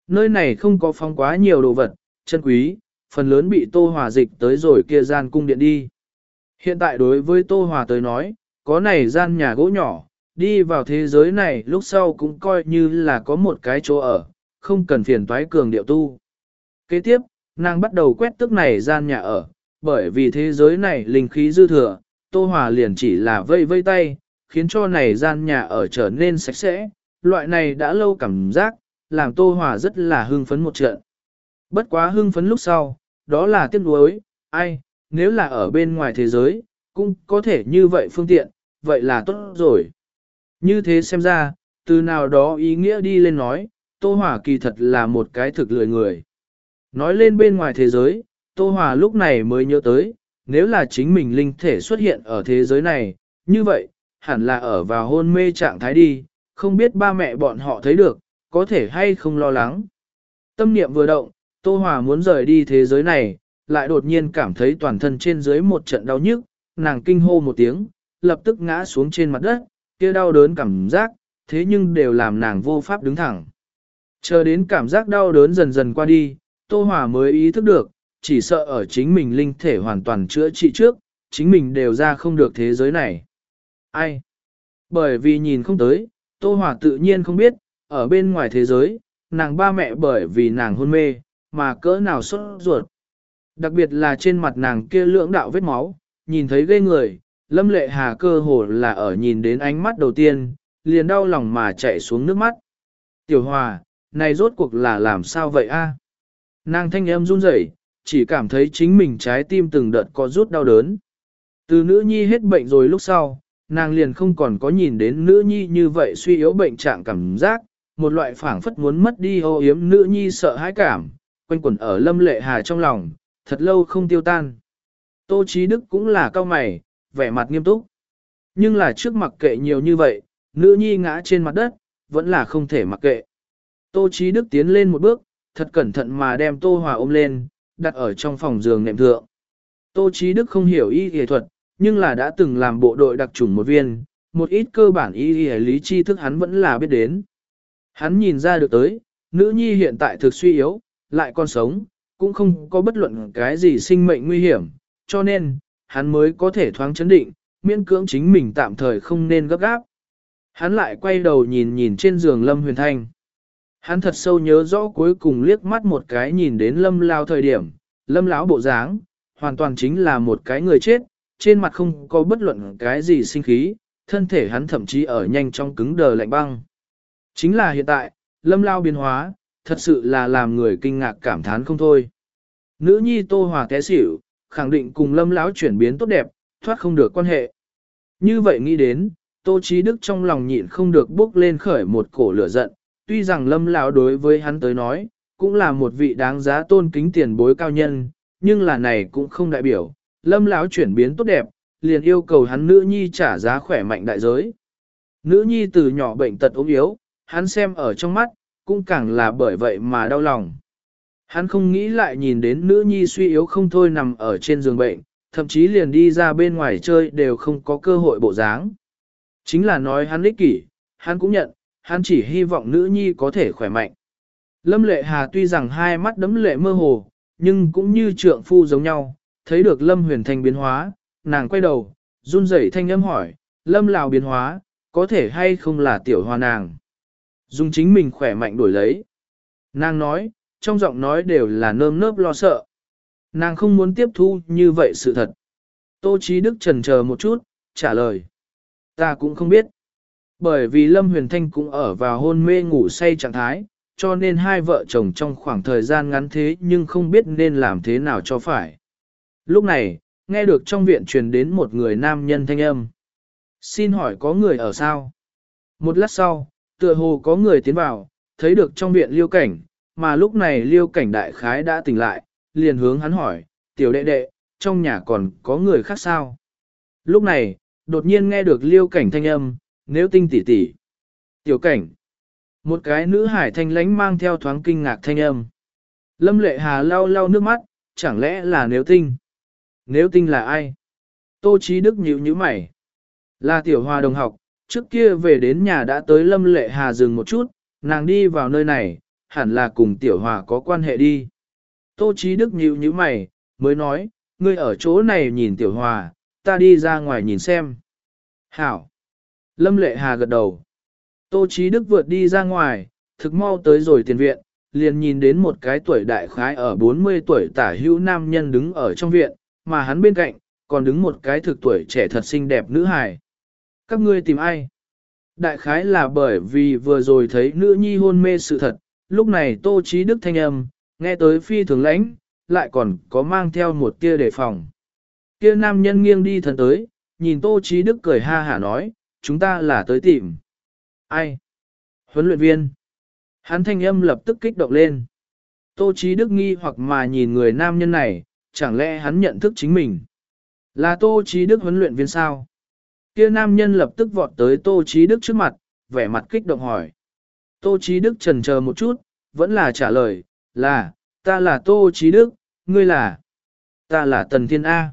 Nơi này không có phong quá nhiều đồ vật, chân quý, phần lớn bị Tô Hòa dịch tới rồi kia gian cung điện đi. Hiện tại đối với Tô Hòa tới nói, có này gian nhà gỗ nhỏ, đi vào thế giới này lúc sau cũng coi như là có một cái chỗ ở, không cần phiền toái cường điệu tu. Kế tiếp, nàng bắt đầu quét tức này gian nhà ở, bởi vì thế giới này linh khí dư thừa, Tô Hòa liền chỉ là vây vây tay, khiến cho này gian nhà ở trở nên sạch sẽ, loại này đã lâu cảm giác, làm Tô Hòa rất là hưng phấn một trận. Bất quá hưng phấn lúc sau, đó là tiếc nuối, ai, nếu là ở bên ngoài thế giới, cũng có thể như vậy phương tiện, vậy là tốt rồi. Như thế xem ra, từ nào đó ý nghĩa đi lên nói, Tô Hòa kỳ thật là một cái thực lười người. Nói lên bên ngoài thế giới, Tô Hòa lúc này mới nhớ tới, nếu là chính mình linh thể xuất hiện ở thế giới này, như vậy, hẳn là ở vào hôn mê trạng thái đi, không biết ba mẹ bọn họ thấy được, có thể hay không lo lắng. Tâm niệm vừa động, Tô Hòa muốn rời đi thế giới này, lại đột nhiên cảm thấy toàn thân trên dưới một trận đau nhức, nàng kinh hô một tiếng, lập tức ngã xuống trên mặt đất, kia đau đớn cảm giác, thế nhưng đều làm nàng vô pháp đứng thẳng. Chờ đến cảm giác đau đớn dần dần qua đi, Tô Hòa mới ý thức được, chỉ sợ ở chính mình linh thể hoàn toàn chữa trị trước, chính mình đều ra không được thế giới này. Ai? Bởi vì nhìn không tới, Tô Hòa tự nhiên không biết, ở bên ngoài thế giới, nàng ba mẹ bởi vì nàng hôn mê, mà cỡ nào sốt ruột. Đặc biệt là trên mặt nàng kia lưỡng đạo vết máu, nhìn thấy ghê người, lâm lệ hà cơ hồ là ở nhìn đến ánh mắt đầu tiên, liền đau lòng mà chạy xuống nước mắt. Tiểu Hòa, này rốt cuộc là làm sao vậy a? Nàng thanh em run rẩy, chỉ cảm thấy chính mình trái tim từng đợt có rút đau đớn. Từ nữ nhi hết bệnh rồi lúc sau, nàng liền không còn có nhìn đến nữ nhi như vậy suy yếu bệnh trạng cảm giác, một loại phảng phất muốn mất đi ô yếm nữ nhi sợ hãi cảm, quanh quẩn ở lâm lệ hà trong lòng, thật lâu không tiêu tan. Tô Chí Đức cũng là cao mày, vẻ mặt nghiêm túc. Nhưng là trước mặc kệ nhiều như vậy, nữ nhi ngã trên mặt đất, vẫn là không thể mặc kệ. Tô Chí Đức tiến lên một bước, thật cẩn thận mà đem Tô Hòa ôm lên, đặt ở trong phòng giường nệm thượng. Tô Chí Đức không hiểu y y thuật, nhưng là đã từng làm bộ đội đặc chủng một viên, một ít cơ bản y y lý tri thức hắn vẫn là biết đến. Hắn nhìn ra được tới, nữ nhi hiện tại thực suy yếu, lại còn sống, cũng không có bất luận cái gì sinh mệnh nguy hiểm, cho nên, hắn mới có thể thoáng chấn định, miễn cưỡng chính mình tạm thời không nên gấp gáp. Hắn lại quay đầu nhìn nhìn trên giường Lâm Huyền Thanh. Hắn thật sâu nhớ rõ cuối cùng liếc mắt một cái nhìn đến Lâm Lao thời điểm, Lâm lão bộ dáng, hoàn toàn chính là một cái người chết, trên mặt không có bất luận cái gì sinh khí, thân thể hắn thậm chí ở nhanh trong cứng đờ lạnh băng. Chính là hiện tại, Lâm Lao biến hóa, thật sự là làm người kinh ngạc cảm thán không thôi. Nữ nhi Tô Hòa té xỉu, khẳng định cùng Lâm lão chuyển biến tốt đẹp, thoát không được quan hệ. Như vậy nghĩ đến, Tô Chí Đức trong lòng nhịn không được bước lên khởi một cổ lửa giận, tuy rằng Lâm lão đối với hắn tới nói, cũng là một vị đáng giá tôn kính tiền bối cao nhân, nhưng là này cũng không đại biểu, Lâm lão chuyển biến tốt đẹp, liền yêu cầu hắn nữ nhi trả giá khỏe mạnh đại giới. Nữ nhi từ nhỏ bệnh tật ốm yếu, hắn xem ở trong mắt, cũng càng là bởi vậy mà đau lòng. Hắn không nghĩ lại nhìn đến nữ nhi suy yếu không thôi nằm ở trên giường bệnh, thậm chí liền đi ra bên ngoài chơi đều không có cơ hội bộ dáng. Chính là nói hắn ích kỷ, hắn cũng nhận, hắn chỉ hy vọng nữ nhi có thể khỏe mạnh. Lâm lệ hà tuy rằng hai mắt đấm lệ mơ hồ, nhưng cũng như trượng phu giống nhau, thấy được Lâm huyền thanh biến hóa, nàng quay đầu, run rẩy thanh âm hỏi, Lâm lào biến hóa, có thể hay không là tiểu hoa nàng. Dùng chính mình khỏe mạnh đổi lấy. Nàng nói, trong giọng nói đều là nơm nớp lo sợ. Nàng không muốn tiếp thu như vậy sự thật. Tô Chí Đức trần chờ một chút, trả lời. Ta cũng không biết. Bởi vì Lâm Huyền Thanh cũng ở vào hôn mê ngủ say trạng thái, cho nên hai vợ chồng trong khoảng thời gian ngắn thế nhưng không biết nên làm thế nào cho phải. Lúc này, nghe được trong viện truyền đến một người nam nhân thanh âm. Xin hỏi có người ở sao? Một lát sau, tựa hồ có người tiến vào, thấy được trong viện liêu cảnh, mà lúc này liêu cảnh đại khái đã tỉnh lại, liền hướng hắn hỏi, tiểu đệ đệ, trong nhà còn có người khác sao? Lúc này, đột nhiên nghe được liêu cảnh thanh âm, nếu tinh tỉ tỉ. Tiểu cảnh. Một cái nữ hải thanh lánh mang theo thoáng kinh ngạc thanh âm. Lâm lệ hà lau lau nước mắt, chẳng lẽ là nếu tinh? Nếu tinh là ai? Tô Chí Đức nhíu nhíu mày. Là tiểu hòa đồng học, trước kia về đến nhà đã tới Lâm lệ hà dừng một chút, nàng đi vào nơi này, hẳn là cùng tiểu hòa có quan hệ đi. Tô Chí Đức nhíu nhíu mày, mới nói, ngươi ở chỗ này nhìn tiểu hòa, ta đi ra ngoài nhìn xem. Hảo. Lâm Lệ Hà gật đầu. Tô Chí Đức vượt đi ra ngoài, thực mau tới rồi tiền viện, liền nhìn đến một cái tuổi đại khái ở 40 tuổi tả hữu nam nhân đứng ở trong viện, mà hắn bên cạnh, còn đứng một cái thực tuổi trẻ thật xinh đẹp nữ hài. Các ngươi tìm ai? Đại khái là bởi vì vừa rồi thấy nữ nhi hôn mê sự thật, lúc này Tô Chí Đức thanh âm, nghe tới phi thường lãnh, lại còn có mang theo một tia đề phòng. Kia nam nhân nghiêng đi thần tới, nhìn Tô Chí Đức cười ha hả nói, chúng ta là tới tìm. Ai? Huấn luyện viên. Hắn thanh âm lập tức kích động lên. Tô Chí Đức nghi hoặc mà nhìn người nam nhân này, chẳng lẽ hắn nhận thức chính mình? Là Tô Chí Đức huấn luyện viên sao? Kia nam nhân lập tức vọt tới Tô Chí Đức trước mặt, vẻ mặt kích động hỏi. Tô Chí Đức chần chờ một chút, vẫn là trả lời, là, ta là Tô Chí Đức, ngươi là, ta là Tần Thiên A.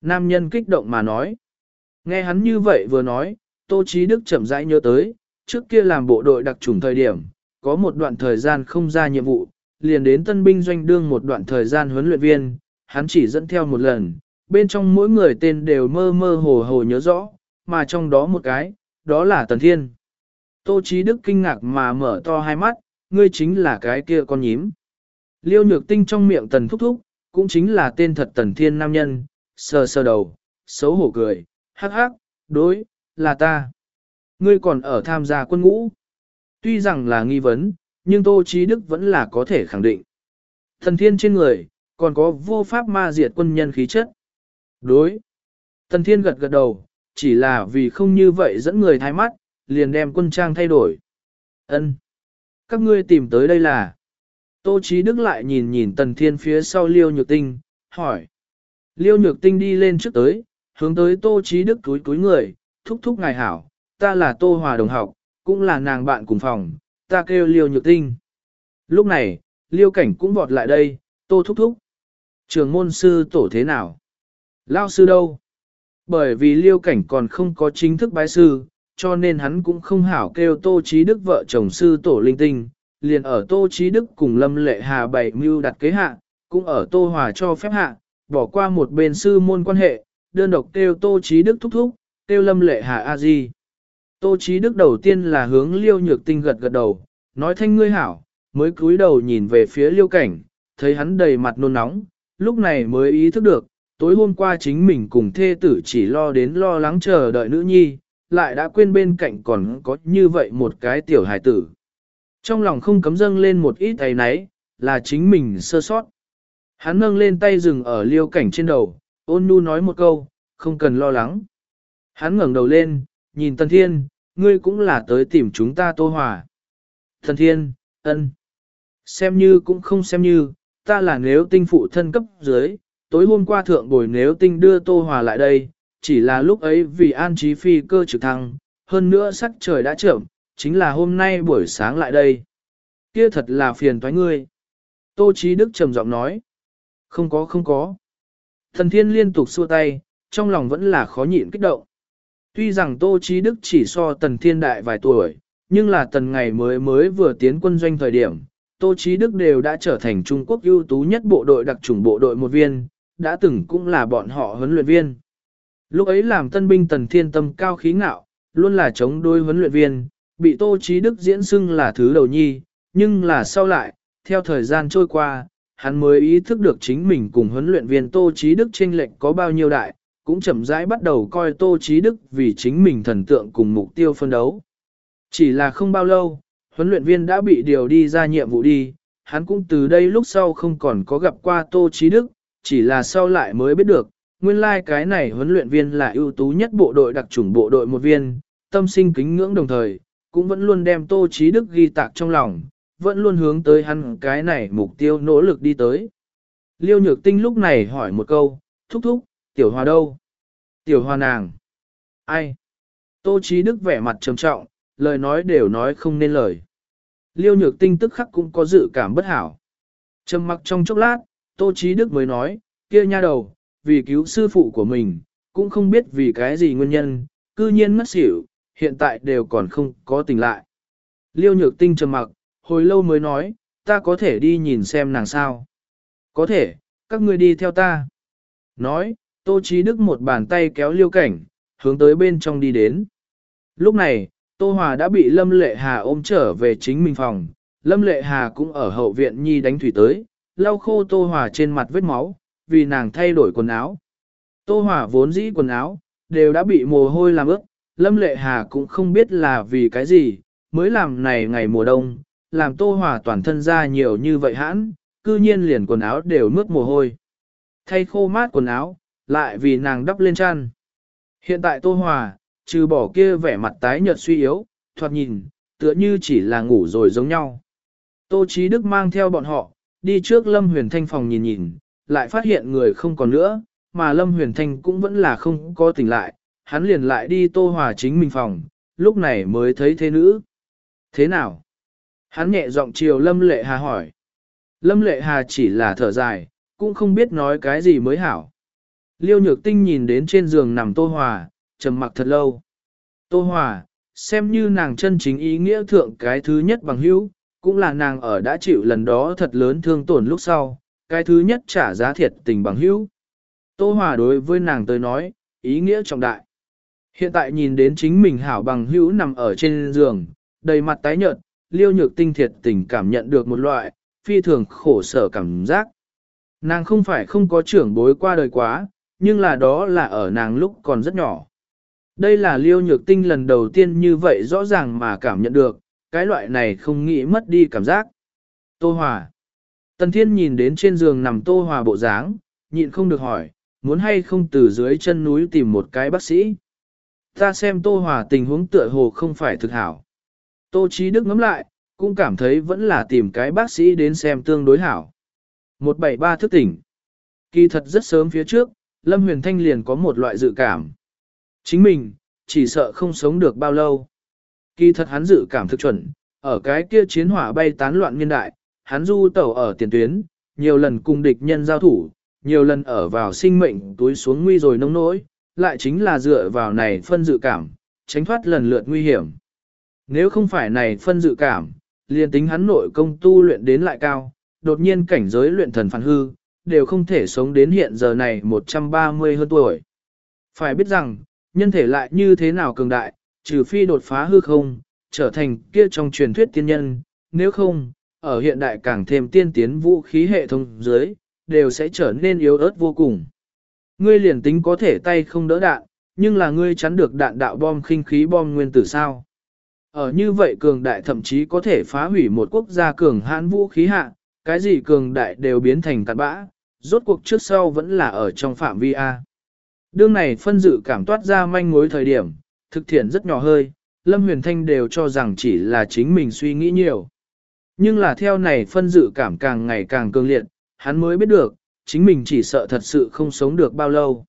Nam nhân kích động mà nói. Nghe hắn như vậy vừa nói, Tô Chí Đức chậm rãi nhớ tới, trước kia làm bộ đội đặc trùng thời điểm, có một đoạn thời gian không ra nhiệm vụ, liền đến tân binh doanh đương một đoạn thời gian huấn luyện viên, hắn chỉ dẫn theo một lần, bên trong mỗi người tên đều mơ mơ hồ hồ nhớ rõ, mà trong đó một cái, đó là Tần Thiên. Tô Chí Đức kinh ngạc mà mở to hai mắt, ngươi chính là cái kia con nhím. Liêu nhược tinh trong miệng Tần Thúc Thúc, cũng chính là tên thật Tần Thiên nam nhân, sờ sờ đầu, xấu hổ cười, hắc hắc, đối, là ta. Ngươi còn ở tham gia quân ngũ. Tuy rằng là nghi vấn, nhưng Tô Chí Đức vẫn là có thể khẳng định. Thần thiên trên người, còn có vô pháp ma diệt quân nhân khí chất. Đối. Thần thiên gật gật đầu, chỉ là vì không như vậy dẫn người thái mắt, liền đem quân trang thay đổi. Ân, Các ngươi tìm tới đây là... Tô Chí Đức lại nhìn nhìn Tần Thiên phía sau Liêu Nhược Tinh, hỏi. Liêu Nhược Tinh đi lên trước tới, hướng tới Tô Chí Đức túi túi người, thúc thúc ngài hảo, ta là Tô Hòa đồng học, cũng là nàng bạn cùng phòng, ta kêu Liêu Nhược Tinh. Lúc này, Liêu Cảnh cũng vọt lại đây, Tô thúc thúc. Trường môn sư tổ thế nào? Lao sư đâu? Bởi vì Liêu Cảnh còn không có chính thức bái sư, cho nên hắn cũng không hảo kêu Tô Chí Đức vợ chồng sư tổ linh tinh, liền ở Tô Chí Đức cùng Lâm Lệ Hà bảy mưu đặt kế hạ, cũng ở Tô Hòa cho phép hạ, bỏ qua một bên sư môn quan hệ, đơn độc kêu Tô Chí Đức thúc thúc, kêu Lâm Lệ Hà a di. Tô Chí Đức đầu tiên là hướng Liêu Nhược Tinh gật gật đầu, nói thanh ngươi hảo, mới cúi đầu nhìn về phía Liêu Cảnh, thấy hắn đầy mặt nôn nóng, lúc này mới ý thức được, tối hôm qua chính mình cùng thê tử chỉ lo đến lo lắng chờ đợi nữ nhi, lại đã quên bên cạnh còn có như vậy một cái tiểu hài tử. Trong lòng không cấm dâng lên một ít ấy náy, là chính mình sơ sót. Hắn nâng lên tay dừng ở liêu cảnh trên đầu, ôn nhu nói một câu, không cần lo lắng. Hắn ngẩng đầu lên, nhìn Tần Thiên, ngươi cũng là tới tìm chúng ta tô hòa. Tần Thiên, ân, xem như cũng không xem như, ta là nếu tinh phụ thân cấp dưới, tối hôm qua thượng bồi nếu tinh đưa tô hòa lại đây, chỉ là lúc ấy vì an trí phi cơ trực thăng, hơn nữa sắc trời đã trưởng, chính là hôm nay buổi sáng lại đây. Kia thật là phiền toái ngươi. Tô Chí Đức trầm giọng nói. Không có không có. Thần thiên liên tục xua tay, trong lòng vẫn là khó nhịn kích động. Tuy rằng Tô Chí Đức chỉ so tần thiên đại vài tuổi, nhưng là tần ngày mới mới vừa tiến quân doanh thời điểm, Tô Chí Đức đều đã trở thành Trung Quốc ưu tú nhất bộ đội đặc chủng bộ đội một viên, đã từng cũng là bọn họ huấn luyện viên. Lúc ấy làm tân binh tần thiên tâm cao khí ngạo, luôn là chống đối huấn luyện viên, bị Tô Chí Đức diễn xưng là thứ đầu nhi, nhưng là sau lại, theo thời gian trôi qua, hắn mới ý thức được chính mình cùng huấn luyện viên Tô Chí Đức chênh lệch có bao nhiêu đại, cũng chậm rãi bắt đầu coi Tô Chí Đức vì chính mình thần tượng cùng mục tiêu phân đấu. Chỉ là không bao lâu, huấn luyện viên đã bị điều đi ra nhiệm vụ đi, hắn cũng từ đây lúc sau không còn có gặp qua Tô Chí Đức, chỉ là sau lại mới biết được, nguyên lai like cái này huấn luyện viên là ưu tú nhất bộ đội đặc chủng bộ đội một viên, tâm sinh kính ngưỡng đồng thời, cũng vẫn luôn đem Tô Chí Đức ghi tạc trong lòng, vẫn luôn hướng tới hắn cái này mục tiêu nỗ lực đi tới. Liêu Nhược Tinh lúc này hỏi một câu, thúc thúc, tiểu hòa đâu? Tiểu hòa nàng. Ai? Tô Chí Đức vẻ mặt trầm trọng, lời nói đều nói không nên lời. Liêu Nhược Tinh tức khắc cũng có dự cảm bất hảo. Trầm mặc trong chốc lát, Tô Chí Đức mới nói, kia nha đầu, vì cứu sư phụ của mình, cũng không biết vì cái gì nguyên nhân, cư nhiên mất xỉu, hiện tại đều còn không có tỉnh lại. Liêu nhược tinh trầm mặc, hồi lâu mới nói, ta có thể đi nhìn xem nàng sao. Có thể, các ngươi đi theo ta. Nói, Tô Chí Đức một bàn tay kéo liêu cảnh, hướng tới bên trong đi đến. Lúc này, Tô Hòa đã bị Lâm Lệ Hà ôm trở về chính mình phòng. Lâm Lệ Hà cũng ở hậu viện nhi đánh thủy tới, lau khô Tô Hòa trên mặt vết máu, vì nàng thay đổi quần áo. Tô Hòa vốn dĩ quần áo, đều đã bị mồ hôi làm ướt, Lâm Lệ Hà cũng không biết là vì cái gì, mới làm này ngày mùa đông, làm Tô Hòa toàn thân ra nhiều như vậy hãn, cư nhiên liền quần áo đều mướt mồ hôi. Thay khô mát quần áo, lại vì nàng đắp lên chăn. Hiện tại Tô Hòa, trừ bỏ kia vẻ mặt tái nhợt suy yếu, thoạt nhìn, tựa như chỉ là ngủ rồi giống nhau. Tô Chí Đức mang theo bọn họ, đi trước Lâm Huyền Thanh phòng nhìn nhìn, lại phát hiện người không còn nữa, mà Lâm Huyền Thanh cũng vẫn là không có tỉnh lại, hắn liền lại đi tô hòa chính mình phòng, lúc này mới thấy thế nữ. Thế nào? Hắn nhẹ giọng chiều Lâm Lệ Hà hỏi. Lâm Lệ Hà chỉ là thở dài, cũng không biết nói cái gì mới hảo. Liêu Nhược Tinh nhìn đến trên giường nằm Tô Hòa, trầm mặc thật lâu. Tô Hòa, xem như nàng chân chính ý nghĩa thượng cái thứ nhất bằng hữu, cũng là nàng ở đã chịu lần đó thật lớn thương tổn lúc sau, cái thứ nhất trả giá thiệt tình bằng hữu. Tô Hòa đối với nàng tới nói, ý nghĩa trọng đại. Hiện tại nhìn đến chính mình hảo bằng hữu nằm ở trên giường, đầy mặt tái nhợt, liêu nhược tinh thiệt tình cảm nhận được một loại, phi thường khổ sở cảm giác. Nàng không phải không có trưởng bối qua đời quá, nhưng là đó là ở nàng lúc còn rất nhỏ. Đây là liêu nhược tinh lần đầu tiên như vậy rõ ràng mà cảm nhận được, cái loại này không nghĩ mất đi cảm giác. Tô Hòa. Tần Thiên nhìn đến trên giường nằm Tô Hòa bộ dáng, nhịn không được hỏi, muốn hay không từ dưới chân núi tìm một cái bác sĩ. Ta xem Tô Hòa tình huống tựa hồ không phải thực hảo. Tô Chí Đức ngắm lại, cũng cảm thấy vẫn là tìm cái bác sĩ đến xem tương đối hảo. 173 thức tỉnh. Kỳ thật rất sớm phía trước, Lâm Huyền Thanh liền có một loại dự cảm. Chính mình, chỉ sợ không sống được bao lâu. Kỳ thật hắn dự cảm thực chuẩn, ở cái kia chiến hỏa bay tán loạn niên đại, hắn du tẩu ở tiền tuyến, nhiều lần cùng địch nhân giao thủ, nhiều lần ở vào sinh mệnh túi xuống nguy rồi nông nỗi, lại chính là dựa vào này phân dự cảm, tránh thoát lần lượt nguy hiểm. Nếu không phải này phân dự cảm, liền tính hắn nội công tu luyện đến lại cao, đột nhiên cảnh giới luyện thần phản hư, đều không thể sống đến hiện giờ này 130 hơn tuổi. Phải biết rằng, nhân thể lại như thế nào cường đại, trừ phi đột phá hư không, trở thành kia trong truyền thuyết tiên nhân, nếu không, ở hiện đại càng thêm tiên tiến vũ khí hệ thống dưới, đều sẽ trở nên yếu ớt vô cùng. Ngươi liền tính có thể tay không đỡ đạn, nhưng là ngươi chắn được đạn đạo bom khinh khí bom nguyên tử sao. Ở như vậy cường đại thậm chí có thể phá hủy một quốc gia cường hãn vũ khí hạ, cái gì cường đại đều biến thành cặn bã, rốt cuộc trước sau vẫn là ở trong phạm vi A. Đương này phân dự cảm toát ra manh mối thời điểm, thực thiện rất nhỏ hơi, Lâm Huyền Thanh đều cho rằng chỉ là chính mình suy nghĩ nhiều. Nhưng là theo này phân dự cảm càng ngày càng cường liệt, hắn mới biết được, chính mình chỉ sợ thật sự không sống được bao lâu.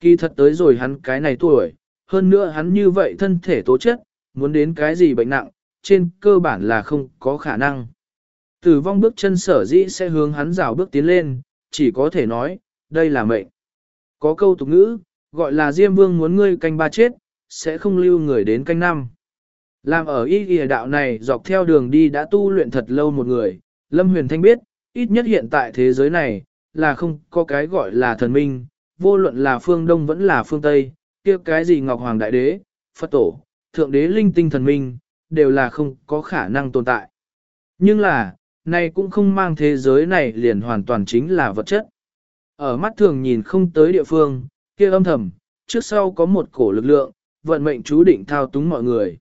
Kỳ thật tới rồi hắn cái này tuổi, hơn nữa hắn như vậy thân thể tố chất, muốn đến cái gì bệnh nặng, trên cơ bản là không có khả năng. Tử vong bước chân sở dĩ sẽ hướng hắn rào bước tiến lên, chỉ có thể nói, đây là mệnh. Có câu tục ngữ, gọi là Diêm Vương muốn ngươi canh ba chết, sẽ không lưu người đến canh năm. Làm ở y ghi đạo này dọc theo đường đi đã tu luyện thật lâu một người, Lâm Huyền Thanh biết, ít nhất hiện tại thế giới này, là không có cái gọi là thần minh, vô luận là phương Đông vẫn là phương Tây, kia cái gì Ngọc Hoàng Đại Đế, Phật Tổ, Thượng Đế Linh Tinh Thần Minh, đều là không có khả năng tồn tại. Nhưng là, này cũng không mang thế giới này liền hoàn toàn chính là vật chất. Ở mắt thường nhìn không tới địa phương, kia âm thầm, trước sau có một cổ lực lượng, vận mệnh chú định thao túng mọi người.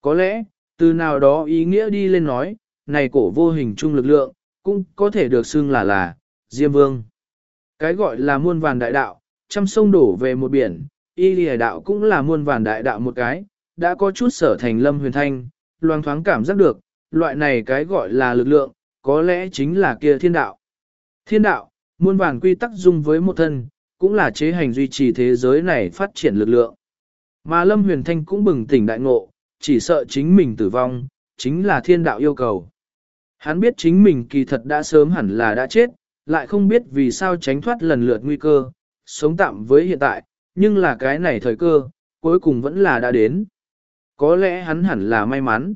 Có lẽ, từ nào đó ý nghĩa đi lên nói, này cổ vô hình chung lực lượng, cũng có thể được xưng là là, Diêm Vương. Cái gọi là muôn vàn đại đạo, trăm sông đổ về một biển, y lìa đạo cũng là muôn vàn đại đạo một cái, đã có chút sở thành lâm huyền thanh, loang thoáng cảm giác được, loại này cái gọi là lực lượng, có lẽ chính là kia thiên đạo. Thiên đạo, muôn vàng quy tắc dung với một thân, cũng là chế hành duy trì thế giới này phát triển lực lượng. Mà Lâm Huyền Thanh cũng bừng tỉnh đại ngộ, chỉ sợ chính mình tử vong, chính là thiên đạo yêu cầu. Hắn biết chính mình kỳ thật đã sớm hẳn là đã chết, lại không biết vì sao tránh thoát lần lượt nguy cơ, sống tạm với hiện tại, nhưng là cái này thời cơ, cuối cùng vẫn là đã đến. Có lẽ hắn hẳn là may mắn.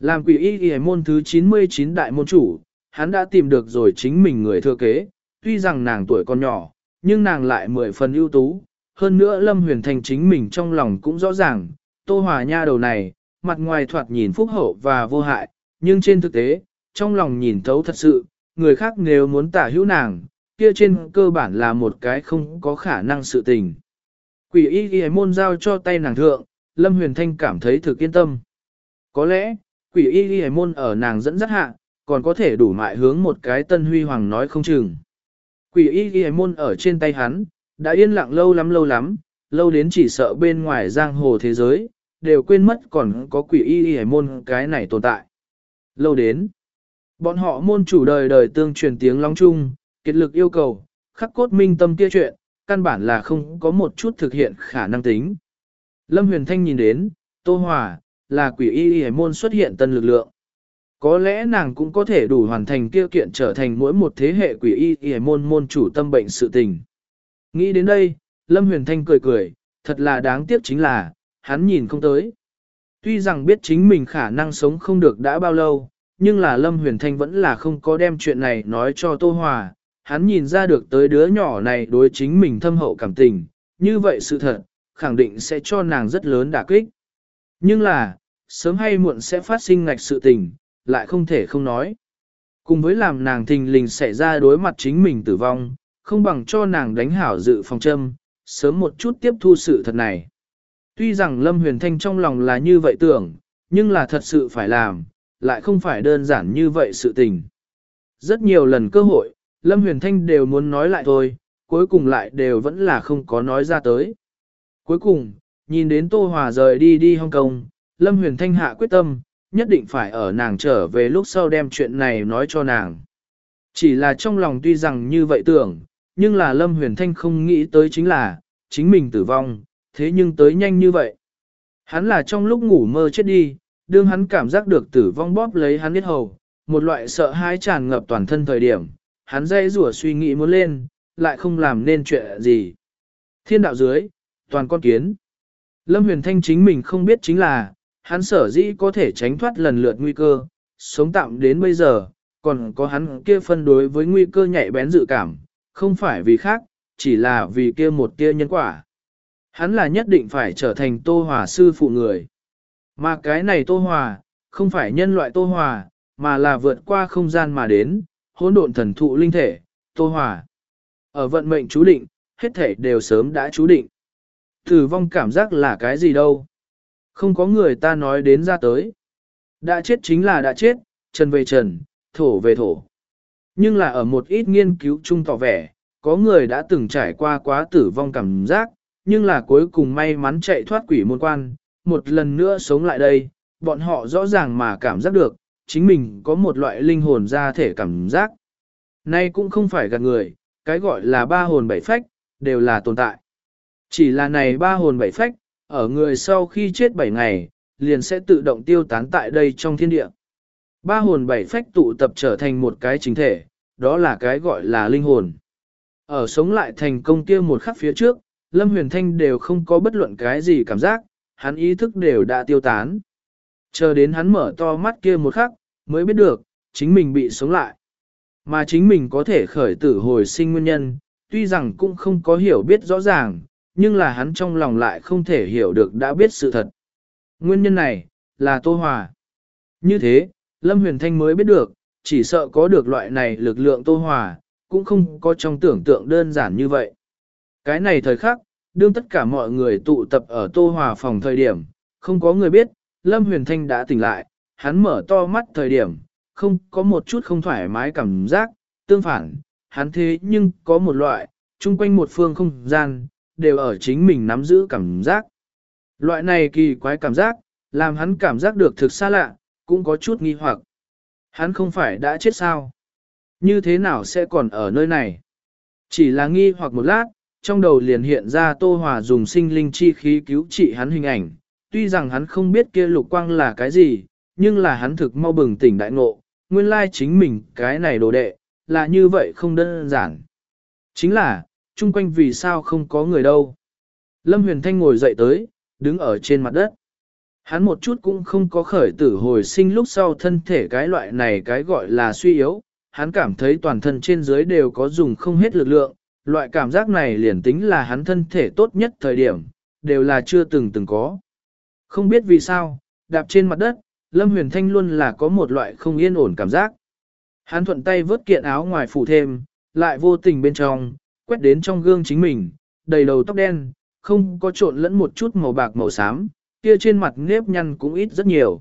Làm quỷ y y môn thứ 99 đại môn chủ, hắn đã tìm được rồi chính mình người thừa kế, tuy rằng nàng tuổi còn nhỏ, nhưng nàng lại mười phần ưu tú. Hơn nữa Lâm Huyền Thành chính mình trong lòng cũng rõ ràng, Tô Hòa Nha đầu này, mặt ngoài thoạt nhìn phúc hậu và vô hại, nhưng trên thực tế, trong lòng nhìn thấu thật sự, người khác nếu muốn tả hữu nàng, kia trên cơ bản là một cái không có khả năng sự tình. Quỷ y ghi môn giao cho tay nàng thượng, Lâm Huyền Thanh cảm thấy thực yên tâm. Có lẽ, quỷ y ghi môn ở nàng dẫn dắt hạ, còn có thể đủ mại hướng một cái tân huy hoàng nói không chừng. Quỷ y ghi môn ở trên tay hắn, đã yên lặng lâu lắm lâu lắm, lâu đến chỉ sợ bên ngoài giang hồ thế giới, đều quên mất còn có quỷ y ghi môn cái này tồn tại. Lâu đến, bọn họ môn chủ đời đời tương truyền tiếng long chung, kết lực yêu cầu, khắc cốt minh tâm kia chuyện, căn bản là không có một chút thực hiện khả năng tính. Lâm Huyền Thanh nhìn đến, Tô Hòa, là quỷ y y môn xuất hiện tân lực lượng. Có lẽ nàng cũng có thể đủ hoàn thành kia kiện trở thành mỗi một thế hệ quỷ y y môn môn chủ tâm bệnh sự tình. Nghĩ đến đây, Lâm Huyền Thanh cười cười, thật là đáng tiếc chính là, hắn nhìn không tới. Tuy rằng biết chính mình khả năng sống không được đã bao lâu, nhưng là Lâm Huyền Thanh vẫn là không có đem chuyện này nói cho Tô Hòa. Hắn nhìn ra được tới đứa nhỏ này đối chính mình thâm hậu cảm tình, như vậy sự thật, khẳng định sẽ cho nàng rất lớn đả kích. Nhưng là, sớm hay muộn sẽ phát sinh ngạch sự tình, lại không thể không nói. Cùng với làm nàng thình lình xảy ra đối mặt chính mình tử vong, không bằng cho nàng đánh hảo dự phòng châm, sớm một chút tiếp thu sự thật này. Tuy rằng Lâm Huyền Thanh trong lòng là như vậy tưởng, nhưng là thật sự phải làm, lại không phải đơn giản như vậy sự tình. Rất nhiều lần cơ hội, Lâm Huyền Thanh đều muốn nói lại thôi, cuối cùng lại đều vẫn là không có nói ra tới. Cuối cùng, nhìn đến Tô Hòa rời đi đi Hong Kong, Lâm Huyền Thanh hạ quyết tâm, nhất định phải ở nàng trở về lúc sau đem chuyện này nói cho nàng. Chỉ là trong lòng tuy rằng như vậy tưởng, nhưng là Lâm Huyền Thanh không nghĩ tới chính là, chính mình tử vong, thế nhưng tới nhanh như vậy. Hắn là trong lúc ngủ mơ chết đi, đương hắn cảm giác được tử vong bóp lấy hắn biết hầu, một loại sợ hãi tràn ngập toàn thân thời điểm, hắn dây rủa suy nghĩ muốn lên, lại không làm nên chuyện gì. Thiên đạo dưới, toàn con kiến. Lâm Huyền Thanh chính mình không biết chính là, hắn sở dĩ có thể tránh thoát lần lượt nguy cơ, sống tạm đến bây giờ, còn có hắn kia phân đối với nguy cơ nhạy bén dự cảm, không phải vì khác, chỉ là vì kia một kia nhân quả. Hắn là nhất định phải trở thành Tô Hòa sư phụ người. Mà cái này Tô Hòa, không phải nhân loại Tô Hòa, mà là vượt qua không gian mà đến, hỗn độn thần thụ linh thể, Tô Hòa. Ở vận mệnh chú định, hết thể đều sớm đã chú định. Tử vong cảm giác là cái gì đâu. Không có người ta nói đến ra tới. Đã chết chính là đã chết, trần về trần, thổ về thổ. Nhưng là ở một ít nghiên cứu chung tỏ vẻ, có người đã từng trải qua quá tử vong cảm giác, nhưng là cuối cùng may mắn chạy thoát quỷ môn quan, một lần nữa sống lại đây, bọn họ rõ ràng mà cảm giác được, chính mình có một loại linh hồn ra thể cảm giác. Nay cũng không phải gạt người, cái gọi là ba hồn bảy phách, đều là tồn tại. Chỉ là này ba hồn bảy phách, ở người sau khi chết bảy ngày, liền sẽ tự động tiêu tán tại đây trong thiên địa. Ba hồn bảy phách tụ tập trở thành một cái chính thể, đó là cái gọi là linh hồn. Ở sống lại thành công kia một khắc phía trước, Lâm Huyền Thanh đều không có bất luận cái gì cảm giác, hắn ý thức đều đã tiêu tán. Chờ đến hắn mở to mắt kia một khắc, mới biết được, chính mình bị sống lại. Mà chính mình có thể khởi tử hồi sinh nguyên nhân, tuy rằng cũng không có hiểu biết rõ ràng, nhưng là hắn trong lòng lại không thể hiểu được đã biết sự thật. Nguyên nhân này, là Tô Hòa. Như thế, Lâm Huyền Thanh mới biết được, chỉ sợ có được loại này lực lượng Tô Hòa, cũng không có trong tưởng tượng đơn giản như vậy. Cái này thời khắc, đương tất cả mọi người tụ tập ở Tô Hòa phòng thời điểm, không có người biết, Lâm Huyền Thanh đã tỉnh lại, hắn mở to mắt thời điểm, không có một chút không thoải mái cảm giác, tương phản, hắn thế nhưng có một loại, chung quanh một phương không gian, đều ở chính mình nắm giữ cảm giác. Loại này kỳ quái cảm giác, làm hắn cảm giác được thực xa lạ, cũng có chút nghi hoặc. Hắn không phải đã chết sao? Như thế nào sẽ còn ở nơi này? Chỉ là nghi hoặc một lát, trong đầu liền hiện ra Tô Hòa dùng sinh linh chi khí cứu trị hắn hình ảnh. Tuy rằng hắn không biết kia lục quang là cái gì, nhưng là hắn thực mau bừng tỉnh đại ngộ, nguyên lai chính mình cái này đồ đệ, là như vậy không đơn giản. Chính là, chung quanh vì sao không có người đâu. Lâm Huyền Thanh ngồi dậy tới, đứng ở trên mặt đất. Hắn một chút cũng không có khởi tử hồi sinh lúc sau thân thể cái loại này cái gọi là suy yếu, hắn cảm thấy toàn thân trên dưới đều có dùng không hết lực lượng, loại cảm giác này liền tính là hắn thân thể tốt nhất thời điểm, đều là chưa từng từng có. Không biết vì sao, đạp trên mặt đất, Lâm Huyền Thanh luôn là có một loại không yên ổn cảm giác. Hắn thuận tay vớt kiện áo ngoài phủ thêm, lại vô tình bên trong, quét đến trong gương chính mình, đầy đầu tóc đen, không có trộn lẫn một chút màu bạc màu xám, kia trên mặt nếp nhăn cũng ít rất nhiều.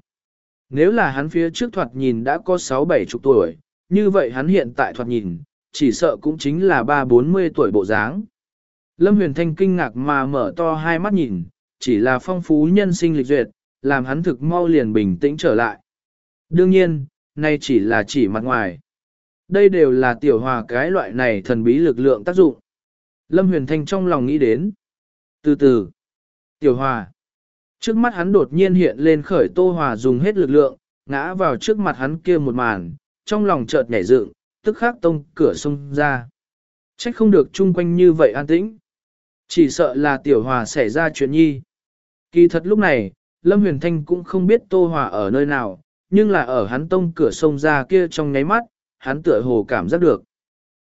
Nếu là hắn phía trước thoạt nhìn đã có 6-7 chục tuổi, như vậy hắn hiện tại thoạt nhìn, chỉ sợ cũng chính là 3-40 tuổi bộ dáng. Lâm Huyền Thanh kinh ngạc mà mở to hai mắt nhìn, chỉ là phong phú nhân sinh lịch duyệt, làm hắn thực mau liền bình tĩnh trở lại. Đương nhiên, nay chỉ là chỉ mặt ngoài. Đây đều là tiểu hòa cái loại này thần bí lực lượng tác dụng. Lâm Huyền Thanh trong lòng nghĩ đến. Từ từ, tiểu hòa. Trước mắt hắn đột nhiên hiện lên khởi tô hòa dùng hết lực lượng, ngã vào trước mặt hắn kia một màn, trong lòng chợt nhảy dựng, tức khắc tông cửa xông ra. Trách không được chung quanh như vậy an tĩnh. Chỉ sợ là tiểu hòa xảy ra chuyện nhi. Kỳ thật lúc này, Lâm Huyền Thanh cũng không biết Tô Hòa ở nơi nào, nhưng là ở hắn tông cửa sông ra kia trong nháy mắt, hắn tựa hồ cảm giác được.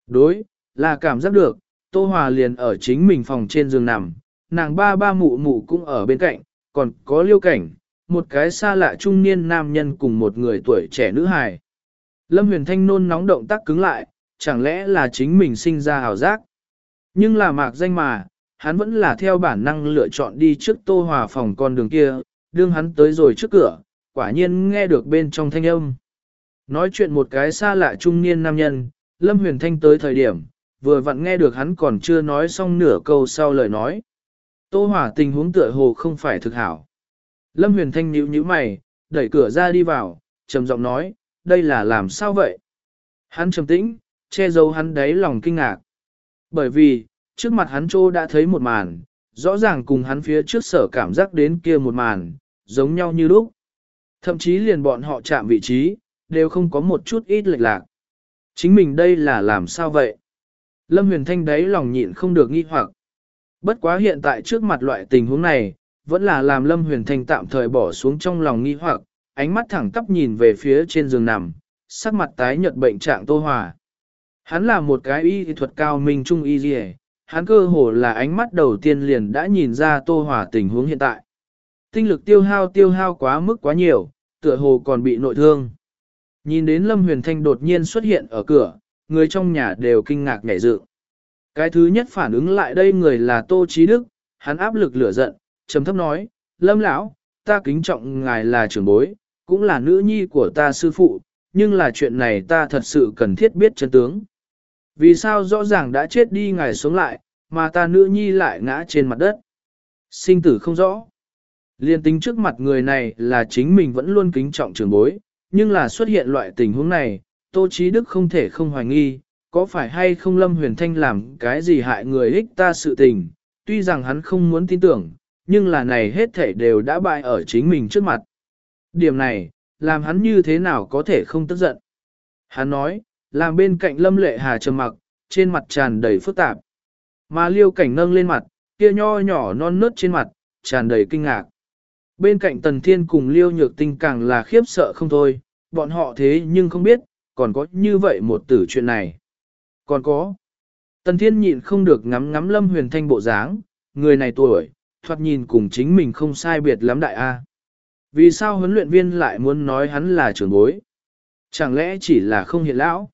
Đối, là cảm giác được, Tô Hòa liền ở chính mình phòng trên giường nằm, nàng ba ba mụ mụ cũng ở bên cạnh, còn có liêu cảnh, một cái xa lạ trung niên nam nhân cùng một người tuổi trẻ nữ hài. Lâm Huyền Thanh nôn nóng động tác cứng lại, chẳng lẽ là chính mình sinh ra hào giác. Nhưng là mạc danh mà, hắn vẫn là theo bản năng lựa chọn đi trước Tô Hòa phòng con đường kia, đương hắn tới rồi trước cửa, quả nhiên nghe được bên trong thanh âm. Nói chuyện một cái xa lạ trung niên nam nhân, Lâm Huyền Thanh tới thời điểm, vừa vặn nghe được hắn còn chưa nói xong nửa câu sau lời nói. Tô Hỏa tình huống tựa hồ không phải thực hảo. Lâm Huyền Thanh nhíu nhíu mày, đẩy cửa ra đi vào, trầm giọng nói, đây là làm sao vậy? Hắn trầm tĩnh, che giấu hắn đáy lòng kinh ngạc. Bởi vì, trước mặt hắn trô đã thấy một màn, rõ ràng cùng hắn phía trước sở cảm giác đến kia một màn, giống nhau như lúc. Thậm chí liền bọn họ chạm vị trí, đều không có một chút ít lệch lạc. Chính mình đây là làm sao vậy? Lâm Huyền Thanh đấy lòng nhịn không được nghi hoặc. Bất quá hiện tại trước mặt loại tình huống này, vẫn là làm Lâm Huyền Thanh tạm thời bỏ xuống trong lòng nghi hoặc, ánh mắt thẳng tắp nhìn về phía trên giường nằm, sắc mặt tái nhợt bệnh trạng Tô Hòa. Hắn là một cái y thuật cao minh trung y dì hắn cơ hồ là ánh mắt đầu tiên liền đã nhìn ra Tô Hòa tình huống hiện tại. Tinh lực tiêu hao tiêu hao quá mức quá nhiều, tựa hồ còn bị nội thương. Nhìn đến Lâm Huyền Thanh đột nhiên xuất hiện ở cửa, người trong nhà đều kinh ngạc nhảy dựng. Cái thứ nhất phản ứng lại đây người là Tô Chí Đức, hắn áp lực lửa giận, trầm thấp nói, Lâm lão, ta kính trọng ngài là trưởng bối, cũng là nữ nhi của ta sư phụ, nhưng là chuyện này ta thật sự cần thiết biết chân tướng. Vì sao rõ ràng đã chết đi ngài sống lại, mà ta nữ nhi lại ngã trên mặt đất? Sinh tử không rõ. Liên tính trước mặt người này là chính mình vẫn luôn kính trọng trưởng bối, nhưng là xuất hiện loại tình huống này, Tô Chí Đức không thể không hoài nghi, có phải hay không Lâm Huyền Thanh làm cái gì hại người ích ta sự tình, tuy rằng hắn không muốn tin tưởng, nhưng là này hết thể đều đã bại ở chính mình trước mặt. Điểm này, làm hắn như thế nào có thể không tức giận. Hắn nói, làm bên cạnh Lâm Lệ Hà trầm mặc, trên mặt tràn đầy phức tạp. Mà liêu cảnh nâng lên mặt, kia nho nhỏ non nớt trên mặt, tràn đầy kinh ngạc. Bên cạnh Tần Thiên cùng liêu nhược tinh càng là khiếp sợ không thôi, bọn họ thế nhưng không biết, còn có như vậy một tử chuyện này. Còn có. Tần Thiên nhịn không được ngắm ngắm Lâm Huyền Thanh bộ dáng, người này tuổi, thoạt nhìn cùng chính mình không sai biệt lắm đại A. Vì sao huấn luyện viên lại muốn nói hắn là trưởng bối? Chẳng lẽ chỉ là không hiện lão?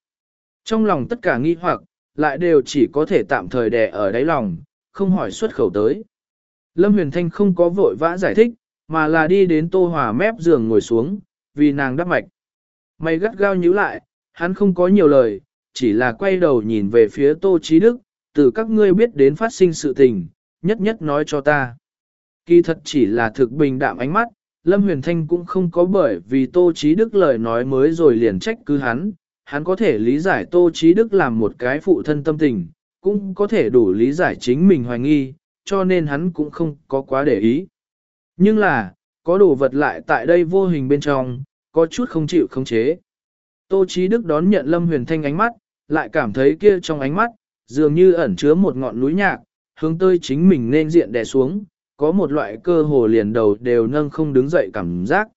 Trong lòng tất cả nghi hoặc, lại đều chỉ có thể tạm thời đè ở đáy lòng, không hỏi xuất khẩu tới. Lâm Huyền Thanh không có vội vã giải thích, mà là đi đến Tô Hòa mép giường ngồi xuống, vì nàng đắp mạch. Mày gắt gao nhíu lại, hắn không có nhiều lời, chỉ là quay đầu nhìn về phía Tô Chí Đức, từ các ngươi biết đến phát sinh sự tình, nhất nhất nói cho ta. Kỳ thật chỉ là thực bình đạm ánh mắt, Lâm Huyền Thanh cũng không có bởi vì Tô Chí Đức lời nói mới rồi liền trách cứ hắn, hắn có thể lý giải Tô Chí Đức làm một cái phụ thân tâm tình, cũng có thể đủ lý giải chính mình hoài nghi, cho nên hắn cũng không có quá để ý. Nhưng là, có đồ vật lại tại đây vô hình bên trong, có chút không chịu khống chế. Tô Chí Đức đón nhận Lâm Huyền Thanh ánh mắt, lại cảm thấy kia trong ánh mắt, dường như ẩn chứa một ngọn núi nhạc, hướng tới chính mình nên diện đè xuống, có một loại cơ hồ liền đầu đều nâng không đứng dậy cảm giác.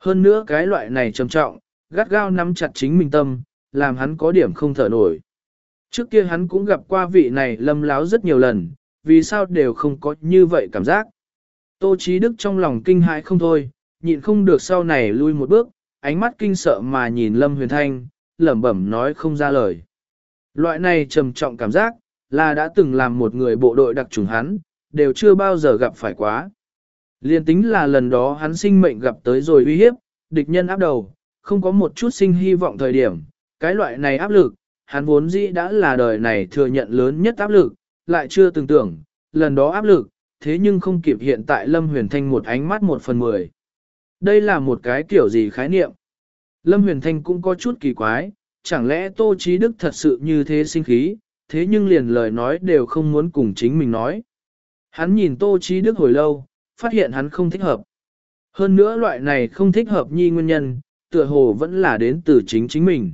Hơn nữa cái loại này trầm trọng, gắt gao nắm chặt chính mình tâm, làm hắn có điểm không thở nổi. Trước kia hắn cũng gặp qua vị này lâm láo rất nhiều lần, vì sao đều không có như vậy cảm giác. Tô Chí Đức trong lòng kinh hãi không thôi, nhịn không được sau này lui một bước, ánh mắt kinh sợ mà nhìn Lâm Huyền Thanh, lẩm bẩm nói không ra lời. Loại này trầm trọng cảm giác, là đã từng làm một người bộ đội đặc trùng hắn, đều chưa bao giờ gặp phải quá. Liên tính là lần đó hắn sinh mệnh gặp tới rồi uy hiếp, địch nhân áp đầu, không có một chút sinh hy vọng thời điểm, cái loại này áp lực, hắn vốn dĩ đã là đời này thừa nhận lớn nhất áp lực, lại chưa từng tưởng, lần đó áp lực, thế nhưng không kịp hiện tại Lâm Huyền Thanh một ánh mắt một phần mười. Đây là một cái kiểu gì khái niệm? Lâm Huyền Thanh cũng có chút kỳ quái, chẳng lẽ Tô Chí Đức thật sự như thế sinh khí, thế nhưng liền lời nói đều không muốn cùng chính mình nói. Hắn nhìn Tô Chí Đức hồi lâu, phát hiện hắn không thích hợp. Hơn nữa loại này không thích hợp nhi nguyên nhân, tựa hồ vẫn là đến từ chính chính mình.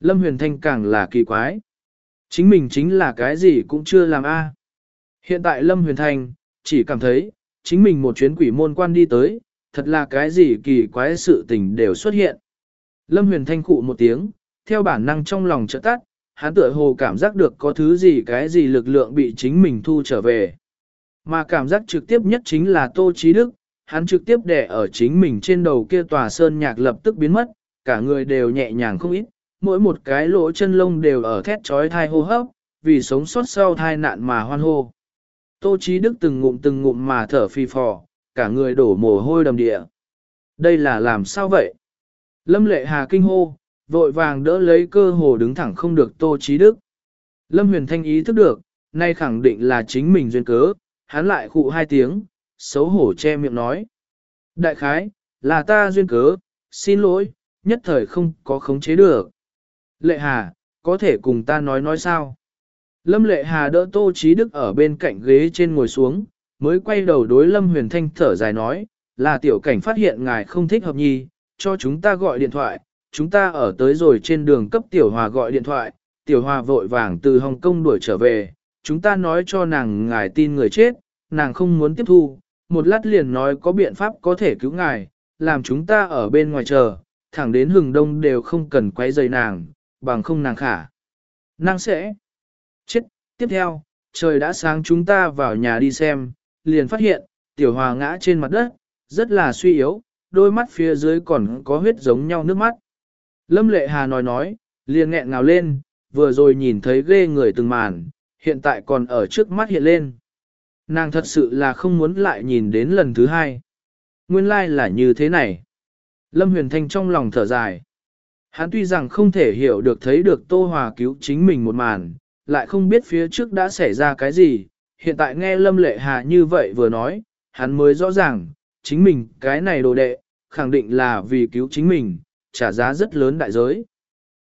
Lâm Huyền Thanh càng là kỳ quái. Chính mình chính là cái gì cũng chưa làm a. Hiện tại Lâm Huyền Thanh, chỉ cảm thấy, chính mình một chuyến quỷ môn quan đi tới, thật là cái gì kỳ quái sự tình đều xuất hiện. Lâm Huyền Thanh cụ một tiếng, theo bản năng trong lòng trợ tắt, hắn tựa hồ cảm giác được có thứ gì cái gì lực lượng bị chính mình thu trở về. Mà cảm giác trực tiếp nhất chính là Tô Chí Đức, hắn trực tiếp đè ở chính mình trên đầu kia tòa sơn nhạc lập tức biến mất, cả người đều nhẹ nhàng không ít, mỗi một cái lỗ chân lông đều ở thét trói thai hô hấp, vì sống sót sau thai nạn mà hoan hô. Tô Chí Đức từng ngụm từng ngụm mà thở phì phò, cả người đổ mồ hôi đầm địa. Đây là làm sao vậy? Lâm lệ hà kinh hô, vội vàng đỡ lấy cơ hồ đứng thẳng không được tô Chí đức. Lâm huyền thanh ý thức được, nay khẳng định là chính mình duyên cớ, hắn lại khụ hai tiếng, xấu hổ che miệng nói. Đại khái, là ta duyên cớ, xin lỗi, nhất thời không có khống chế được. Lệ Hà, có thể cùng ta nói nói sao? Lâm Lệ Hà đỡ Tô Chí Đức ở bên cạnh ghế trên ngồi xuống, mới quay đầu đối Lâm Huyền Thanh thở dài nói, là tiểu cảnh phát hiện ngài không thích hợp nhi, cho chúng ta gọi điện thoại, chúng ta ở tới rồi trên đường cấp tiểu hòa gọi điện thoại, tiểu hòa vội vàng từ Hồng Kông đuổi trở về, chúng ta nói cho nàng ngài tin người chết, nàng không muốn tiếp thu, một lát liền nói có biện pháp có thể cứu ngài, làm chúng ta ở bên ngoài chờ, thẳng đến hừng đông đều không cần quay dây nàng, bằng không nàng khả. Nàng sẽ. Tiếp theo, trời đã sáng chúng ta vào nhà đi xem, liền phát hiện, tiểu hòa ngã trên mặt đất, rất là suy yếu, đôi mắt phía dưới còn có huyết giống nhau nước mắt. Lâm Lệ Hà nói nói, liền nghẹn ngào lên, vừa rồi nhìn thấy ghê người từng màn, hiện tại còn ở trước mắt hiện lên. Nàng thật sự là không muốn lại nhìn đến lần thứ hai. Nguyên lai like là như thế này. Lâm Huyền Thanh trong lòng thở dài. Hắn tuy rằng không thể hiểu được thấy được Tô Hòa cứu chính mình một màn, lại không biết phía trước đã xảy ra cái gì. Hiện tại nghe Lâm Lệ Hà như vậy vừa nói, hắn mới rõ ràng, chính mình cái này đồ đệ, khẳng định là vì cứu chính mình, trả giá rất lớn đại giới.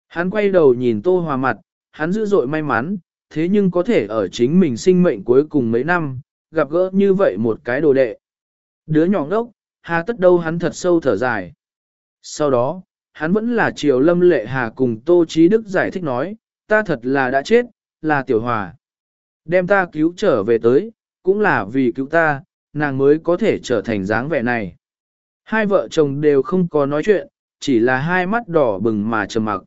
Hắn quay đầu nhìn Tô Hòa mặt, hắn dữ dội may mắn, thế nhưng có thể ở chính mình sinh mệnh cuối cùng mấy năm, gặp gỡ như vậy một cái đồ đệ. Đứa nhỏ ngốc, hà tất đâu hắn thật sâu thở dài. Sau đó, hắn vẫn là chiều lâm lệ hà cùng Tô Chí Đức giải thích nói, ta thật là đã chết, là tiểu hòa. Đem ta cứu trở về tới, cũng là vì cứu ta, nàng mới có thể trở thành dáng vẻ này. Hai vợ chồng đều không có nói chuyện, chỉ là hai mắt đỏ bừng mà trầm mặc.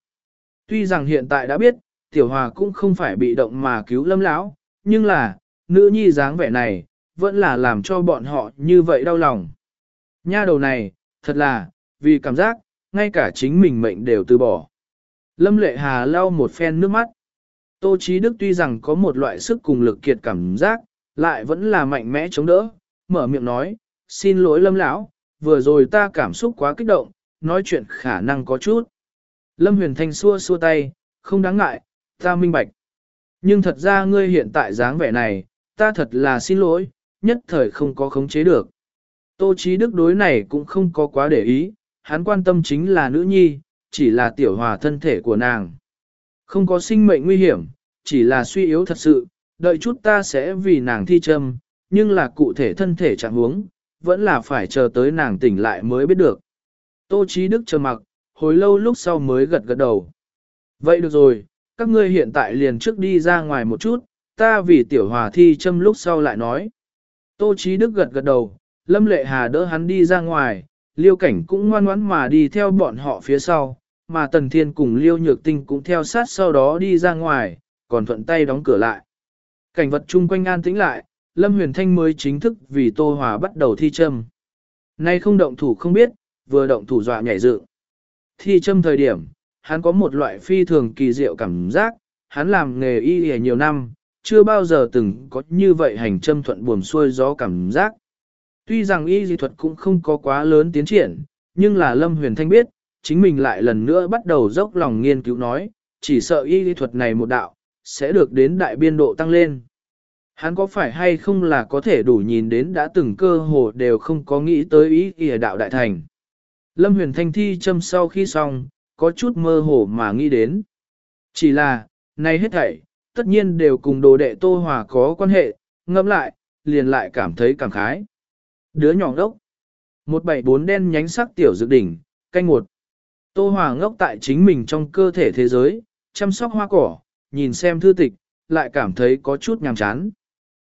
Tuy rằng hiện tại đã biết, tiểu hòa cũng không phải bị động mà cứu lâm lão, nhưng là, nữ nhi dáng vẻ này, vẫn là làm cho bọn họ như vậy đau lòng. Nha đầu này, thật là, vì cảm giác, ngay cả chính mình mệnh đều từ bỏ. Lâm lệ hà lau một phen nước mắt. Tô Chí Đức tuy rằng có một loại sức cùng lực kiệt cảm giác, lại vẫn là mạnh mẽ chống đỡ, mở miệng nói, xin lỗi Lâm lão, vừa rồi ta cảm xúc quá kích động, nói chuyện khả năng có chút. Lâm Huyền Thanh xua xua tay, không đáng ngại, ta minh bạch. Nhưng thật ra ngươi hiện tại dáng vẻ này, ta thật là xin lỗi, nhất thời không có khống chế được. Tô Chí Đức đối này cũng không có quá để ý, hắn quan tâm chính là nữ nhi, chỉ là tiểu hòa thân thể của nàng. Không có sinh mệnh nguy hiểm, chỉ là suy yếu thật sự, đợi chút ta sẽ vì nàng thi châm, nhưng là cụ thể thân thể trạng huống, vẫn là phải chờ tới nàng tỉnh lại mới biết được. Tô Chí Đức chờ mặc, hồi lâu lúc sau mới gật gật đầu. Vậy được rồi, các ngươi hiện tại liền trước đi ra ngoài một chút, ta vì tiểu hòa thi châm lúc sau lại nói. Tô Chí Đức gật gật đầu, Lâm Lệ Hà đỡ hắn đi ra ngoài, Liêu Cảnh cũng ngoan ngoãn mà đi theo bọn họ phía sau, mà Tần Thiên cùng Liêu Nhược Tinh cũng theo sát sau đó đi ra ngoài, còn thuận tay đóng cửa lại. Cảnh vật chung quanh an tĩnh lại, Lâm Huyền Thanh mới chính thức vì Tô Hòa bắt đầu thi châm. Nay không động thủ không biết, vừa động thủ dọa nhảy dựng. Thi châm thời điểm, hắn có một loại phi thường kỳ diệu cảm giác, hắn làm nghề y nhiều năm, chưa bao giờ từng có như vậy hành châm thuận buồm xuôi gió cảm giác. Tuy rằng y dị thuật cũng không có quá lớn tiến triển, nhưng là Lâm Huyền Thanh biết, chính mình lại lần nữa bắt đầu dốc lòng nghiên cứu nói, chỉ sợ y lý thuật này một đạo, sẽ được đến đại biên độ tăng lên. Hắn có phải hay không là có thể đủ nhìn đến đã từng cơ hồ đều không có nghĩ tới ý kìa đạo đại thành. Lâm Huyền Thanh thi châm sau khi xong, có chút mơ hồ mà nghĩ đến. Chỉ là, nay hết thảy, tất nhiên đều cùng đồ đệ Tô Hòa có quan hệ, ngẫm lại, liền lại cảm thấy cảm khái. Đứa nhỏ đốc. Một bảy bốn đen nhánh sắc tiểu dược đỉnh, canh một. Tô Hòa ngốc tại chính mình trong cơ thể thế giới, chăm sóc hoa cỏ, nhìn xem thư tịch, lại cảm thấy có chút nhàm chán.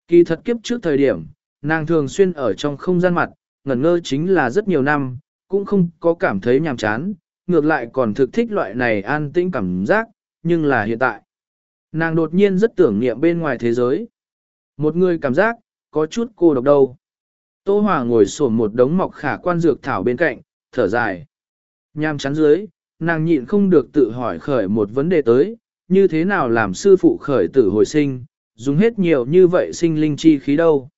Kỳ thật kiếp trước thời điểm, nàng thường xuyên ở trong không gian mặt, ngẩn ngơ chính là rất nhiều năm, cũng không có cảm thấy nhàm chán, ngược lại còn thực thích loại này an tĩnh cảm giác, nhưng là hiện tại. Nàng đột nhiên rất tưởng niệm bên ngoài thế giới. Một người cảm giác, có chút cô độc đâu. Tô Hòa ngồi sổn một đống mọc khả quan dược thảo bên cạnh, thở dài. Nham chán dưới, nàng nhịn không được tự hỏi khởi một vấn đề tới, như thế nào làm sư phụ khởi tử hồi sinh, dùng hết nhiều như vậy sinh linh chi khí đâu.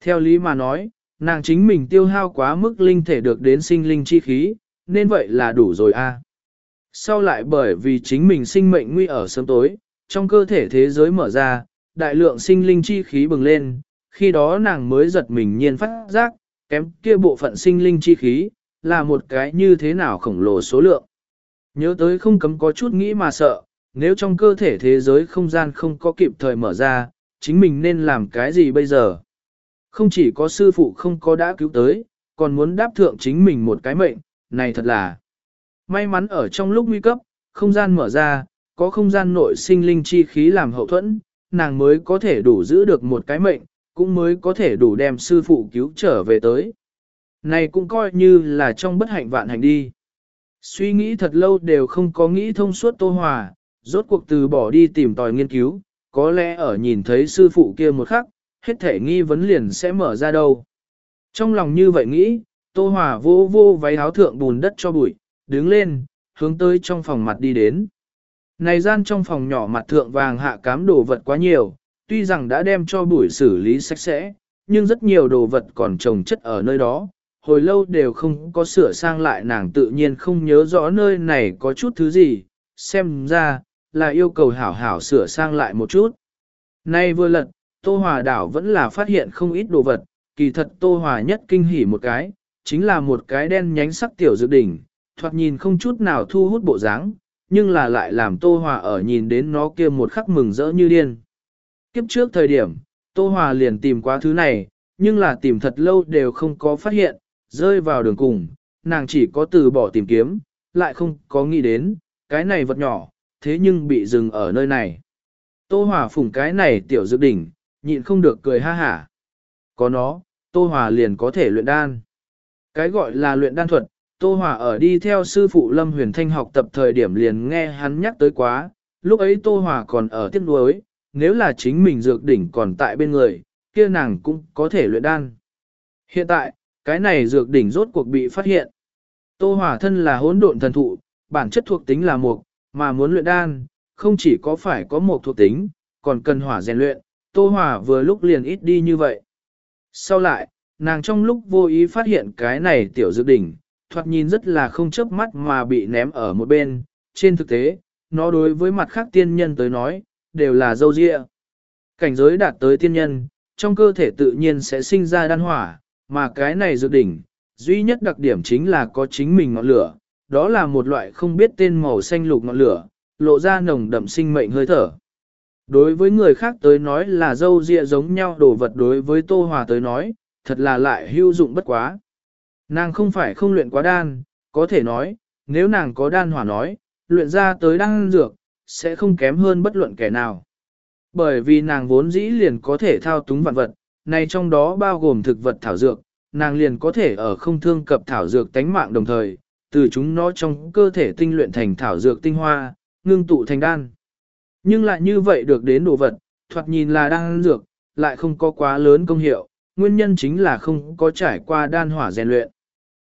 Theo lý mà nói, Nàng chính mình tiêu hao quá mức linh thể được đến sinh linh chi khí, nên vậy là đủ rồi a. Sau lại bởi vì chính mình sinh mệnh nguy ở sớm tối, trong cơ thể thế giới mở ra, đại lượng sinh linh chi khí bừng lên, khi đó nàng mới giật mình nhiên phát giác, kém kia bộ phận sinh linh chi khí, là một cái như thế nào khổng lồ số lượng. Nhớ tới không cấm có chút nghĩ mà sợ, nếu trong cơ thể thế giới không gian không có kịp thời mở ra, chính mình nên làm cái gì bây giờ? Không chỉ có sư phụ không có đã cứu tới, còn muốn đáp thượng chính mình một cái mệnh, này thật là may mắn ở trong lúc nguy cấp, không gian mở ra, có không gian nội sinh linh chi khí làm hậu thuẫn, nàng mới có thể đủ giữ được một cái mệnh, cũng mới có thể đủ đem sư phụ cứu trở về tới. Này cũng coi như là trong bất hạnh vạn hành đi. Suy nghĩ thật lâu đều không có nghĩ thông suốt Tô Hòa, rốt cuộc từ bỏ đi tìm tòi nghiên cứu, có lẽ ở nhìn thấy sư phụ kia một khắc, hết thể nghi vấn liền sẽ mở ra đâu. Trong lòng như vậy nghĩ, Tô Hòa vô vô váy áo thượng bùn đất cho bụi, đứng lên, hướng tới trong phòng mặt đi đến. Này gian trong phòng nhỏ mặt thượng vàng hạ cám đồ vật quá nhiều, tuy rằng đã đem cho bụi xử lý sạch sẽ, nhưng rất nhiều đồ vật còn trồng chất ở nơi đó, hồi lâu đều không có sửa sang lại nàng tự nhiên không nhớ rõ nơi này có chút thứ gì, xem ra, là yêu cầu hảo hảo sửa sang lại một chút. Nay vừa lật, Tô Hòa đảo vẫn là phát hiện không ít đồ vật, kỳ thật Tô Hòa nhất kinh hỉ một cái, chính là một cái đen nhánh sắc tiểu dự đỉnh, thoạt nhìn không chút nào thu hút bộ dáng, nhưng là lại làm Tô Hòa ở nhìn đến nó kia một khắc mừng rỡ như điên. Kiếp trước thời điểm, Tô Hòa liền tìm qua thứ này, nhưng là tìm thật lâu đều không có phát hiện, rơi vào đường cùng, nàng chỉ có từ bỏ tìm kiếm, lại không có nghĩ đến, cái này vật nhỏ, thế nhưng bị dừng ở nơi này. Tô Hòa phủng cái này tiểu dự đỉnh, nhịn không được cười ha hả. Có nó, Tô Hòa liền có thể luyện đan. Cái gọi là luyện đan thuật, Tô Hòa ở đi theo sư phụ Lâm Huyền Thanh học tập thời điểm liền nghe hắn nhắc tới quá, lúc ấy Tô Hòa còn ở tiếc nuối, nếu là chính mình dược đỉnh còn tại bên người, kia nàng cũng có thể luyện đan. Hiện tại, cái này dược đỉnh rốt cuộc bị phát hiện. Tô hỏa thân là hỗn độn thần thụ, bản chất thuộc tính là mục, mà muốn luyện đan, không chỉ có phải có một thuộc tính, còn cần hỏa rèn luyện, Tô hỏa vừa lúc liền ít đi như vậy. Sau lại, nàng trong lúc vô ý phát hiện cái này tiểu dược đỉnh, thoạt nhìn rất là không chớp mắt mà bị ném ở một bên, trên thực tế, nó đối với mặt khác tiên nhân tới nói, đều là dâu dịa. Cảnh giới đạt tới tiên nhân, trong cơ thể tự nhiên sẽ sinh ra đan hỏa, mà cái này dược đỉnh, duy nhất đặc điểm chính là có chính mình ngọn lửa, đó là một loại không biết tên màu xanh lục ngọn lửa, lộ ra nồng đậm sinh mệnh hơi thở. Đối với người khác tới nói là dâu dịa giống nhau đồ vật đối với Tô Hòa tới nói, thật là lại hữu dụng bất quá. Nàng không phải không luyện quá đan, có thể nói, nếu nàng có đan hỏa nói, luyện ra tới đan dược, sẽ không kém hơn bất luận kẻ nào. Bởi vì nàng vốn dĩ liền có thể thao túng vạn vật, này trong đó bao gồm thực vật thảo dược, nàng liền có thể ở không thương cập thảo dược tánh mạng đồng thời, từ chúng nó trong cơ thể tinh luyện thành thảo dược tinh hoa, ngưng tụ thành đan. Nhưng lại như vậy được đến đồ vật, thoạt nhìn là đan dược, lại không có quá lớn công hiệu, nguyên nhân chính là không có trải qua đan hỏa rèn luyện.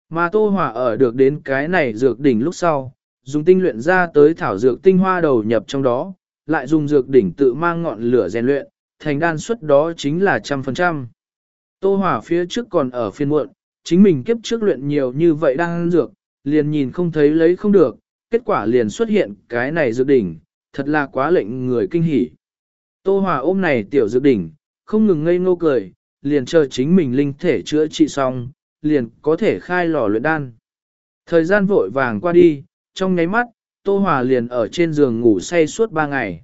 Mà tô hỏa ở được đến cái này dược đỉnh lúc sau, dùng tinh luyện ra tới thảo dược tinh hoa đầu nhập trong đó, lại dùng dược đỉnh tự mang ngọn lửa rèn luyện, thành đan suất đó chính là trăm phần trăm. Tô hỏa phía trước còn ở phiên muộn, chính mình kiếp trước luyện nhiều như vậy đang dược, liền nhìn không thấy lấy không được, kết quả liền xuất hiện cái này dược đỉnh, thật là quá lệnh người kinh hỉ. Tô Hòa ôm này tiểu dược đỉnh, không ngừng ngây ngô cười, liền chờ chính mình linh thể chữa trị xong, liền có thể khai lò luyện đan. Thời gian vội vàng qua đi, trong nháy mắt, Tô Hòa liền ở trên giường ngủ say suốt ba ngày.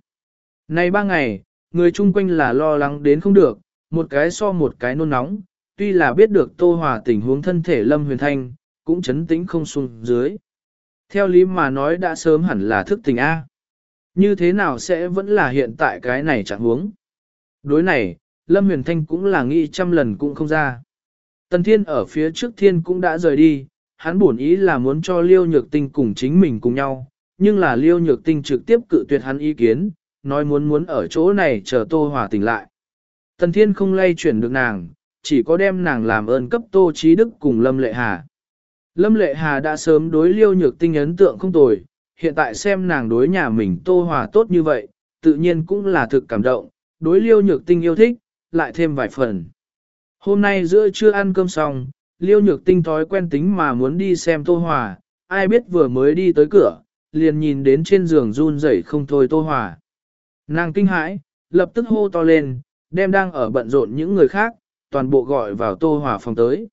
Nay ba ngày, người chung quanh là lo lắng đến không được, một cái so một cái nôn nóng, tuy là biết được Tô Hòa tình huống thân thể Lâm Huyền Thanh, cũng chấn tĩnh không xuống dưới. Theo lý mà nói đã sớm hẳn là thức tình A. Như thế nào sẽ vẫn là hiện tại cái này chẳng huống. Đối này, Lâm Huyền Thanh cũng là nghĩ trăm lần cũng không ra. Tần Thiên ở phía trước Thiên cũng đã rời đi, hắn bổn ý là muốn cho Liêu Nhược Tinh cùng chính mình cùng nhau, nhưng là Liêu Nhược Tinh trực tiếp cự tuyệt hắn ý kiến, nói muốn muốn ở chỗ này chờ Tô Hòa tỉnh lại. Tần Thiên không lay chuyển được nàng, chỉ có đem nàng làm ơn cấp Tô Trí Đức cùng Lâm Lệ Hà. Lâm Lệ Hà đã sớm đối Liêu Nhược Tinh ấn tượng không tồi, hiện tại xem nàng đối nhà mình Tô Hòa tốt như vậy, tự nhiên cũng là thực cảm động, đối Liêu Nhược Tinh yêu thích, lại thêm vài phần. Hôm nay giữa trưa ăn cơm xong, liêu nhược tinh thói quen tính mà muốn đi xem Tô Hòa, ai biết vừa mới đi tới cửa, liền nhìn đến trên giường run rẩy không thôi Tô Hòa. Nàng kinh hãi, lập tức hô to lên, đem đang ở bận rộn những người khác, toàn bộ gọi vào Tô Hòa phòng tới.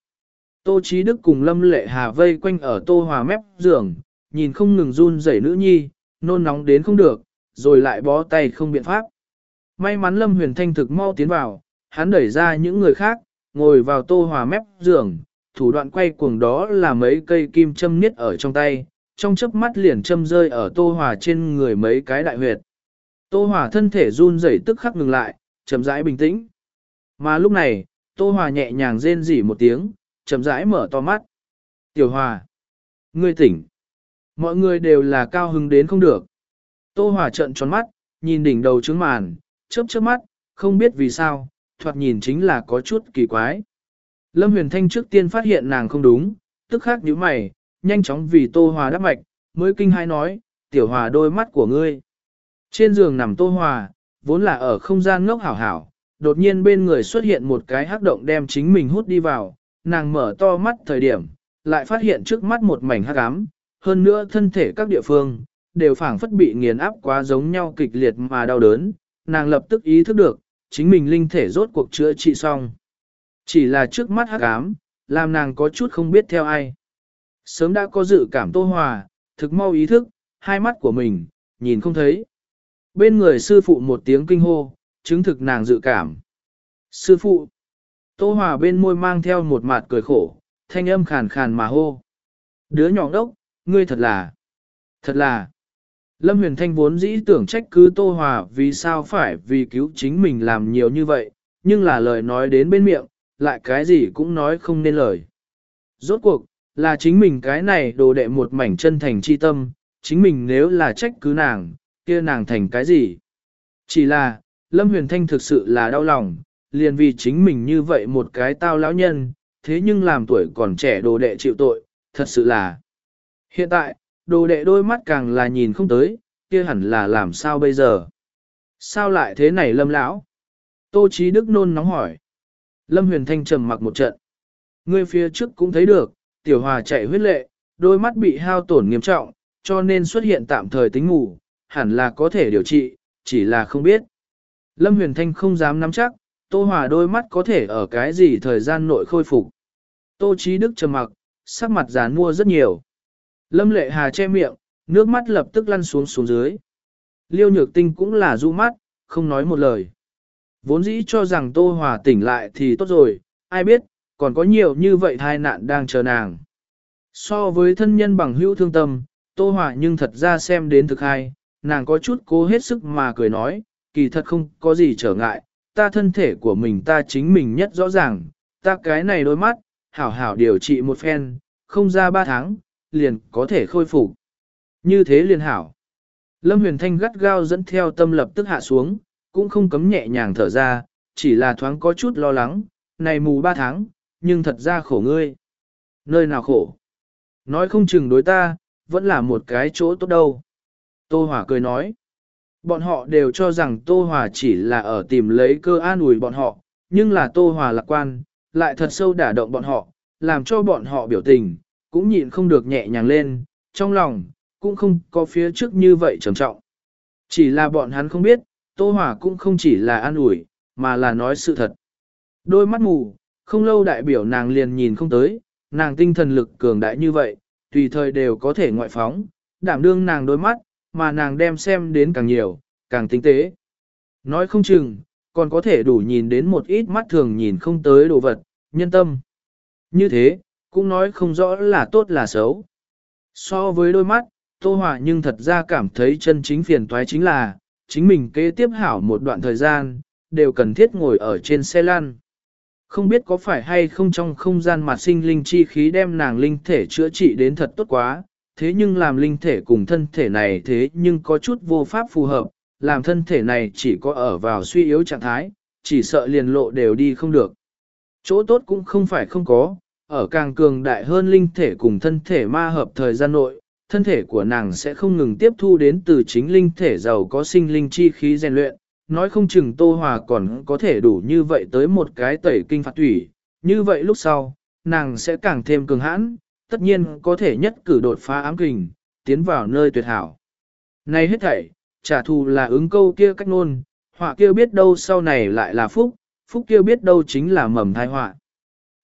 Tô Chí Đức cùng Lâm Lệ Hà vây quanh ở Tô Hòa mép giường, nhìn không ngừng run rẩy nữ nhi, nôn nóng đến không được, rồi lại bó tay không biện pháp. May mắn Lâm Huyền Thanh thực mau tiến vào, hắn đẩy ra những người khác, ngồi vào Tô Hòa mép giường, thủ đoạn quay cuồng đó là mấy cây kim châm niết ở trong tay, trong chớp mắt liền châm rơi ở Tô Hòa trên người mấy cái đại huyệt. Tô Hòa thân thể run rẩy tức khắc ngừng lại, chậm rãi bình tĩnh. Mà lúc này, Tô Hòa nhẹ nhàng rên rỉ một tiếng, chậm rãi mở to mắt. Tiểu Hòa, ngươi tỉnh. Mọi người đều là cao hứng đến không được. Tô Hòa trợn tròn mắt, nhìn đỉnh đầu trứng màn, chớp chớp mắt, không biết vì sao, thoạt nhìn chính là có chút kỳ quái. Lâm Huyền Thanh trước tiên phát hiện nàng không đúng, tức khắc nhíu mày, nhanh chóng vì Tô Hòa đáp mạch, mới kinh hai nói, tiểu hòa đôi mắt của ngươi. Trên giường nằm Tô Hòa, vốn là ở không gian ngốc hảo hảo, đột nhiên bên người xuất hiện một cái hắc động đem chính mình hút đi vào, nàng mở to mắt thời điểm, lại phát hiện trước mắt một mảnh hắc ám, hơn nữa thân thể các địa phương, đều phảng phất bị nghiền áp quá giống nhau kịch liệt mà đau đớn, nàng lập tức ý thức được, chính mình linh thể rốt cuộc chữa trị xong. Chỉ là trước mắt hắc ám, làm nàng có chút không biết theo ai. Sớm đã có dự cảm tô hòa, thực mau ý thức, hai mắt của mình, nhìn không thấy. Bên người sư phụ một tiếng kinh hô, chứng thực nàng dự cảm. Sư phụ, tô hòa bên môi mang theo một mặt cười khổ, thanh âm khàn khàn mà hô. Đứa nhỏ đốc, ngươi thật là, thật là. Lâm Huyền Thanh vốn dĩ tưởng trách cứ Tô Hòa vì sao phải vì cứu chính mình làm nhiều như vậy, nhưng là lời nói đến bên miệng, lại cái gì cũng nói không nên lời. Rốt cuộc, là chính mình cái này đồ đệ một mảnh chân thành chi tâm, chính mình nếu là trách cứ nàng, kia nàng thành cái gì? Chỉ là, Lâm Huyền Thanh thực sự là đau lòng, liền vì chính mình như vậy một cái tao lão nhân, thế nhưng làm tuổi còn trẻ đồ đệ chịu tội, thật sự là. Hiện tại, đồ đệ đôi mắt càng là nhìn không tới, kia hẳn là làm sao bây giờ? Sao lại thế này Lâm lão? Tô Chí Đức nôn nóng hỏi. Lâm Huyền Thanh trầm mặc một trận. người phía trước cũng thấy được, tiểu hòa chạy huyết lệ, đôi mắt bị hao tổn nghiêm trọng, cho nên xuất hiện tạm thời tính ngủ, hẳn là có thể điều trị, chỉ là không biết. Lâm Huyền Thanh không dám nắm chắc, Tô Hòa đôi mắt có thể ở cái gì thời gian nội khôi phục. Tô Chí Đức trầm mặc, sắc mặt giàn mua rất nhiều. Lâm Lệ Hà che miệng, nước mắt lập tức lăn xuống xuống dưới. Liêu Nhược Tinh cũng là du mắt, không nói một lời. Vốn dĩ cho rằng Tô Hòa tỉnh lại thì tốt rồi, ai biết, còn có nhiều như vậy tai nạn đang chờ nàng. So với thân nhân bằng hữu thương tâm, Tô Hòa nhưng thật ra xem đến thực hay, nàng có chút cố hết sức mà cười nói, kỳ thật không có gì trở ngại, ta thân thể của mình ta chính mình nhất rõ ràng, ta cái này đôi mắt, hảo hảo điều trị một phen, không ra ba tháng, liền có thể khôi phục. Như thế liền hảo. Lâm Huyền Thanh gắt gao dẫn theo tâm lập tức hạ xuống, cũng không cấm nhẹ nhàng thở ra, chỉ là thoáng có chút lo lắng, này mù ba tháng, nhưng thật ra khổ ngươi. Nơi nào khổ? Nói không chừng đối ta, vẫn là một cái chỗ tốt đâu. Tô Hòa cười nói. Bọn họ đều cho rằng Tô Hòa chỉ là ở tìm lấy cơ an ủi bọn họ, nhưng là Tô Hòa lạc quan, lại thật sâu đả động bọn họ, làm cho bọn họ biểu tình, cũng nhịn không được nhẹ nhàng lên, trong lòng, cũng không có phía trước như vậy trầm trọng. Chỉ là bọn hắn không biết, Tô Hòa cũng không chỉ là an ủi, mà là nói sự thật. Đôi mắt mù, không lâu đại biểu nàng liền nhìn không tới, nàng tinh thần lực cường đại như vậy, tùy thời đều có thể ngoại phóng, đảm đương nàng đôi mắt, mà nàng đem xem đến càng nhiều, càng tinh tế. Nói không chừng, còn có thể đủ nhìn đến một ít mắt thường nhìn không tới đồ vật, nhân tâm. Như thế, cũng nói không rõ là tốt là xấu. So với đôi mắt, Tô Hòa nhưng thật ra cảm thấy chân chính phiền toái chính là, chính mình kế tiếp hảo một đoạn thời gian, đều cần thiết ngồi ở trên xe lăn. Không biết có phải hay không trong không gian mặt sinh linh chi khí đem nàng linh thể chữa trị đến thật tốt quá, thế nhưng làm linh thể cùng thân thể này thế nhưng có chút vô pháp phù hợp, làm thân thể này chỉ có ở vào suy yếu trạng thái, chỉ sợ liền lộ đều đi không được. Chỗ tốt cũng không phải không có, ở càng cường đại hơn linh thể cùng thân thể ma hợp thời gian nội, thân thể của nàng sẽ không ngừng tiếp thu đến từ chính linh thể giàu có sinh linh chi khí rèn luyện, nói không chừng Tô Hòa còn có thể đủ như vậy tới một cái tẩy kinh phạt thủy, Như vậy lúc sau, nàng sẽ càng thêm cường hãn, tất nhiên có thể nhất cử đột phá ám kình, tiến vào nơi tuyệt hảo. Này hết thảy, trả thù là ứng câu kia cách ngôn, họa kia biết đâu sau này lại là phúc, phúc kia biết đâu chính là mầm thai họa.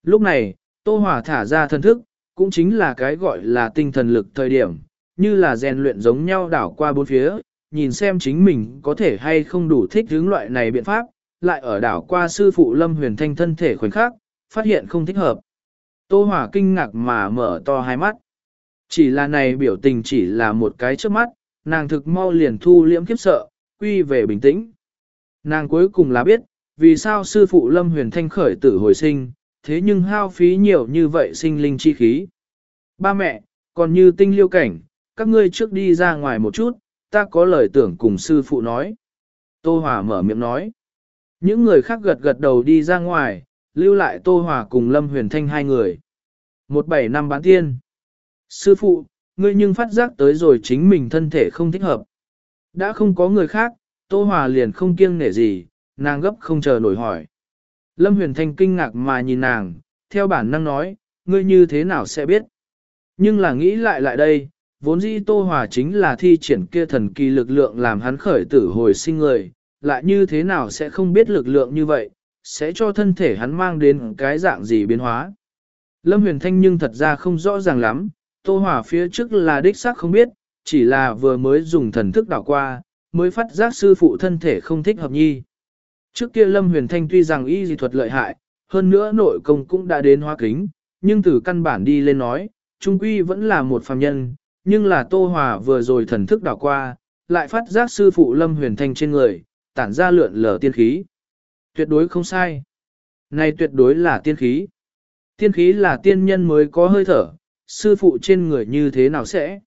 Lúc này, Tô Hòa thả ra thân thức, cũng chính là cái gọi là tinh thần lực thời điểm, như là rèn luyện giống nhau đảo qua bốn phía, nhìn xem chính mình có thể hay không đủ thích hướng loại này biện pháp, lại ở đảo qua sư phụ Lâm Huyền Thanh thân thể khoảnh khắc, phát hiện không thích hợp. Tô Hòa kinh ngạc mà mở to hai mắt. Chỉ là này biểu tình chỉ là một cái trước mắt, nàng thực mau liền thu liễm khiếp sợ, quy về bình tĩnh. Nàng cuối cùng là biết, vì sao sư phụ Lâm Huyền Thanh khởi tử hồi sinh, thế nhưng hao phí nhiều như vậy sinh linh chi khí. Ba mẹ, còn như tinh liêu cảnh, các ngươi trước đi ra ngoài một chút, ta có lời tưởng cùng sư phụ nói. Tô Hòa mở miệng nói. Những người khác gật gật đầu đi ra ngoài, lưu lại Tô Hòa cùng Lâm Huyền Thanh hai người. Một bảy năm bán tiên. Sư phụ, ngươi nhưng phát giác tới rồi chính mình thân thể không thích hợp. Đã không có người khác, Tô Hòa liền không kiêng nể gì, nàng gấp không chờ nổi hỏi. Lâm Huyền Thanh kinh ngạc mà nhìn nàng, theo bản năng nói, ngươi như thế nào sẽ biết. Nhưng là nghĩ lại lại đây, vốn dĩ Tô Hòa chính là thi triển kia thần kỳ lực lượng làm hắn khởi tử hồi sinh người, lại như thế nào sẽ không biết lực lượng như vậy, sẽ cho thân thể hắn mang đến cái dạng gì biến hóa. Lâm Huyền Thanh nhưng thật ra không rõ ràng lắm, Tô Hòa phía trước là đích xác không biết, chỉ là vừa mới dùng thần thức đảo qua, mới phát giác sư phụ thân thể không thích hợp nhi. Trước kia Lâm Huyền Thanh tuy rằng y dị thuật lợi hại, hơn nữa nội công cũng đã đến hoa kính, nhưng từ căn bản đi lên nói, Trung Quy vẫn là một phàm nhân, nhưng là Tô Hòa vừa rồi thần thức đảo qua, lại phát giác sư phụ Lâm Huyền Thanh trên người, tản ra lượn lờ tiên khí. Tuyệt đối không sai. Này tuyệt đối là tiên khí. Tiên khí là tiên nhân mới có hơi thở, sư phụ trên người như thế nào sẽ.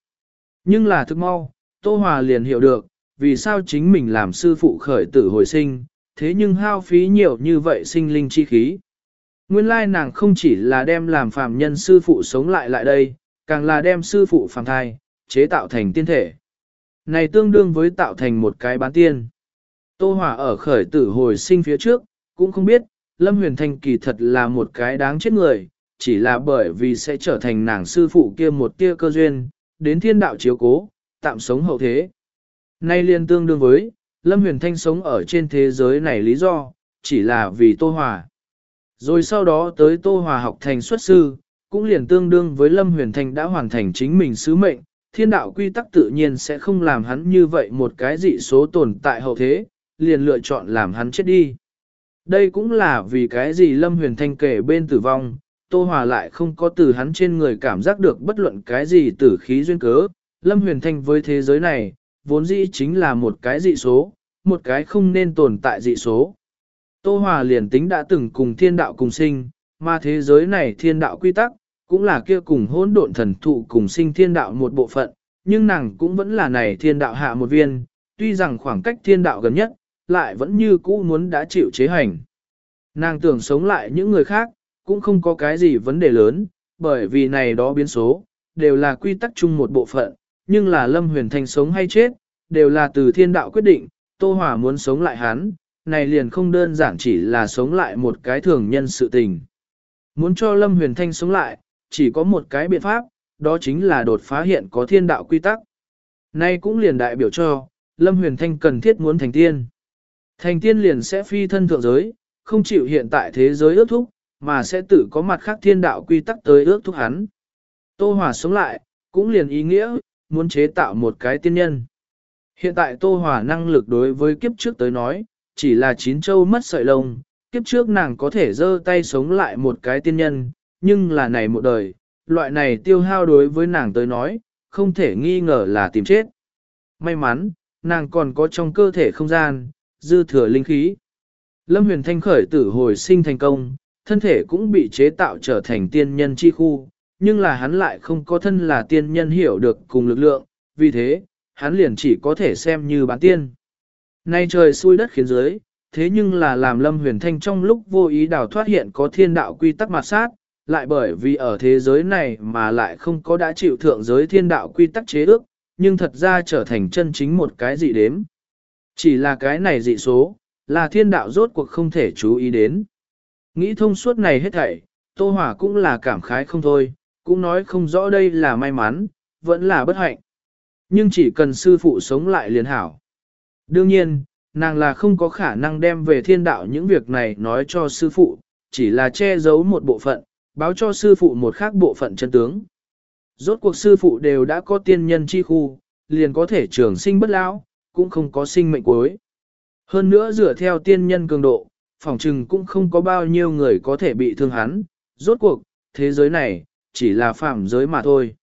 Nhưng là thức mau, Tô Hòa liền hiểu được, vì sao chính mình làm sư phụ khởi tử hồi sinh, thế nhưng hao phí nhiều như vậy sinh linh chi khí. Nguyên lai nàng không chỉ là đem làm phàm nhân sư phụ sống lại lại đây, càng là đem sư phụ phàm thai, chế tạo thành tiên thể. Này tương đương với tạo thành một cái bán tiên. Tô Hòa ở khởi tử hồi sinh phía trước, cũng không biết, Lâm Huyền Thanh kỳ thật là một cái đáng chết người, chỉ là bởi vì sẽ trở thành nàng sư phụ kia một tia cơ duyên, đến thiên đạo chiếu cố, tạm sống hậu thế. Nay liên tương đương với, Lâm Huyền Thanh sống ở trên thế giới này lý do, chỉ là vì Tô Hòa. Rồi sau đó tới Tô Hòa học thành xuất sư, cũng liền tương đương với Lâm Huyền Thanh đã hoàn thành chính mình sứ mệnh, thiên đạo quy tắc tự nhiên sẽ không làm hắn như vậy một cái dị số tồn tại hậu thế, liền lựa chọn làm hắn chết đi. Đây cũng là vì cái gì Lâm Huyền Thanh kể bên tử vong, Tô Hòa lại không có từ hắn trên người cảm giác được bất luận cái gì tử khí duyên cớ. Lâm Huyền Thanh với thế giới này, vốn dĩ chính là một cái dị số, một cái không nên tồn tại dị số. Tô Hòa liền tính đã từng cùng thiên đạo cùng sinh, mà thế giới này thiên đạo quy tắc, cũng là kia cùng hỗn độn thần thụ cùng sinh thiên đạo một bộ phận, nhưng nàng cũng vẫn là này thiên đạo hạ một viên, tuy rằng khoảng cách thiên đạo gần nhất, lại vẫn như cũ muốn đã chịu chế hành. Nàng tưởng sống lại những người khác, cũng không có cái gì vấn đề lớn, bởi vì này đó biến số, đều là quy tắc chung một bộ phận, nhưng là Lâm Huyền Thanh sống hay chết, đều là từ thiên đạo quyết định, Tô Hòa muốn sống lại hắn, này liền không đơn giản chỉ là sống lại một cái thường nhân sự tình. Muốn cho Lâm Huyền Thanh sống lại, chỉ có một cái biện pháp, đó chính là đột phá hiện có thiên đạo quy tắc. Nay cũng liền đại biểu cho, Lâm Huyền Thanh cần thiết muốn thành tiên. Thành tiên liền sẽ phi thân thượng giới, không chịu hiện tại thế giới ước thúc, mà sẽ tự có mặt khác thiên đạo quy tắc tới ước thúc hắn. Tô Hòa sống lại, cũng liền ý nghĩa, muốn chế tạo một cái tiên nhân. Hiện tại Tô Hòa năng lực đối với kiếp trước tới nói, chỉ là chín châu mất sợi lông, kiếp trước nàng có thể giơ tay sống lại một cái tiên nhân, nhưng là này một đời, loại này tiêu hao đối với nàng tới nói, không thể nghi ngờ là tìm chết. May mắn, nàng còn có trong cơ thể không gian, dư thừa linh khí. Lâm huyền thanh khởi tử hồi sinh thành công, thân thể cũng bị chế tạo trở thành tiên nhân chi khu, nhưng là hắn lại không có thân là tiên nhân hiểu được cùng lực lượng, vì thế, hắn liền chỉ có thể xem như bán tiên. Nay trời xui đất khiến dưới, thế nhưng là làm Lâm Huyền Thanh trong lúc vô ý đào thoát hiện có thiên đạo quy tắc mặt sát, lại bởi vì ở thế giới này mà lại không có đã chịu thượng giới thiên đạo quy tắc chế ước, nhưng thật ra trở thành chân chính một cái gì đếm. Chỉ là cái này dị số, là thiên đạo rốt cuộc không thể chú ý đến. Nghĩ thông suốt này hết thảy, Tô hỏa cũng là cảm khái không thôi, cũng nói không rõ đây là may mắn, vẫn là bất hạnh. Nhưng chỉ cần sư phụ sống lại liền hảo. Đương nhiên, nàng là không có khả năng đem về thiên đạo những việc này nói cho sư phụ, chỉ là che giấu một bộ phận, báo cho sư phụ một khác bộ phận chân tướng. Rốt cuộc sư phụ đều đã có tiên nhân chi khu, liền có thể trường sinh bất lão, cũng không có sinh mệnh cuối. Hơn nữa dựa theo tiên nhân cường độ, phòng trừng cũng không có bao nhiêu người có thể bị thương hắn, rốt cuộc, thế giới này, chỉ là phạm giới mà thôi.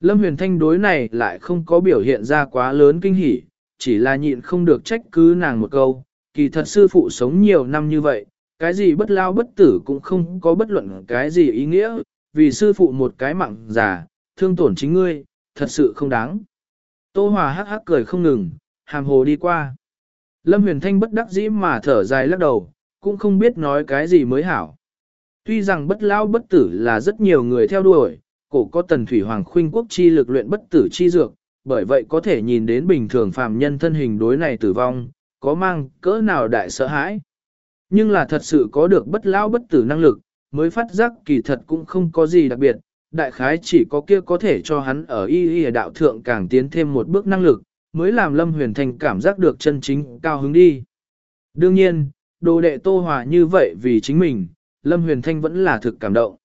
Lâm huyền thanh đối này lại không có biểu hiện ra quá lớn kinh hỉ, chỉ là nhịn không được trách cứ nàng một câu, kỳ thật sư phụ sống nhiều năm như vậy, cái gì bất lao bất tử cũng không có bất luận cái gì ý nghĩa, vì sư phụ một cái mạng già, thương tổn chính ngươi, thật sự không đáng. Tô Hòa hắc hắc cười không ngừng, hàm hồ đi qua. Lâm Huyền Thanh bất đắc dĩ mà thở dài lắc đầu, cũng không biết nói cái gì mới hảo. Tuy rằng bất lao bất tử là rất nhiều người theo đuổi, cổ có tần thủy hoàng khuynh quốc chi lực luyện bất tử chi dược, bởi vậy có thể nhìn đến bình thường phàm nhân thân hình đối này tử vong, có mang cỡ nào đại sợ hãi. Nhưng là thật sự có được bất lao bất tử năng lực, mới phát giác kỳ thật cũng không có gì đặc biệt, đại khái chỉ có kia có thể cho hắn ở y y đạo thượng càng tiến thêm một bước năng lực, mới làm Lâm Huyền Thành cảm giác được chân chính cao hứng đi. Đương nhiên, đồ đệ Tô Hòa như vậy vì chính mình, Lâm Huyền Thanh vẫn là thực cảm động.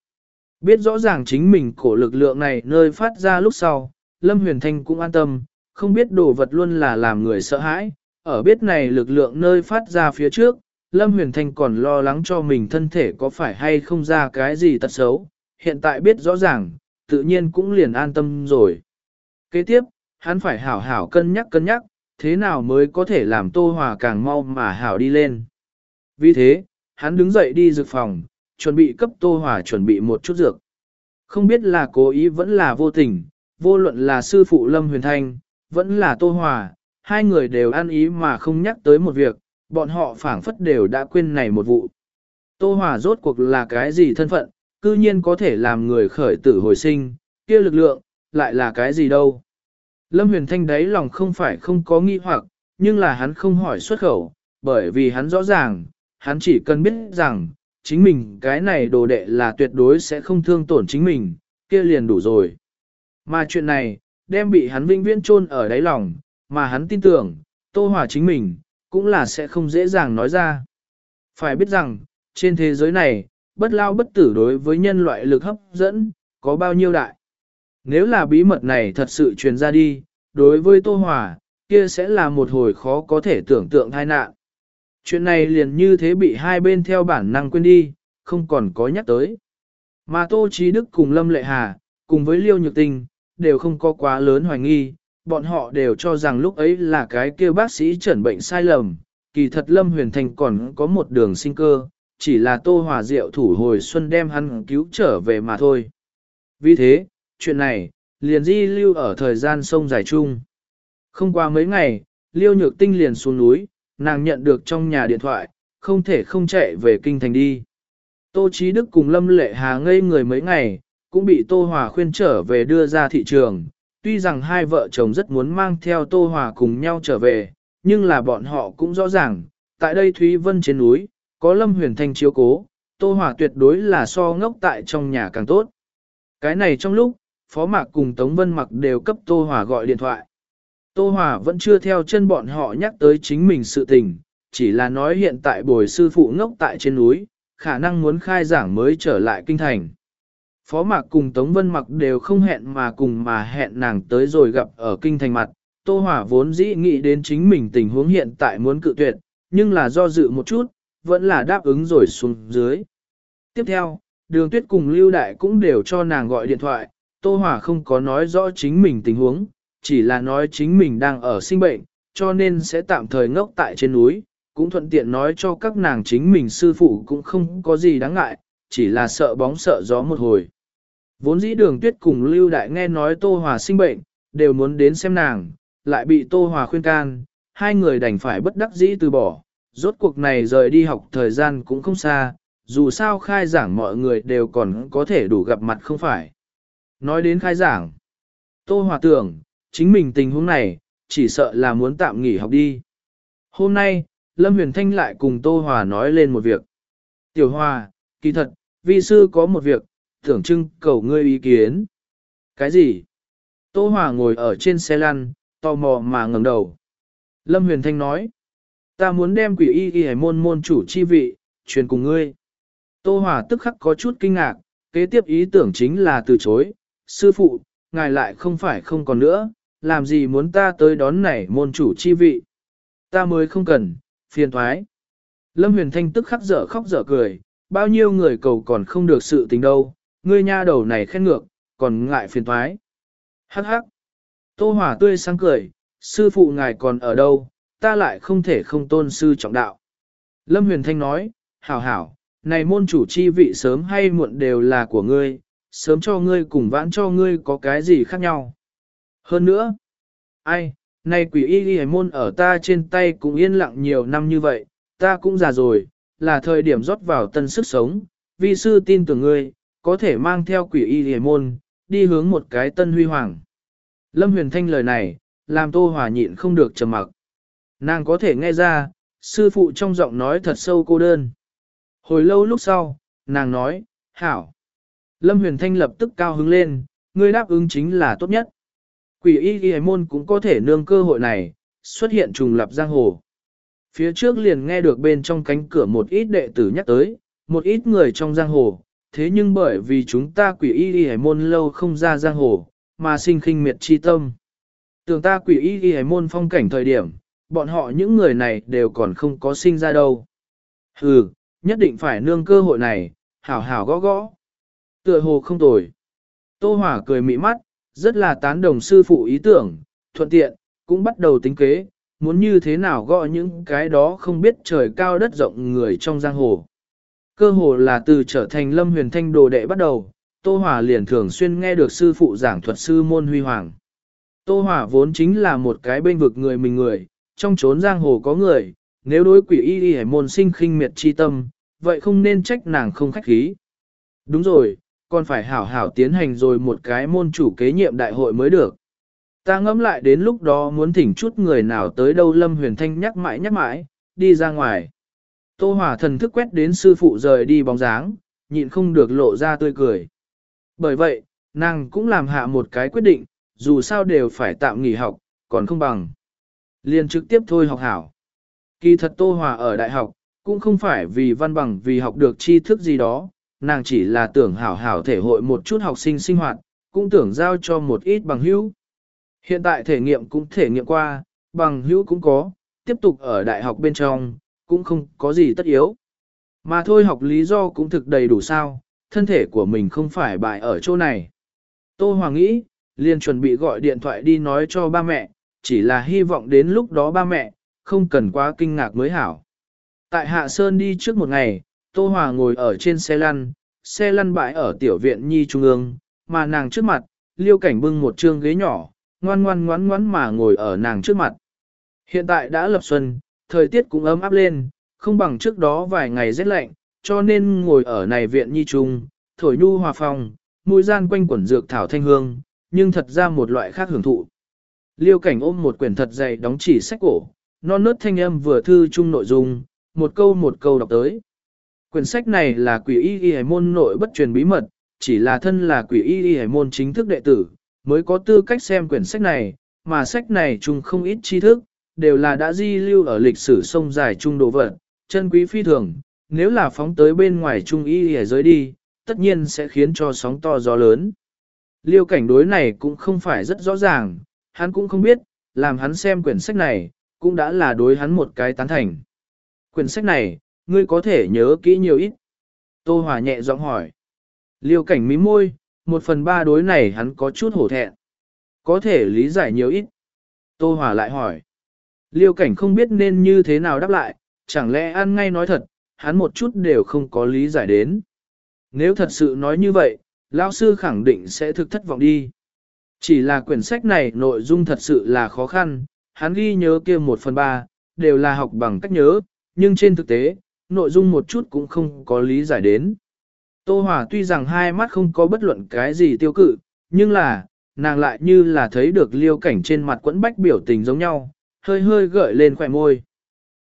Biết rõ ràng chính mình cổ lực lượng này nơi phát ra lúc sau, Lâm Huyền Thanh cũng an tâm, không biết đồ vật luôn là làm người sợ hãi, ở biết này lực lượng nơi phát ra phía trước, Lâm Huyền Thanh còn lo lắng cho mình thân thể có phải hay không ra cái gì tật xấu, hiện tại biết rõ ràng, tự nhiên cũng liền an tâm rồi. Kế tiếp, hắn phải hảo hảo cân nhắc cân nhắc, thế nào mới có thể làm Tô Hòa càng mau mà hảo đi lên. Vì thế, hắn đứng dậy đi dược phòng, chuẩn bị cấp Tô Hòa chuẩn bị một chút dược. Không biết là cố ý vẫn là vô tình, vô luận là sư phụ Lâm Huyền Thanh, vẫn là Tô Hòa, hai người đều ăn ý mà không nhắc tới một việc, bọn họ phảng phất đều đã quên này một vụ. Tô Hòa rốt cuộc là cái gì thân phận, cư nhiên có thể làm người khởi tử hồi sinh, kia lực lượng, lại là cái gì đâu. Lâm Huyền Thanh đấy lòng không phải không có nghi hoặc, nhưng là hắn không hỏi xuất khẩu, bởi vì hắn rõ ràng, hắn chỉ cần biết rằng, chính mình cái này đồ đệ là tuyệt đối sẽ không thương tổn chính mình, kia liền đủ rồi. Mà chuyện này, đem bị hắn vinh viễn chôn ở đáy lòng, mà hắn tin tưởng, Tô Hòa chính mình, cũng là sẽ không dễ dàng nói ra. Phải biết rằng, trên thế giới này, bất lao bất tử đối với nhân loại lực hấp dẫn, có bao nhiêu đại. Nếu là bí mật này thật sự truyền ra đi, đối với Tô Hòa, kia sẽ là một hồi khó có thể tưởng tượng tai nạn. Chuyện này liền như thế bị hai bên theo bản năng quên đi, không còn có nhắc tới. Mà Tô Chí Đức cùng Lâm Lệ Hà, cùng với Liêu Nhược Tinh, đều không có quá lớn hoài nghi, bọn họ đều cho rằng lúc ấy là cái kia bác sĩ chẩn bệnh sai lầm, kỳ thật Lâm Huyền Thành còn có một đường sinh cơ, chỉ là Tô Hòa Diệu thủ hồi xuân đem hắn cứu trở về mà thôi. Vì thế, chuyện này, liền di lưu ở thời gian sông dài chung. Không qua mấy ngày, Liêu Nhược Tinh liền xuống núi, nàng nhận được trong nhà điện thoại, không thể không chạy về kinh thành đi. Tô Chí Đức cùng Lâm Lệ Hà ngây người mấy ngày, cũng bị Tô Hòa khuyên trở về đưa ra thị trường. Tuy rằng hai vợ chồng rất muốn mang theo Tô Hòa cùng nhau trở về, nhưng là bọn họ cũng rõ ràng, tại đây Thúy Vân trên núi, có Lâm Huyền Thanh chiếu cố, Tô Hòa tuyệt đối là so ngốc tại trong nhà càng tốt. Cái này trong lúc, Phó Mạc cùng Tống Vân Mặc đều cấp Tô Hòa gọi điện thoại. Tô Hòa vẫn chưa theo chân bọn họ nhắc tới chính mình sự tình, chỉ là nói hiện tại bồi sư phụ ngốc tại trên núi, khả năng muốn khai giảng mới trở lại kinh thành. Phó Mạc cùng Tống Vân Mặc đều không hẹn mà cùng mà hẹn nàng tới rồi gặp ở kinh thành mặt. Tô Hòa vốn dĩ nghĩ đến chính mình tình huống hiện tại muốn cự tuyệt, nhưng là do dự một chút, vẫn là đáp ứng rồi xuống dưới. Tiếp theo, đường tuyết cùng Lưu Đại cũng đều cho nàng gọi điện thoại, Tô Hòa không có nói rõ chính mình tình huống, chỉ là nói chính mình đang ở sinh bệnh, cho nên sẽ tạm thời ngốc tại trên núi, cũng thuận tiện nói cho các nàng chính mình sư phụ cũng không có gì đáng ngại, chỉ là sợ bóng sợ gió một hồi. Vốn dĩ đường tuyết cùng Lưu Đại nghe nói Tô Hòa sinh bệnh, đều muốn đến xem nàng, lại bị Tô Hòa khuyên can, hai người đành phải bất đắc dĩ từ bỏ, rốt cuộc này rời đi học thời gian cũng không xa, dù sao khai giảng mọi người đều còn có thể đủ gặp mặt không phải. Nói đến khai giảng, Tô Hòa tưởng, chính mình tình huống này, chỉ sợ là muốn tạm nghỉ học đi. Hôm nay, Lâm Huyền Thanh lại cùng Tô Hòa nói lên một việc. Tiểu Hòa, kỳ thật, vi sư có một việc, tưởng trưng cầu ngươi ý kiến. Cái gì? Tô Hòa ngồi ở trên xe lăn, tò mò mà ngẩng đầu. Lâm Huyền Thanh nói, ta muốn đem quỷ y y môn môn chủ chi vị, truyền cùng ngươi. Tô Hòa tức khắc có chút kinh ngạc, kế tiếp ý tưởng chính là từ chối, sư phụ, ngài lại không phải không còn nữa, làm gì muốn ta tới đón này môn chủ chi vị. Ta mới không cần, phiền thoái. Lâm Huyền Thanh tức khắc dở khóc dở cười, bao nhiêu người cầu còn không được sự tình đâu, ngươi nha đầu này khen ngược, còn ngại phiền thoái. Hắc hắc. Tô Hỏa tươi sáng cười, sư phụ ngài còn ở đâu, ta lại không thể không tôn sư trọng đạo. Lâm Huyền Thanh nói, hảo hảo, này môn chủ chi vị sớm hay muộn đều là của ngươi, sớm cho ngươi cùng vãn cho ngươi có cái gì khác nhau. Hơn nữa, ai, nay quỷ y ghi môn ở ta trên tay cũng yên lặng nhiều năm như vậy, ta cũng già rồi, là thời điểm rót vào tân sức sống, vi sư tin tưởng ngươi, có thể mang theo quỷ y ghi môn, đi hướng một cái tân huy hoàng. Lâm Huyền Thanh lời này, làm Tô Hòa nhịn không được trầm mặc. Nàng có thể nghe ra, sư phụ trong giọng nói thật sâu cô đơn. Hồi lâu lúc sau, nàng nói, hảo. Lâm Huyền Thanh lập tức cao hứng lên, ngươi đáp ứng chính là tốt nhất. Quỷ y ghi môn cũng có thể nương cơ hội này, xuất hiện trùng lập giang hồ. Phía trước liền nghe được bên trong cánh cửa một ít đệ tử nhắc tới, một ít người trong giang hồ, thế nhưng bởi vì chúng ta quỷ y ghi môn lâu không ra giang hồ, mà sinh khinh miệt chi tâm. Tưởng ta quỷ y ghi môn phong cảnh thời điểm, bọn họ những người này đều còn không có sinh ra đâu. Hừ, nhất định phải nương cơ hội này, hảo hảo gõ gõ. Tựa hồ không tồi. Tô Hỏa cười mị mắt, rất là tán đồng sư phụ ý tưởng, thuận tiện, cũng bắt đầu tính kế, muốn như thế nào gọi những cái đó không biết trời cao đất rộng người trong giang hồ. Cơ hồ là từ trở thành lâm huyền thanh đồ đệ bắt đầu, Tô Hỏa liền thường xuyên nghe được sư phụ giảng thuật sư môn huy hoàng. Tô Hỏa vốn chính là một cái bên vực người mình người, trong chốn giang hồ có người, nếu đối quỷ y y môn sinh khinh miệt chi tâm, vậy không nên trách nàng không khách khí. Đúng rồi, còn phải hảo hảo tiến hành rồi một cái môn chủ kế nhiệm đại hội mới được. Ta ngẫm lại đến lúc đó muốn thỉnh chút người nào tới đâu Lâm Huyền Thanh nhắc mãi nhắc mãi, đi ra ngoài. Tô Hòa thần thức quét đến sư phụ rời đi bóng dáng, nhịn không được lộ ra tươi cười. Bởi vậy, nàng cũng làm hạ một cái quyết định, dù sao đều phải tạm nghỉ học, còn không bằng. Liên trực tiếp thôi học hảo. Kỳ thật Tô Hòa ở đại học, cũng không phải vì văn bằng vì học được tri thức gì đó, nàng chỉ là tưởng hảo hảo thể hội một chút học sinh sinh hoạt, cũng tưởng giao cho một ít bằng hữu. Hiện tại thể nghiệm cũng thể nghiệm qua, bằng hữu cũng có, tiếp tục ở đại học bên trong, cũng không có gì tất yếu. Mà thôi học lý do cũng thực đầy đủ sao, thân thể của mình không phải bại ở chỗ này. Tô Hoàng nghĩ, liền chuẩn bị gọi điện thoại đi nói cho ba mẹ, chỉ là hy vọng đến lúc đó ba mẹ, không cần quá kinh ngạc mới hảo. Tại Hạ Sơn đi trước một ngày, Tô Hòa ngồi ở trên xe lăn, xe lăn bãi ở tiểu viện nhi trung ương, mà nàng trước mặt, liêu cảnh bưng một trương ghế nhỏ, ngoan ngoan ngoan ngoan mà ngồi ở nàng trước mặt. Hiện tại đã lập xuân, thời tiết cũng ấm áp lên, không bằng trước đó vài ngày rét lạnh, cho nên ngồi ở này viện nhi trung, thổi nhu hòa phòng, mùi gian quanh quẩn dược thảo thanh hương, nhưng thật ra một loại khác hưởng thụ. Liêu cảnh ôm một quyển thật dày đóng chỉ sách cổ, non nớt thanh âm vừa thư chung nội dung, một câu một câu đọc tới. Quyển sách này là quỷ y y hải môn nội bất truyền bí mật, chỉ là thân là quỷ y y hải môn chính thức đệ tử, mới có tư cách xem quyển sách này, mà sách này chung không ít tri thức, đều là đã di lưu ở lịch sử sông dài trung đồ vật, chân quý phi thường, nếu là phóng tới bên ngoài trung y y giới đi, tất nhiên sẽ khiến cho sóng to gió lớn. Liêu cảnh đối này cũng không phải rất rõ ràng, hắn cũng không biết, làm hắn xem quyển sách này, cũng đã là đối hắn một cái tán thành. Quyển sách này, ngươi có thể nhớ kỹ nhiều ít. Tô Hòa nhẹ giọng hỏi. Liêu cảnh mí môi, một phần ba đối này hắn có chút hổ thẹn. Có thể lý giải nhiều ít. Tô Hòa lại hỏi. Liêu cảnh không biết nên như thế nào đáp lại, chẳng lẽ ăn ngay nói thật, hắn một chút đều không có lý giải đến. Nếu thật sự nói như vậy, lão sư khẳng định sẽ thực thất vọng đi. Chỉ là quyển sách này nội dung thật sự là khó khăn, hắn ghi nhớ kia một phần ba, đều là học bằng cách nhớ, nhưng trên thực tế, nội dung một chút cũng không có lý giải đến. Tô Hòa tuy rằng hai mắt không có bất luận cái gì tiêu cự, nhưng là, nàng lại như là thấy được liêu cảnh trên mặt quẫn bách biểu tình giống nhau, hơi hơi gợi lên khỏe môi.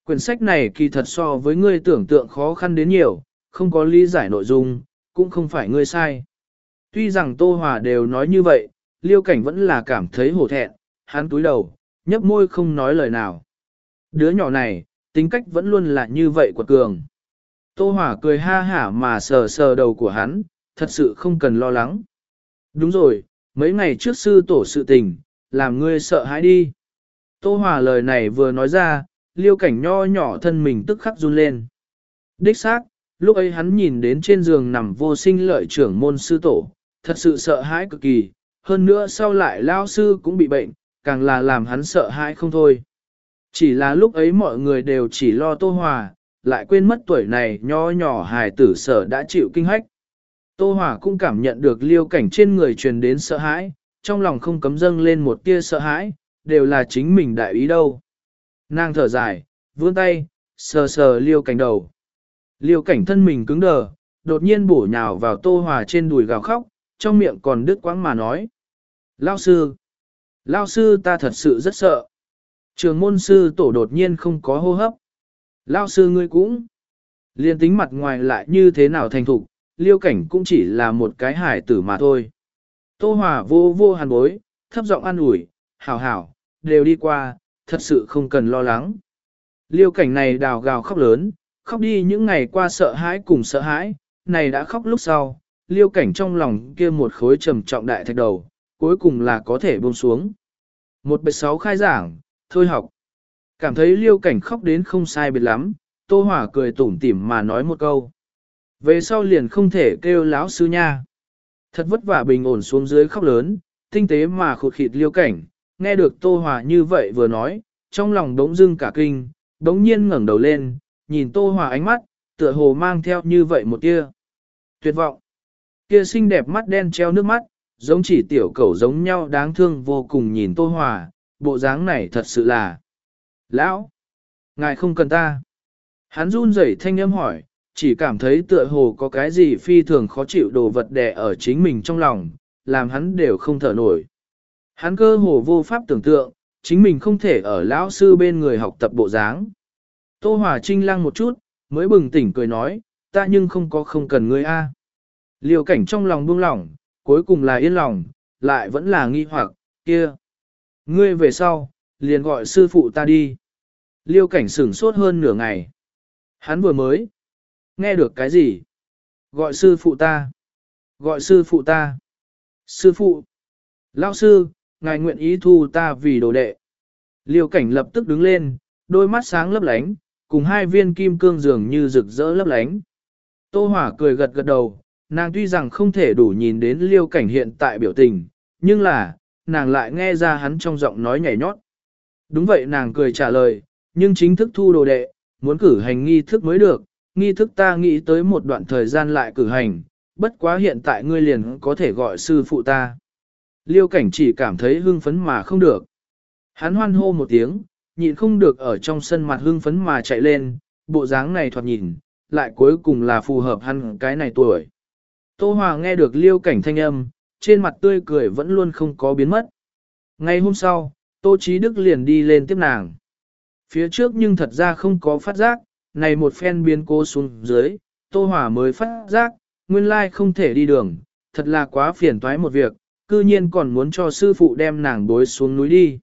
Quyển sách này kỳ thật so với ngươi tưởng tượng khó khăn đến nhiều, không có lý giải nội dung, cũng không phải ngươi sai. Tuy rằng Tô Hòa đều nói như vậy, Liêu Cảnh vẫn là cảm thấy hổ thẹn, hắn túi đầu, nhấp môi không nói lời nào. Đứa nhỏ này, tính cách vẫn luôn là như vậy quật cường. Tô hỏa cười ha hả mà sờ sờ đầu của hắn, thật sự không cần lo lắng. Đúng rồi, mấy ngày trước sư tổ sự tình, làm ngươi sợ hãi đi. Tô hỏa lời này vừa nói ra, liêu cảnh nho nhỏ thân mình tức khắc run lên. Đích xác, lúc ấy hắn nhìn đến trên giường nằm vô sinh lợi trưởng môn sư tổ, thật sự sợ hãi cực kỳ, hơn nữa sau lại lao sư cũng bị bệnh, càng là làm hắn sợ hãi không thôi. Chỉ là lúc ấy mọi người đều chỉ lo Tô Hòa, lại quên mất tuổi này nho nhỏ hài tử sở đã chịu kinh hách. Tô Hòa cũng cảm nhận được liêu cảnh trên người truyền đến sợ hãi, trong lòng không cấm dâng lên một tia sợ hãi, đều là chính mình đại ý đâu. Nàng thở dài, vươn tay, sờ sờ liêu cảnh đầu. Liêu cảnh thân mình cứng đờ, đột nhiên bổ nhào vào Tô Hòa trên đùi gào khóc, trong miệng còn đứt quãng mà nói. Lao sư! Lao sư ta thật sự rất sợ. Trường môn sư tổ đột nhiên không có hô hấp. Lao sư ngươi cũng. Liên tính mặt ngoài lại như thế nào thành thục, liêu cảnh cũng chỉ là một cái hải tử mà thôi. Tô Hòa vô vô hàn bối, thấp giọng an ủi, hảo hảo, đều đi qua, thật sự không cần lo lắng. Liêu cảnh này đào gào khóc lớn, khóc đi những ngày qua sợ hãi cùng sợ hãi, này đã khóc lúc sau, liêu cảnh trong lòng kia một khối trầm trọng đại thạch đầu, cuối cùng là có thể buông xuống. Một bệ sáu khai giảng, thôi học. Cảm thấy liêu cảnh khóc đến không sai biệt lắm, Tô Hỏa cười tủm tỉm mà nói một câu. Về sau liền không thể kêu láo sư nha. Thật vất vả bình ổn xuống dưới khóc lớn, tinh tế mà khụt khịt liêu cảnh, nghe được Tô hỏa như vậy vừa nói, trong lòng đống dưng cả kinh, đống nhiên ngẩng đầu lên, nhìn Tô hỏa ánh mắt, tựa hồ mang theo như vậy một tia. Tuyệt vọng. Kia xinh đẹp mắt đen treo nước mắt, giống chỉ tiểu cẩu giống nhau đáng thương vô cùng nhìn Tô Hòa, bộ dáng này thật sự là. Lão! Ngài không cần ta. Hắn run rẩy thanh âm hỏi, chỉ cảm thấy tựa hồ có cái gì phi thường khó chịu đồ vật đè ở chính mình trong lòng, làm hắn đều không thở nổi. Hắn cơ hồ vô pháp tưởng tượng, chính mình không thể ở lão sư bên người học tập bộ dáng. Tô Hòa Trinh lăng một chút, mới bừng tỉnh cười nói, ta nhưng không có không cần ngươi a. Liều cảnh trong lòng buông lỏng, cuối cùng là yên lòng, lại vẫn là nghi hoặc, kia. Ngươi về sau, liền gọi sư phụ ta đi. Liêu cảnh sửng sốt hơn nửa ngày. Hắn vừa mới. Nghe được cái gì? Gọi sư phụ ta. Gọi sư phụ ta. Sư phụ. Lão sư, ngài nguyện ý thu ta vì đồ đệ. Liêu cảnh lập tức đứng lên, đôi mắt sáng lấp lánh, cùng hai viên kim cương dường như rực rỡ lấp lánh. Tô Hỏa cười gật gật đầu, nàng tuy rằng không thể đủ nhìn đến liêu cảnh hiện tại biểu tình, nhưng là, nàng lại nghe ra hắn trong giọng nói nhảy nhót. Đúng vậy nàng cười trả lời, nhưng chính thức thu đồ đệ, muốn cử hành nghi thức mới được, nghi thức ta nghĩ tới một đoạn thời gian lại cử hành, bất quá hiện tại ngươi liền có thể gọi sư phụ ta. Liêu cảnh chỉ cảm thấy hưng phấn mà không được. Hắn hoan hô một tiếng, nhịn không được ở trong sân mặt hưng phấn mà chạy lên, bộ dáng này thoạt nhìn, lại cuối cùng là phù hợp hắn cái này tuổi. Tô Hòa nghe được liêu cảnh thanh âm, trên mặt tươi cười vẫn luôn không có biến mất. Ngày hôm sau, Tô Chí Đức liền đi lên tiếp nàng. Phía trước nhưng thật ra không có phát giác, này một phen biến cố xuống dưới, Tô Hòa mới phát giác, nguyên lai không thể đi đường, thật là quá phiền toái một việc, cư nhiên còn muốn cho sư phụ đem nàng bối xuống núi đi.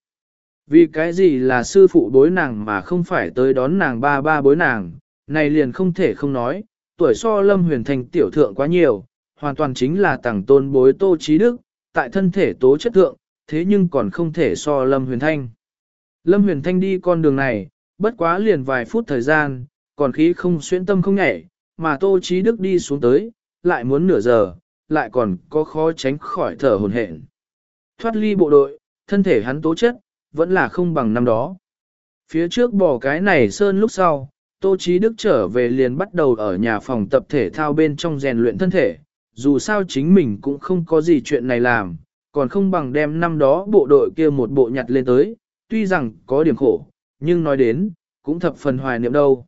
Vì cái gì là sư phụ bối nàng mà không phải tới đón nàng ba ba bối nàng, này liền không thể không nói, tuổi so lâm huyền thành tiểu thượng quá nhiều, hoàn toàn chính là tàng tôn bối tô trí đức, tại thân thể tố chất thượng, thế nhưng còn không thể so lâm huyền thanh. Lâm huyền thanh đi con đường này, bất quá liền vài phút thời gian, còn khí không xuyên tâm không nhảy, mà tô trí đức đi xuống tới, lại muốn nửa giờ, lại còn có khó tránh khỏi thở hồn hển. Thoát ly bộ đội, thân thể hắn tố chất, vẫn là không bằng năm đó. Phía trước bỏ cái này sơn lúc sau, Tô Chí Đức trở về liền bắt đầu ở nhà phòng tập thể thao bên trong rèn luyện thân thể, dù sao chính mình cũng không có gì chuyện này làm, còn không bằng đem năm đó bộ đội kia một bộ nhặt lên tới, tuy rằng có điểm khổ, nhưng nói đến, cũng thập phần hoài niệm đâu.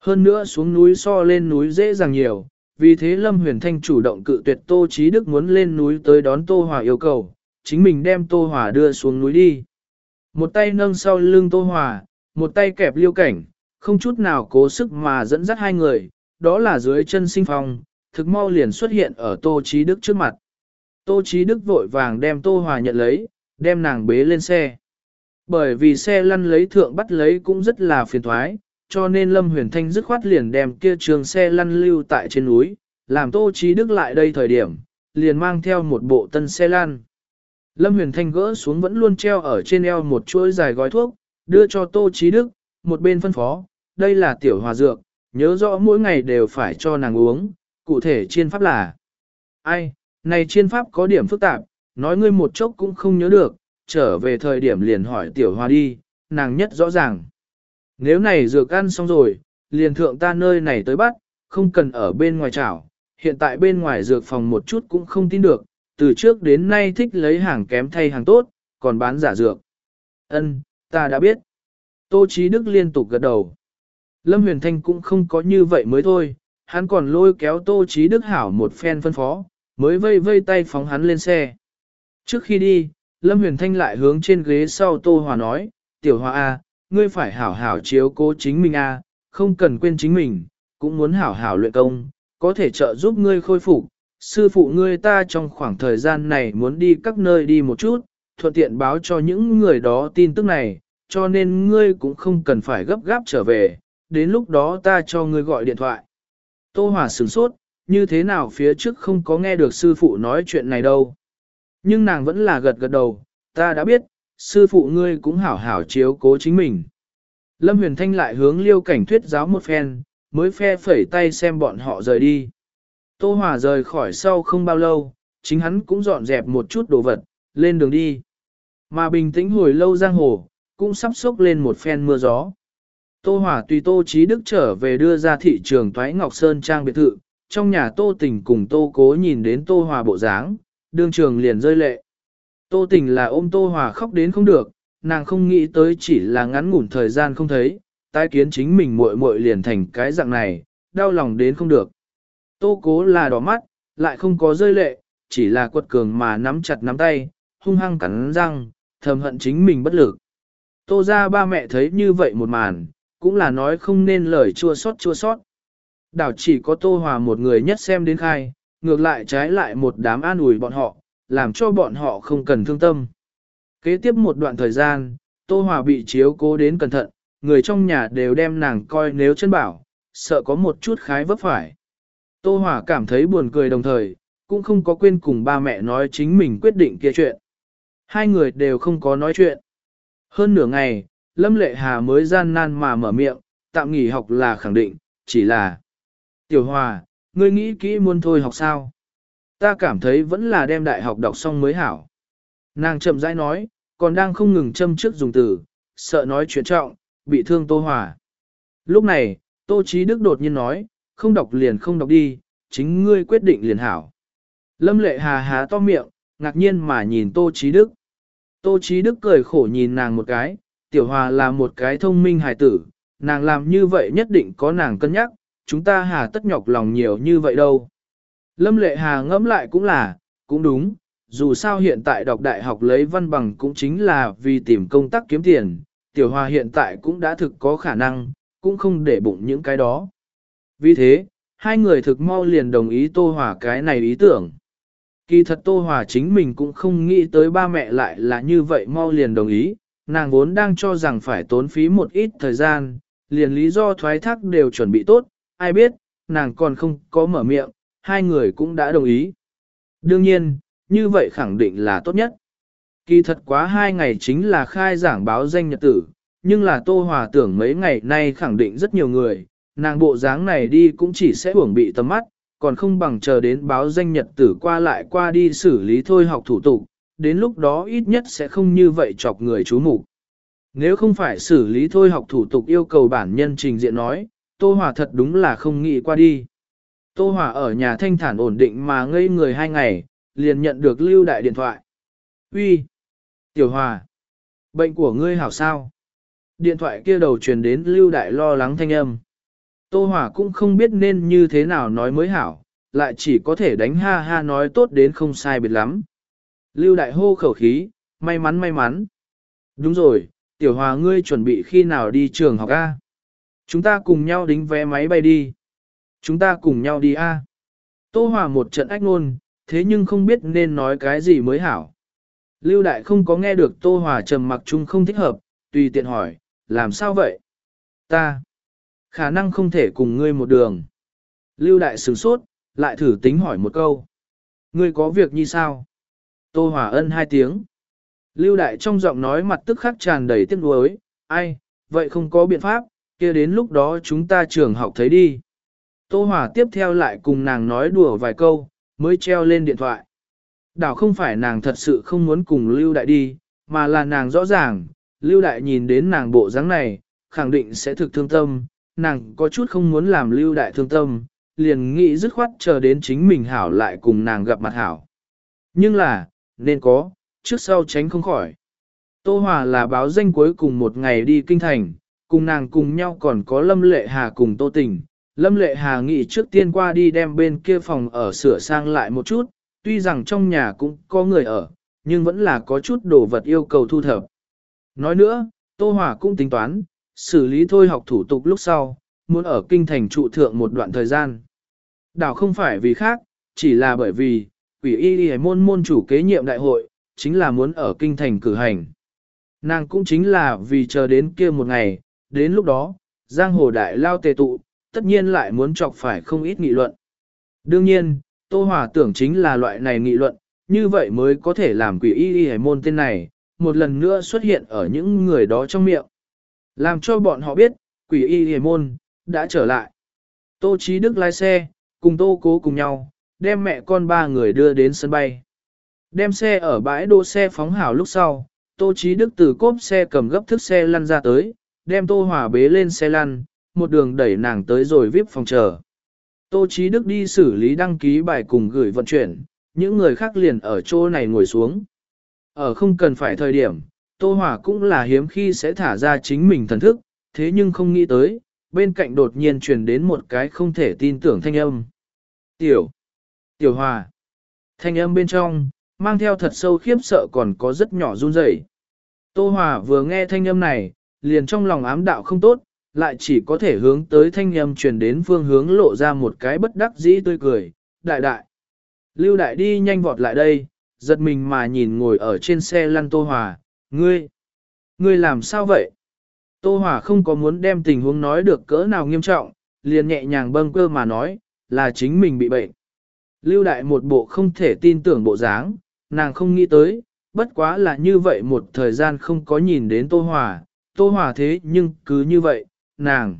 Hơn nữa xuống núi so lên núi dễ dàng nhiều, vì thế Lâm Huyền Thanh chủ động cự tuyệt Tô Chí Đức muốn lên núi tới đón Tô Hòa yêu cầu, chính mình đem Tô Hòa đưa xuống núi đi. Một tay nâng sau lưng Tô Hòa, một tay kẹp liêu cảnh, không chút nào cố sức mà dẫn dắt hai người, đó là dưới chân sinh phong, thực mau liền xuất hiện ở Tô Chí Đức trước mặt. Tô Chí Đức vội vàng đem Tô Hòa nhận lấy, đem nàng bế lên xe. Bởi vì xe lăn lấy thượng bắt lấy cũng rất là phiền thoái, cho nên Lâm Huyền Thanh dứt khoát liền đem kia trường xe lăn lưu tại trên núi, làm Tô Chí Đức lại đây thời điểm, liền mang theo một bộ tân xe lăn. Lâm Huyền Thanh gỡ xuống vẫn luôn treo ở trên eo một chuỗi dài gói thuốc, đưa cho Tô Chí Đức, một bên phân phó, đây là tiểu hòa dược, nhớ rõ mỗi ngày đều phải cho nàng uống, cụ thể chiên pháp là. Ai, này chiên pháp có điểm phức tạp, nói ngươi một chốc cũng không nhớ được, trở về thời điểm liền hỏi tiểu hoa đi, nàng nhất rõ ràng. Nếu này dược ăn xong rồi, liền thượng ta nơi này tới bắt, không cần ở bên ngoài chảo, hiện tại bên ngoài dược phòng một chút cũng không tin được, từ trước đến nay thích lấy hàng kém thay hàng tốt, còn bán giả dược. Ân, ta đã biết. Tô Chí Đức liên tục gật đầu. Lâm Huyền Thanh cũng không có như vậy mới thôi, hắn còn lôi kéo Tô Chí Đức hảo một phen phân phó, mới vây vây tay phóng hắn lên xe. Trước khi đi, Lâm Huyền Thanh lại hướng trên ghế sau Tô Hòa nói, Tiểu Hòa A, ngươi phải hảo hảo chiếu cố chính mình A, không cần quên chính mình, cũng muốn hảo hảo luyện công, có thể trợ giúp ngươi khôi phục. Sư phụ ngươi ta trong khoảng thời gian này muốn đi các nơi đi một chút, thuận tiện báo cho những người đó tin tức này, cho nên ngươi cũng không cần phải gấp gáp trở về, đến lúc đó ta cho ngươi gọi điện thoại. Tô Hòa sửng sốt, như thế nào phía trước không có nghe được sư phụ nói chuyện này đâu. Nhưng nàng vẫn là gật gật đầu, ta đã biết, sư phụ ngươi cũng hảo hảo chiếu cố chính mình. Lâm Huyền Thanh lại hướng liêu cảnh thuyết giáo một phen, mới phe phẩy tay xem bọn họ rời đi. Tô Hòa rời khỏi sau không bao lâu, chính hắn cũng dọn dẹp một chút đồ vật, lên đường đi. Mà bình tĩnh hồi lâu giang hồ, cũng sắp sốc lên một phen mưa gió. Tô Hòa tùy Tô Chí Đức trở về đưa ra thị trường Toái Ngọc Sơn Trang biệt thự, trong nhà Tô Tình cùng Tô Cố nhìn đến Tô Hòa bộ dáng, đương trường liền rơi lệ. Tô Tình là ôm Tô Hòa khóc đến không được, nàng không nghĩ tới chỉ là ngắn ngủn thời gian không thấy, tái kiến chính mình muội muội liền thành cái dạng này, đau lòng đến không được. Tô Cố là đỏ mắt, lại không có rơi lệ, chỉ là quật cường mà nắm chặt nắm tay, hung hăng cắn răng, thầm hận chính mình bất lực. Tô ra ba mẹ thấy như vậy một màn, cũng là nói không nên lời chua sót chua sót. Đảo chỉ có Tô Hòa một người nhất xem đến khai, ngược lại trái lại một đám an ủi bọn họ, làm cho bọn họ không cần thương tâm. Kế tiếp một đoạn thời gian, Tô Hòa bị chiếu cố đến cẩn thận, người trong nhà đều đem nàng coi nếu chân bảo, sợ có một chút khái vấp phải. Tô Hòa cảm thấy buồn cười đồng thời, cũng không có quên cùng ba mẹ nói chính mình quyết định kia chuyện. Hai người đều không có nói chuyện. Hơn nửa ngày, Lâm Lệ Hà mới gian nan mà mở miệng, tạm nghỉ học là khẳng định, chỉ là Tiểu Hòa, ngươi nghĩ kỹ muốn thôi học sao? Ta cảm thấy vẫn là đem đại học đọc xong mới hảo. Nàng chậm rãi nói, còn đang không ngừng châm trước dùng từ, sợ nói chuyện trọng, bị thương Tô Hòa. Lúc này, Tô Chí Đức đột nhiên nói, không đọc liền không đọc đi, chính ngươi quyết định liền hảo. Lâm Lệ Hà há to miệng, ngạc nhiên mà nhìn Tô Chí Đức. Tô Chí Đức cười khổ nhìn nàng một cái, Tiểu Hòa là một cái thông minh hài tử, nàng làm như vậy nhất định có nàng cân nhắc, chúng ta hà tất nhọc lòng nhiều như vậy đâu. Lâm Lệ Hà ngẫm lại cũng là, cũng đúng, dù sao hiện tại đọc đại học lấy văn bằng cũng chính là vì tìm công tác kiếm tiền, Tiểu Hòa hiện tại cũng đã thực có khả năng, cũng không để bụng những cái đó. Vì thế, hai người thực mau liền đồng ý Tô Hòa cái này ý tưởng. Kỳ thật Tô Hòa chính mình cũng không nghĩ tới ba mẹ lại là như vậy mau liền đồng ý, nàng vốn đang cho rằng phải tốn phí một ít thời gian, liền lý do thoái thác đều chuẩn bị tốt, ai biết, nàng còn không có mở miệng, hai người cũng đã đồng ý. Đương nhiên, như vậy khẳng định là tốt nhất. Kỳ thật quá hai ngày chính là khai giảng báo danh nhật tử, nhưng là Tô Hòa tưởng mấy ngày nay khẳng định rất nhiều người, nàng bộ dáng này đi cũng chỉ sẽ uổng bị tầm mắt, còn không bằng chờ đến báo danh nhật tử qua lại qua đi xử lý thôi học thủ tục, đến lúc đó ít nhất sẽ không như vậy chọc người chú mục. Nếu không phải xử lý thôi học thủ tục yêu cầu bản nhân trình diện nói, Tô Hòa thật đúng là không nghĩ qua đi. Tô Hòa ở nhà thanh thản ổn định mà ngây người hai ngày, liền nhận được lưu đại điện thoại. Uy, Tiểu Hòa! Bệnh của ngươi hảo sao? Điện thoại kia đầu truyền đến lưu đại lo lắng thanh âm. Tô Hòa cũng không biết nên như thế nào nói mới hảo, lại chỉ có thể đánh ha ha nói tốt đến không sai biệt lắm. Lưu đại hô khẩu khí, may mắn may mắn. Đúng rồi, tiểu hòa ngươi chuẩn bị khi nào đi trường học A. Chúng ta cùng nhau đính vé máy bay đi. Chúng ta cùng nhau đi A. Tô Hòa một trận ách ngôn, thế nhưng không biết nên nói cái gì mới hảo. Lưu Đại không có nghe được Tô Hòa trầm mặc chung không thích hợp, tùy tiện hỏi, làm sao vậy? Ta, khả năng không thể cùng ngươi một đường. Lưu Đại sửng sốt, lại thử tính hỏi một câu. Ngươi có việc như sao? Tô Hòa ân hai tiếng. Lưu Đại trong giọng nói mặt tức khắc tràn đầy tiếc nuối, ai, vậy không có biện pháp, kia đến lúc đó chúng ta trường học thấy đi. Tô Hòa tiếp theo lại cùng nàng nói đùa vài câu, mới treo lên điện thoại. Đảo không phải nàng thật sự không muốn cùng Lưu Đại đi, mà là nàng rõ ràng, Lưu Đại nhìn đến nàng bộ dáng này, khẳng định sẽ thực thương tâm, nàng có chút không muốn làm Lưu Đại thương tâm, liền nghĩ dứt khoát chờ đến chính mình hảo lại cùng nàng gặp mặt hảo. Nhưng là, nên có, trước sau tránh không khỏi. Tô Hòa là báo danh cuối cùng một ngày đi kinh thành, cùng nàng cùng nhau còn có Lâm Lệ Hà cùng Tô Tình. Lâm Lệ Hà nghĩ trước tiên qua đi đem bên kia phòng ở sửa sang lại một chút, tuy rằng trong nhà cũng có người ở, nhưng vẫn là có chút đồ vật yêu cầu thu thập. Nói nữa, Tô Hòa cũng tính toán, xử lý thôi học thủ tục lúc sau, muốn ở kinh thành trụ thượng một đoạn thời gian. Đảo không phải vì khác, chỉ là bởi vì, quỷ y đi môn môn chủ kế nhiệm đại hội, chính là muốn ở kinh thành cử hành. Nàng cũng chính là vì chờ đến kia một ngày, đến lúc đó, giang hồ đại lao tề tụ, tất nhiên lại muốn chọc phải không ít nghị luận. Đương nhiên, Tô Hòa tưởng chính là loại này nghị luận, như vậy mới có thể làm quỷ y y môn tên này, một lần nữa xuất hiện ở những người đó trong miệng. Làm cho bọn họ biết, quỷ y y môn, đã trở lại. Tô Chí Đức lái xe, cùng Tô Cố cùng nhau, đem mẹ con ba người đưa đến sân bay. Đem xe ở bãi đỗ xe phóng hảo lúc sau, Tô Chí Đức từ cốp xe cầm gấp thức xe lăn ra tới, đem Tô Hòa bế lên xe lăn, một đường đẩy nàng tới rồi vip phòng chờ. Tô Chí Đức đi xử lý đăng ký bài cùng gửi vận chuyển, những người khác liền ở chỗ này ngồi xuống. Ở không cần phải thời điểm, Tô Hòa cũng là hiếm khi sẽ thả ra chính mình thần thức, thế nhưng không nghĩ tới, bên cạnh đột nhiên truyền đến một cái không thể tin tưởng thanh âm. Tiểu, Tiểu Hòa, thanh âm bên trong, mang theo thật sâu khiếp sợ còn có rất nhỏ run rẩy. Tô Hòa vừa nghe thanh âm này, liền trong lòng ám đạo không tốt, lại chỉ có thể hướng tới thanh âm truyền đến phương hướng lộ ra một cái bất đắc dĩ tươi cười, đại đại. Lưu đại đi nhanh vọt lại đây, giật mình mà nhìn ngồi ở trên xe lăn Tô Hòa, ngươi, ngươi làm sao vậy? Tô Hòa không có muốn đem tình huống nói được cỡ nào nghiêm trọng, liền nhẹ nhàng bâng cơ mà nói, là chính mình bị bệnh. Lưu đại một bộ không thể tin tưởng bộ dáng, nàng không nghĩ tới, bất quá là như vậy một thời gian không có nhìn đến Tô Hòa, Tô Hòa thế nhưng cứ như vậy, nàng,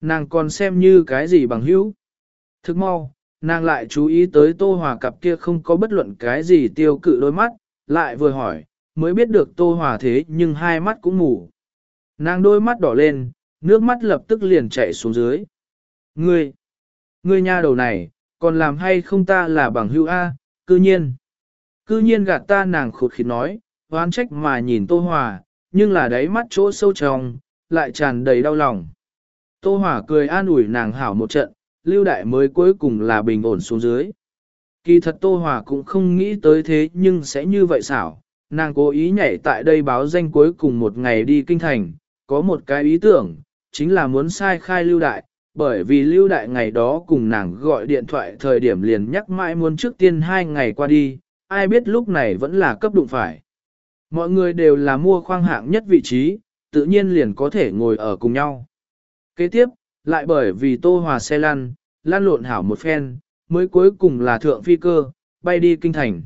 nàng còn xem như cái gì bằng hữu. Thức mau, nàng lại chú ý tới Tô Hòa cặp kia không có bất luận cái gì tiêu cự đôi mắt, lại vừa hỏi, mới biết được Tô Hòa thế nhưng hai mắt cũng ngủ. Nàng đôi mắt đỏ lên, nước mắt lập tức liền chảy xuống dưới. Ngươi, ngươi nha đầu này, còn làm hay không ta là bằng hữu A, cư nhiên. Cư nhiên gạt ta nàng khụt khịt nói, oán trách mà nhìn Tô Hòa, nhưng là đáy mắt chỗ sâu trong, lại tràn đầy đau lòng. Tô Hòa cười an ủi nàng hảo một trận, lưu đại mới cuối cùng là bình ổn xuống dưới. Kỳ thật Tô Hòa cũng không nghĩ tới thế nhưng sẽ như vậy xảo, nàng cố ý nhảy tại đây báo danh cuối cùng một ngày đi kinh thành, có một cái ý tưởng, chính là muốn sai khai lưu đại, bởi vì lưu đại ngày đó cùng nàng gọi điện thoại thời điểm liền nhắc mãi muốn trước tiên hai ngày qua đi, ai biết lúc này vẫn là cấp đụng phải. Mọi người đều là mua khoang hạng nhất vị trí, tự nhiên liền có thể ngồi ở cùng nhau. Kế tiếp, lại bởi vì tô hòa xe lăn, lăn lộn hảo một phen, mới cuối cùng là thượng phi cơ, bay đi kinh thành.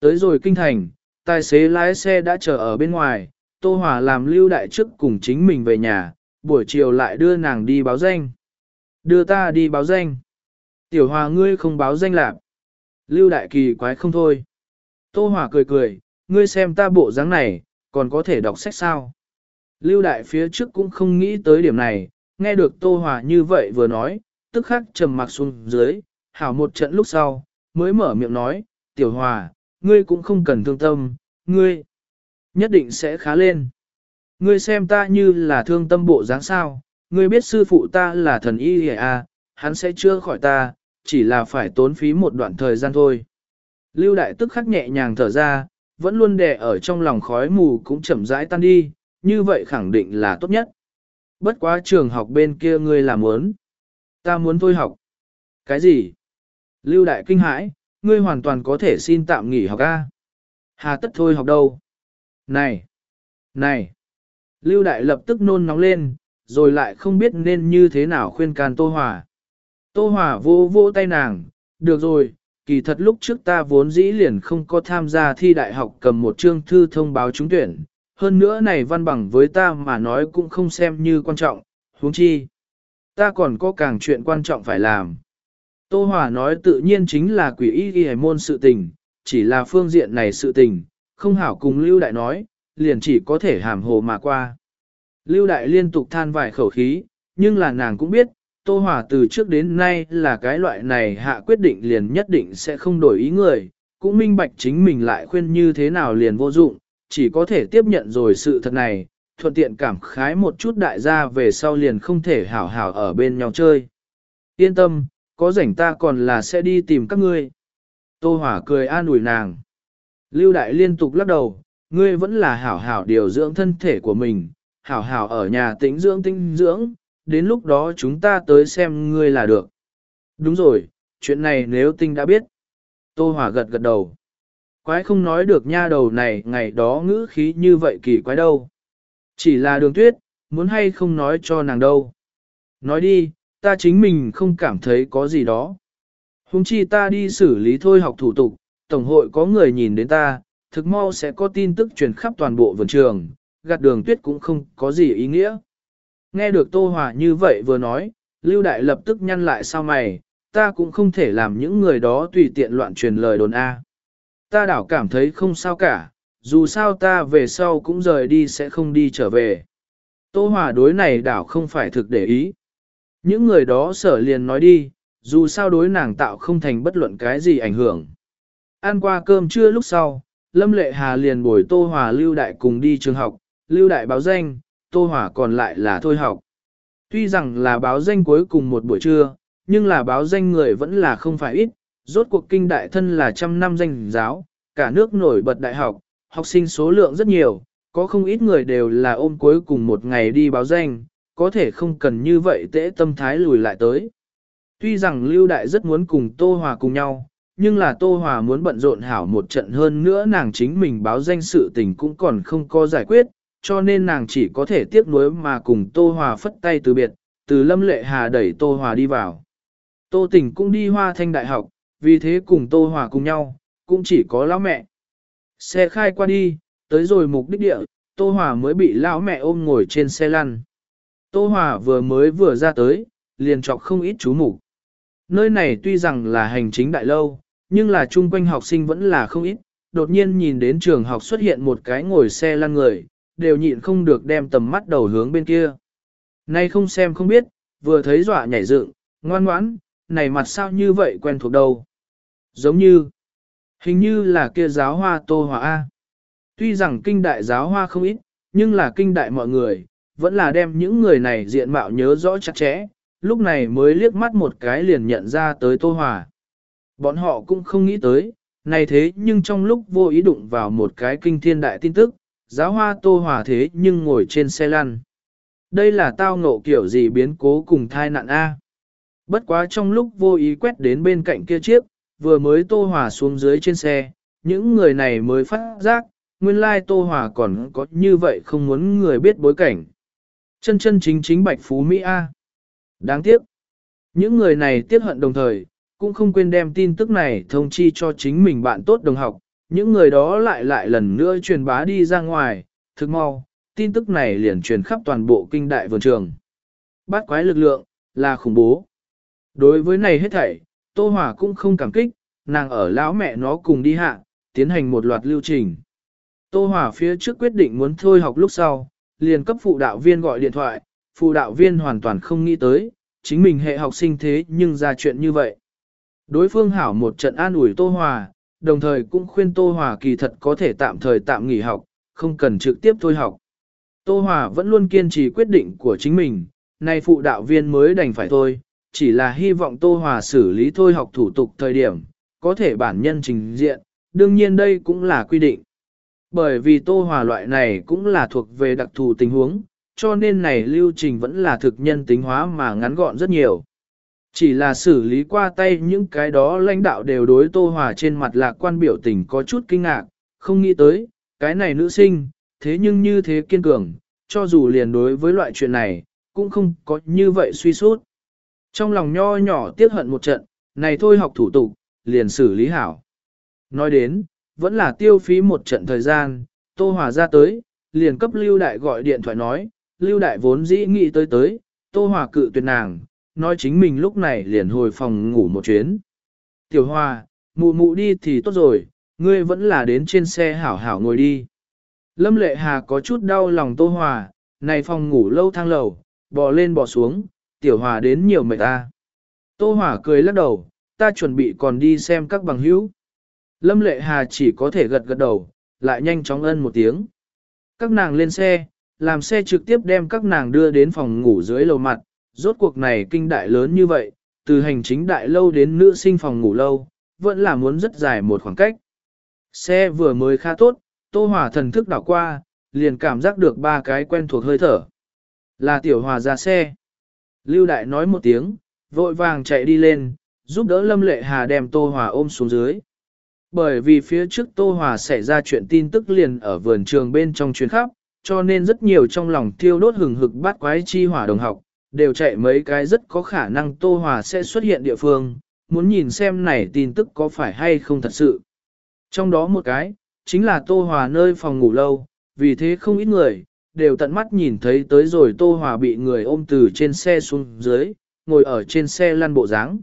Tới rồi kinh thành, tài xế lái xe đã chờ ở bên ngoài, tô hòa làm lưu đại chức cùng chính mình về nhà, buổi chiều lại đưa nàng đi báo danh. Đưa ta đi báo danh. Tiểu hòa ngươi không báo danh lạc. Lưu đại kỳ quái không thôi. Tô hòa cười cười, ngươi xem ta bộ dáng này, còn có thể đọc sách sao. Lưu đại phía trước cũng không nghĩ tới điểm này, nghe được Tô Hòa như vậy vừa nói, tức khắc trầm mặc xuống dưới, hảo một trận lúc sau, mới mở miệng nói, Tiểu Hòa, ngươi cũng không cần thương tâm, ngươi nhất định sẽ khá lên. Ngươi xem ta như là thương tâm bộ dáng sao, ngươi biết sư phụ ta là thần y hề à, hắn sẽ chưa khỏi ta, chỉ là phải tốn phí một đoạn thời gian thôi. Lưu đại tức khắc nhẹ nhàng thở ra, vẫn luôn đè ở trong lòng khói mù cũng chậm rãi tan đi, như vậy khẳng định là tốt nhất. Bất quá trường học bên kia ngươi làm muốn. Ta muốn thôi học. Cái gì? Lưu Đại kinh hãi, ngươi hoàn toàn có thể xin tạm nghỉ học A. Hà tất thôi học đâu? Này! Này! Lưu Đại lập tức nôn nóng lên, rồi lại không biết nên như thế nào khuyên can Tô Hòa. Tô Hòa vô vô tay nàng, được rồi, kỳ thật lúc trước ta vốn dĩ liền không có tham gia thi đại học cầm một chương thư thông báo trúng tuyển, hơn nữa này văn bằng với ta mà nói cũng không xem như quan trọng, huống chi. Ta còn có càng chuyện quan trọng phải làm. Tô Hòa nói tự nhiên chính là quỷ y ghi môn sự tình, chỉ là phương diện này sự tình, không hảo cùng Lưu Đại nói, liền chỉ có thể hàm hồ mà qua. Lưu Đại liên tục than vài khẩu khí, nhưng là nàng cũng biết, Tô Hòa từ trước đến nay là cái loại này hạ quyết định liền nhất định sẽ không đổi ý người, cũng minh bạch chính mình lại khuyên như thế nào liền vô dụng, chỉ có thể tiếp nhận rồi sự thật này, thuận tiện cảm khái một chút đại gia về sau liền không thể hảo hảo ở bên nhau chơi. Yên tâm, có rảnh ta còn là sẽ đi tìm các ngươi. Tô Hỏa cười an ủi nàng. Lưu Đại liên tục lắc đầu, ngươi vẫn là hảo hảo điều dưỡng thân thể của mình, hảo hảo ở nhà tĩnh dưỡng tinh dưỡng, đến lúc đó chúng ta tới xem ngươi là được. Đúng rồi, chuyện này nếu tinh đã biết. Tô Hỏa gật gật đầu. Quái không nói được nha đầu này ngày đó ngữ khí như vậy kỳ quái đâu. Chỉ là đường tuyết, muốn hay không nói cho nàng đâu. Nói đi, ta chính mình không cảm thấy có gì đó. Hùng chi ta đi xử lý thôi học thủ tục, tổng hội có người nhìn đến ta, thực mau sẽ có tin tức truyền khắp toàn bộ vườn trường, gạt đường tuyết cũng không có gì ý nghĩa. Nghe được Tô Hòa như vậy vừa nói, Lưu Đại lập tức nhăn lại sao mày, ta cũng không thể làm những người đó tùy tiện loạn truyền lời đồn A. Ta đảo cảm thấy không sao cả, dù sao ta về sau cũng rời đi sẽ không đi trở về. Tô Hòa đối này đảo không phải thực để ý. Những người đó sở liền nói đi, dù sao đối nàng tạo không thành bất luận cái gì ảnh hưởng. Ăn qua cơm trưa lúc sau, Lâm Lệ Hà liền bồi Tô Hòa Lưu Đại cùng đi trường học, Lưu Đại báo danh, Tô hỏa còn lại là thôi học. Tuy rằng là báo danh cuối cùng một buổi trưa, nhưng là báo danh người vẫn là không phải ít, rốt cuộc kinh đại thân là trăm năm danh giáo, cả nước nổi bật đại học, học sinh số lượng rất nhiều, có không ít người đều là ôm cuối cùng một ngày đi báo danh, có thể không cần như vậy tễ tâm thái lùi lại tới. Tuy rằng Lưu Đại rất muốn cùng Tô Hòa cùng nhau, nhưng là Tô Hòa muốn bận rộn hảo một trận hơn nữa nàng chính mình báo danh sự tình cũng còn không có giải quyết, cho nên nàng chỉ có thể tiếc nuối mà cùng Tô Hòa phất tay từ biệt, từ Lâm Lệ Hà đẩy Tô Hòa đi vào. Tô Tỉnh cũng đi hoa thanh đại học, vì thế cùng Tô Hòa cùng nhau, cũng chỉ có lão mẹ. Xe khai qua đi, tới rồi mục đích địa, Tô Hòa mới bị lão mẹ ôm ngồi trên xe lăn. Tô Hòa vừa mới vừa ra tới, liền chọc không ít chú mục Nơi này tuy rằng là hành chính đại lâu, nhưng là chung quanh học sinh vẫn là không ít, đột nhiên nhìn đến trường học xuất hiện một cái ngồi xe lăn người, đều nhịn không được đem tầm mắt đầu hướng bên kia. Nay không xem không biết, vừa thấy dọa nhảy dựng, ngoan ngoãn, này mặt sao như vậy quen thuộc đâu. Giống như, hình như là kia giáo hoa tô hòa A. Tuy rằng kinh đại giáo hoa không ít, nhưng là kinh đại mọi người, vẫn là đem những người này diện mạo nhớ rõ chặt chẽ, lúc này mới liếc mắt một cái liền nhận ra tới tô hòa. Bọn họ cũng không nghĩ tới, này thế nhưng trong lúc vô ý đụng vào một cái kinh thiên đại tin tức, giáo hoa tô hòa thế nhưng ngồi trên xe lăn. Đây là tao ngộ kiểu gì biến cố cùng thai nạn A. Bất quá trong lúc vô ý quét đến bên cạnh kia chiếc, vừa mới tô hòa xuống dưới trên xe, những người này mới phát giác, nguyên lai tô hòa còn có như vậy không muốn người biết bối cảnh. Chân chân chính chính bạch phú Mỹ A. Đáng tiếc. Những người này tiếc hận đồng thời, cũng không quên đem tin tức này thông chi cho chính mình bạn tốt đồng học, những người đó lại lại lần nữa truyền bá đi ra ngoài, thực mau, tin tức này liền truyền khắp toàn bộ kinh đại vườn trường. Bát quái lực lượng, là khủng bố. Đối với này hết thảy, Tô Hòa cũng không cảm kích, nàng ở lão mẹ nó cùng đi hạ, tiến hành một loạt lưu trình. Tô Hòa phía trước quyết định muốn thôi học lúc sau, liền cấp phụ đạo viên gọi điện thoại, phụ đạo viên hoàn toàn không nghĩ tới, chính mình hệ học sinh thế nhưng ra chuyện như vậy. Đối phương hảo một trận an ủi Tô Hòa, đồng thời cũng khuyên Tô Hòa kỳ thật có thể tạm thời tạm nghỉ học, không cần trực tiếp thôi học. Tô Hòa vẫn luôn kiên trì quyết định của chính mình, nay phụ đạo viên mới đành phải thôi, chỉ là hy vọng Tô Hòa xử lý thôi học thủ tục thời điểm, có thể bản nhân trình diện, đương nhiên đây cũng là quy định. Bởi vì Tô Hòa loại này cũng là thuộc về đặc thù tình huống, cho nên này lưu trình vẫn là thực nhân tính hóa mà ngắn gọn rất nhiều. Chỉ là xử lý qua tay những cái đó lãnh đạo đều đối Tô Hòa trên mặt lạc quan biểu tình có chút kinh ngạc, không nghĩ tới, cái này nữ sinh, thế nhưng như thế kiên cường, cho dù liền đối với loại chuyện này, cũng không có như vậy suy sút. Trong lòng nho nhỏ tiếc hận một trận, này thôi học thủ tục, liền xử lý hảo. Nói đến, vẫn là tiêu phí một trận thời gian, Tô Hòa ra tới, liền cấp Lưu Đại gọi điện thoại nói, Lưu Đại vốn dĩ nghĩ tới tới, Tô Hòa cự tuyệt nàng, nói chính mình lúc này liền hồi phòng ngủ một chuyến. Tiểu Hoa, mụ mụ đi thì tốt rồi, ngươi vẫn là đến trên xe hảo hảo ngồi đi. Lâm Lệ Hà có chút đau lòng Tô Hòa, này phòng ngủ lâu thang lầu, bò lên bò xuống, Tiểu Hòa đến nhiều mệt ta. Tô Hòa cười lắc đầu, ta chuẩn bị còn đi xem các bằng hữu. Lâm Lệ Hà chỉ có thể gật gật đầu, lại nhanh chóng ân một tiếng. Các nàng lên xe, làm xe trực tiếp đem các nàng đưa đến phòng ngủ dưới lầu mặt, rốt cuộc này kinh đại lớn như vậy, từ hành chính đại lâu đến nữ sinh phòng ngủ lâu, vẫn là muốn rất dài một khoảng cách. Xe vừa mới khá tốt, Tô hỏa thần thức đảo qua, liền cảm giác được ba cái quen thuộc hơi thở. Là Tiểu Hòa ra xe. Lưu Đại nói một tiếng, vội vàng chạy đi lên, giúp đỡ Lâm Lệ Hà đem Tô Hòa ôm xuống dưới. Bởi vì phía trước Tô Hòa xảy ra chuyện tin tức liền ở vườn trường bên trong chuyến khắp, cho nên rất nhiều trong lòng thiêu đốt hừng hực bát quái chi hỏa đồng học, đều chạy mấy cái rất có khả năng Tô Hòa sẽ xuất hiện địa phương, muốn nhìn xem này tin tức có phải hay không thật sự. Trong đó một cái, chính là Tô Hòa nơi phòng ngủ lâu, vì thế không ít người, đều tận mắt nhìn thấy tới rồi Tô Hòa bị người ôm từ trên xe xuống dưới, ngồi ở trên xe lăn bộ dáng.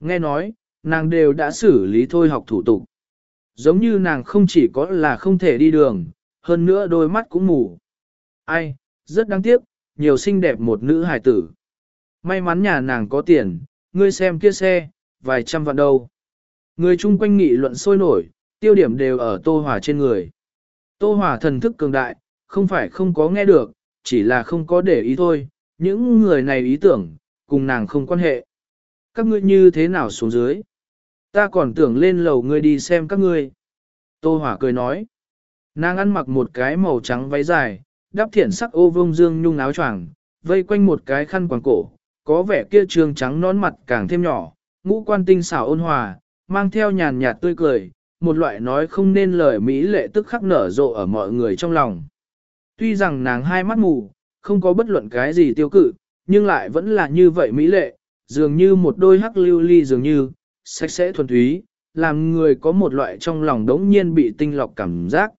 Nghe nói, nàng đều đã xử lý thôi học thủ tục. Giống như nàng không chỉ có là không thể đi đường, hơn nữa đôi mắt cũng mù. Ai, rất đáng tiếc, nhiều xinh đẹp một nữ hài tử. May mắn nhà nàng có tiền, ngươi xem kia xe, vài trăm vạn đâu. Người chung quanh nghị luận sôi nổi, tiêu điểm đều ở Tô Hòa trên người. Tô Hòa thần thức cường đại, không phải không có nghe được, chỉ là không có để ý thôi, những người này ý tưởng, cùng nàng không quan hệ. Các ngươi như thế nào xuống dưới? Ta còn tưởng lên lầu ngươi đi xem các ngươi. Tô Hỏa cười nói. Nàng ăn mặc một cái màu trắng váy dài, đắp thiện sắc ô vông dương nhung áo choàng, vây quanh một cái khăn quàng cổ, có vẻ kia trường trắng nón mặt càng thêm nhỏ, ngũ quan tinh xảo ôn hòa, mang theo nhàn nhạt tươi cười, một loại nói không nên lời mỹ lệ tức khắc nở rộ ở mọi người trong lòng. Tuy rằng nàng hai mắt mù, không có bất luận cái gì tiêu cự, nhưng lại vẫn là như vậy mỹ lệ, dường như một đôi hắc lưu ly dường như, sạch sẽ thuần túy, làm người có một loại trong lòng đống nhiên bị tinh lọc cảm giác.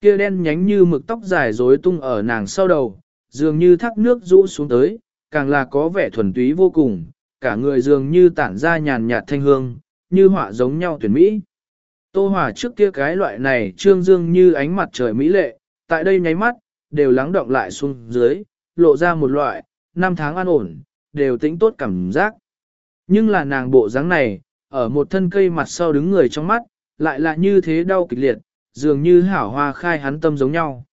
Kia đen nhánh như mực tóc dài rối tung ở nàng sau đầu, dường như thác nước rũ xuống tới, càng là có vẻ thuần túy vô cùng, cả người dường như tản ra nhàn nhạt thanh hương, như họa giống nhau tuyển mỹ. Tô hỏa trước kia cái loại này trương dương như ánh mặt trời mỹ lệ, tại đây nháy mắt, đều lắng động lại xuống dưới, lộ ra một loại, năm tháng an ổn, đều tính tốt cảm giác. Nhưng là nàng bộ dáng này, ở một thân cây mặt sau đứng người trong mắt, lại là như thế đau kịch liệt, dường như hảo hoa khai hắn tâm giống nhau.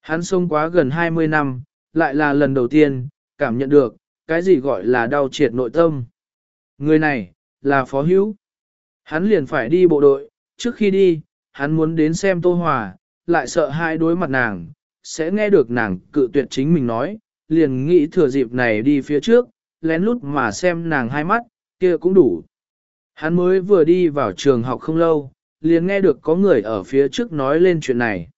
Hắn sống quá gần 20 năm, lại là lần đầu tiên, cảm nhận được, cái gì gọi là đau triệt nội tâm. Người này, là phó hữu. Hắn liền phải đi bộ đội, trước khi đi, hắn muốn đến xem Tô Hòa, lại sợ hai đối mặt nàng, sẽ nghe được nàng cự tuyệt chính mình nói, liền nghĩ thừa dịp này đi phía trước, lén lút mà xem nàng hai mắt, kia cũng đủ. Hắn mới vừa đi vào trường học không lâu, liền nghe được có người ở phía trước nói lên chuyện này.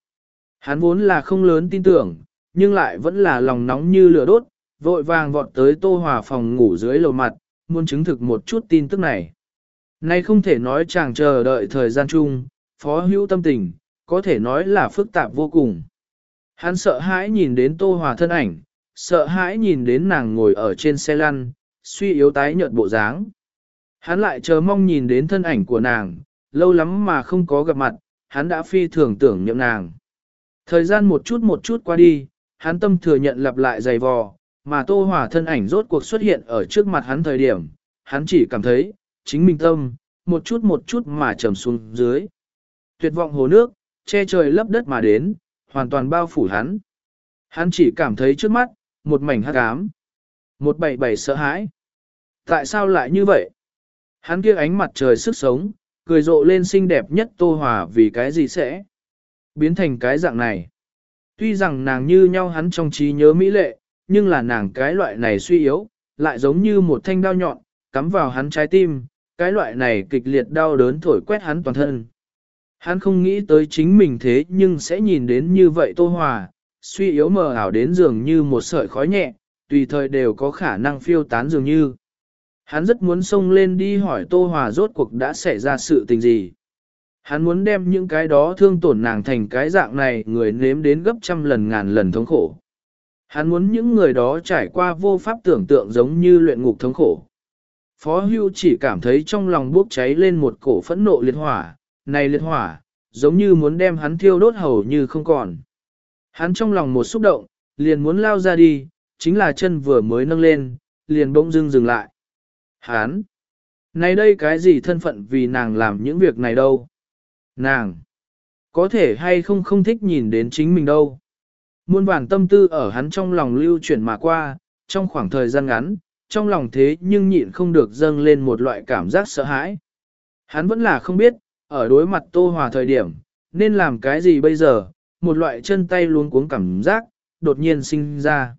Hắn vốn là không lớn tin tưởng, nhưng lại vẫn là lòng nóng như lửa đốt, vội vàng vọt tới Tô Hòa phòng ngủ dưới lầu mặt, muốn chứng thực một chút tin tức này. Nay không thể nói chàng chờ đợi thời gian chung, phó hữu tâm tình, có thể nói là phức tạp vô cùng. Hắn sợ hãi nhìn đến Tô Hòa thân ảnh, sợ hãi nhìn đến nàng ngồi ở trên xe lăn, suy yếu tái nhợt bộ dáng. Hắn lại chờ mong nhìn đến thân ảnh của nàng, lâu lắm mà không có gặp mặt, hắn đã phi thường tưởng niệm nàng. Thời gian một chút một chút qua đi, hắn tâm thừa nhận lặp lại dày vò, mà Tô hỏa thân ảnh rốt cuộc xuất hiện ở trước mặt hắn thời điểm, hắn chỉ cảm thấy, chính mình tâm, một chút một chút mà trầm xuống dưới. Tuyệt vọng hồ nước, che trời lấp đất mà đến, hoàn toàn bao phủ hắn. Hắn chỉ cảm thấy trước mắt, một mảnh hắc ám. Một bảy bảy sợ hãi. Tại sao lại như vậy? Hắn kia ánh mặt trời sức sống, cười rộ lên xinh đẹp nhất tô hòa vì cái gì sẽ biến thành cái dạng này. Tuy rằng nàng như nhau hắn trong trí nhớ mỹ lệ, nhưng là nàng cái loại này suy yếu, lại giống như một thanh đao nhọn, cắm vào hắn trái tim, cái loại này kịch liệt đau đớn thổi quét hắn toàn thân. Hắn không nghĩ tới chính mình thế nhưng sẽ nhìn đến như vậy Tô Hòa, suy yếu mờ ảo đến dường như một sợi khói nhẹ, tùy thời đều có khả năng phiêu tán dường như. Hắn rất muốn xông lên đi hỏi Tô Hòa rốt cuộc đã xảy ra sự tình gì. Hắn muốn đem những cái đó thương tổn nàng thành cái dạng này người nếm đến gấp trăm lần ngàn lần thống khổ. Hắn muốn những người đó trải qua vô pháp tưởng tượng giống như luyện ngục thống khổ. Phó Hưu chỉ cảm thấy trong lòng bốc cháy lên một cổ phẫn nộ liệt hỏa, này liệt hỏa, giống như muốn đem hắn thiêu đốt hầu như không còn. Hắn trong lòng một xúc động, liền muốn lao ra đi, chính là chân vừa mới nâng lên, liền bỗng dưng dừng lại. Hắn! Này đây cái gì thân phận vì nàng làm những việc này đâu? Nàng! Có thể hay không không thích nhìn đến chính mình đâu? Muôn vàng tâm tư ở hắn trong lòng lưu chuyển mà qua, trong khoảng thời gian ngắn, trong lòng thế nhưng nhịn không được dâng lên một loại cảm giác sợ hãi. Hắn vẫn là không biết, ở đối mặt Tô Hòa thời điểm, nên làm cái gì bây giờ, một loại chân tay luống cuống cảm giác, đột nhiên sinh ra.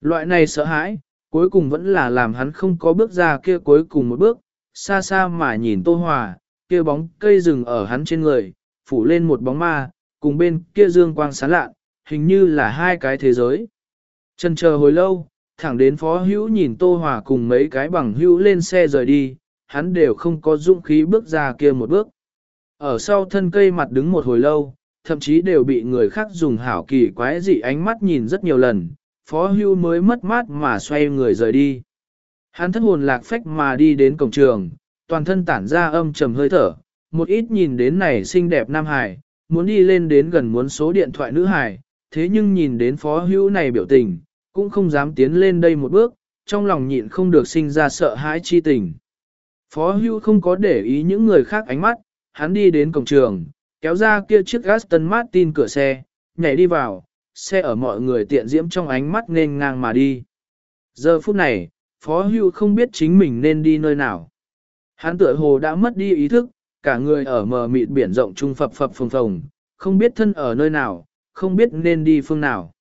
Loại này sợ hãi, cuối cùng vẫn là làm hắn không có bước ra kia cuối cùng một bước, xa xa mà nhìn Tô Hòa, kia bóng cây rừng ở hắn trên người, phủ lên một bóng ma, cùng bên kia dương quang sáng lạ, hình như là hai cái thế giới. Chân chờ hồi lâu, thẳng đến phó hữu nhìn Tô Hòa cùng mấy cái bằng hữu lên xe rời đi, hắn đều không có dũng khí bước ra kia một bước. Ở sau thân cây mặt đứng một hồi lâu, thậm chí đều bị người khác dùng hảo kỳ quái dị ánh mắt nhìn rất nhiều lần, phó hưu mới mất mát mà xoay người rời đi. Hắn thất hồn lạc phách mà đi đến cổng trường, toàn thân tản ra âm trầm hơi thở, một ít nhìn đến này xinh đẹp nam hải, muốn đi lên đến gần muốn số điện thoại nữ hải, thế nhưng nhìn đến phó hưu này biểu tình, cũng không dám tiến lên đây một bước, trong lòng nhịn không được sinh ra sợ hãi chi tình. Phó hưu không có để ý những người khác ánh mắt, hắn đi đến cổng trường, kéo ra kia chiếc Aston Martin cửa xe, nhảy đi vào, xe ở mọi người tiện diễm trong ánh mắt nên ngang mà đi. Giờ phút này, Phó Hưu không biết chính mình nên đi nơi nào. Hắn tựa hồ đã mất đi ý thức, cả người ở mờ mịt biển rộng trung phập phập phồng phồng, không biết thân ở nơi nào, không biết nên đi phương nào.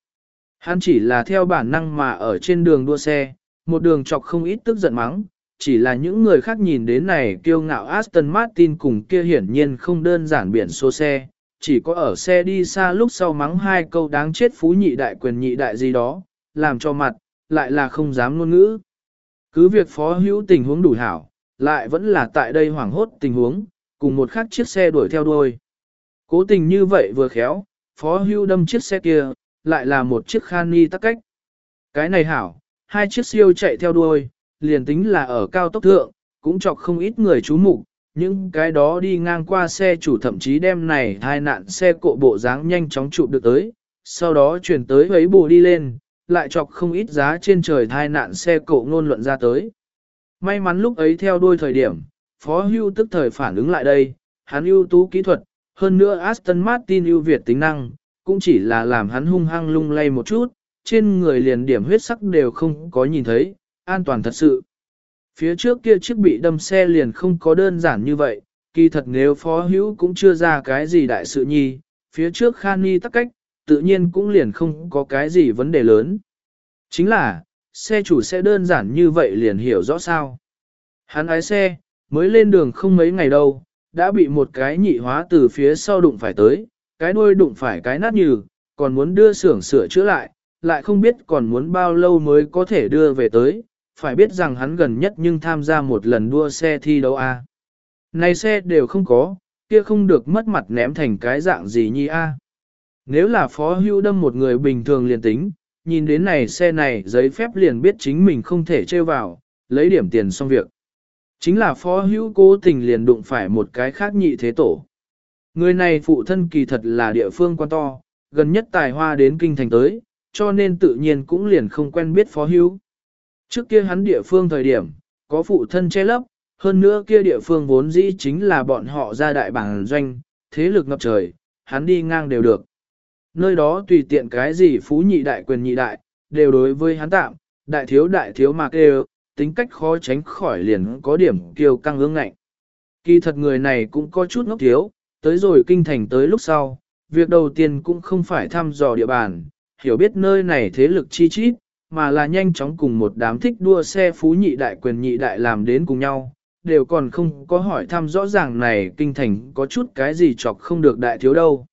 Hắn chỉ là theo bản năng mà ở trên đường đua xe, một đường chọc không ít tức giận mắng, chỉ là những người khác nhìn đến này kiêu ngạo Aston Martin cùng kia hiển nhiên không đơn giản biển số xe, chỉ có ở xe đi xa lúc sau mắng hai câu đáng chết phú nhị đại quyền nhị đại gì đó, làm cho mặt, lại là không dám ngôn ngữ. Cứ việc phó hữu tình huống đủ hảo, lại vẫn là tại đây hoảng hốt tình huống, cùng một khắc chiếc xe đuổi theo đuôi. Cố tình như vậy vừa khéo, phó hữu đâm chiếc xe kia, lại là một chiếc khan ni tắc cách. Cái này hảo, hai chiếc siêu chạy theo đuôi, liền tính là ở cao tốc thượng, cũng chọc không ít người chú mục những cái đó đi ngang qua xe chủ thậm chí đem này hai nạn xe cộ bộ dáng nhanh chóng chụp được tới, sau đó chuyển tới ấy bù đi lên, lại chọc không ít giá trên trời thai nạn xe cộ ngôn luận ra tới. May mắn lúc ấy theo đuôi thời điểm, Phó Hưu tức thời phản ứng lại đây, hắn ưu tú kỹ thuật, hơn nữa Aston Martin ưu việt tính năng, cũng chỉ là làm hắn hung hăng lung lay một chút, trên người liền điểm huyết sắc đều không có nhìn thấy, an toàn thật sự. Phía trước kia chiếc bị đâm xe liền không có đơn giản như vậy, kỳ thật nếu phó hữu cũng chưa ra cái gì đại sự nhi, phía trước khan Nhi tắc cách, tự nhiên cũng liền không có cái gì vấn đề lớn. Chính là, xe chủ sẽ đơn giản như vậy liền hiểu rõ sao. Hắn ái xe, mới lên đường không mấy ngày đâu, đã bị một cái nhị hóa từ phía sau đụng phải tới, cái đuôi đụng phải cái nát nhừ, còn muốn đưa xưởng sửa chữa lại, lại không biết còn muốn bao lâu mới có thể đưa về tới, phải biết rằng hắn gần nhất nhưng tham gia một lần đua xe thi đấu A. Này xe đều không có, kia không được mất mặt ném thành cái dạng gì nhi A. Nếu là phó hưu đâm một người bình thường liền tính, nhìn đến này xe này giấy phép liền biết chính mình không thể trêu vào, lấy điểm tiền xong việc. Chính là phó hữu cố tình liền đụng phải một cái khác nhị thế tổ. Người này phụ thân kỳ thật là địa phương quan to, gần nhất tài hoa đến kinh thành tới, cho nên tự nhiên cũng liền không quen biết phó hữu. Trước kia hắn địa phương thời điểm, có phụ thân che lấp, hơn nữa kia địa phương vốn dĩ chính là bọn họ ra đại bản doanh, thế lực ngập trời, hắn đi ngang đều được. Nơi đó tùy tiện cái gì phú nhị đại quyền nhị đại, đều đối với hắn tạm, đại thiếu đại thiếu mà kêu, tính cách khó tránh khỏi liền có điểm kiêu căng ương ngạnh. Kỳ thật người này cũng có chút ngốc thiếu, tới rồi kinh thành tới lúc sau, việc đầu tiên cũng không phải thăm dò địa bàn, hiểu biết nơi này thế lực chi chít, mà là nhanh chóng cùng một đám thích đua xe phú nhị đại quyền nhị đại làm đến cùng nhau, đều còn không có hỏi thăm rõ ràng này kinh thành có chút cái gì chọc không được đại thiếu đâu.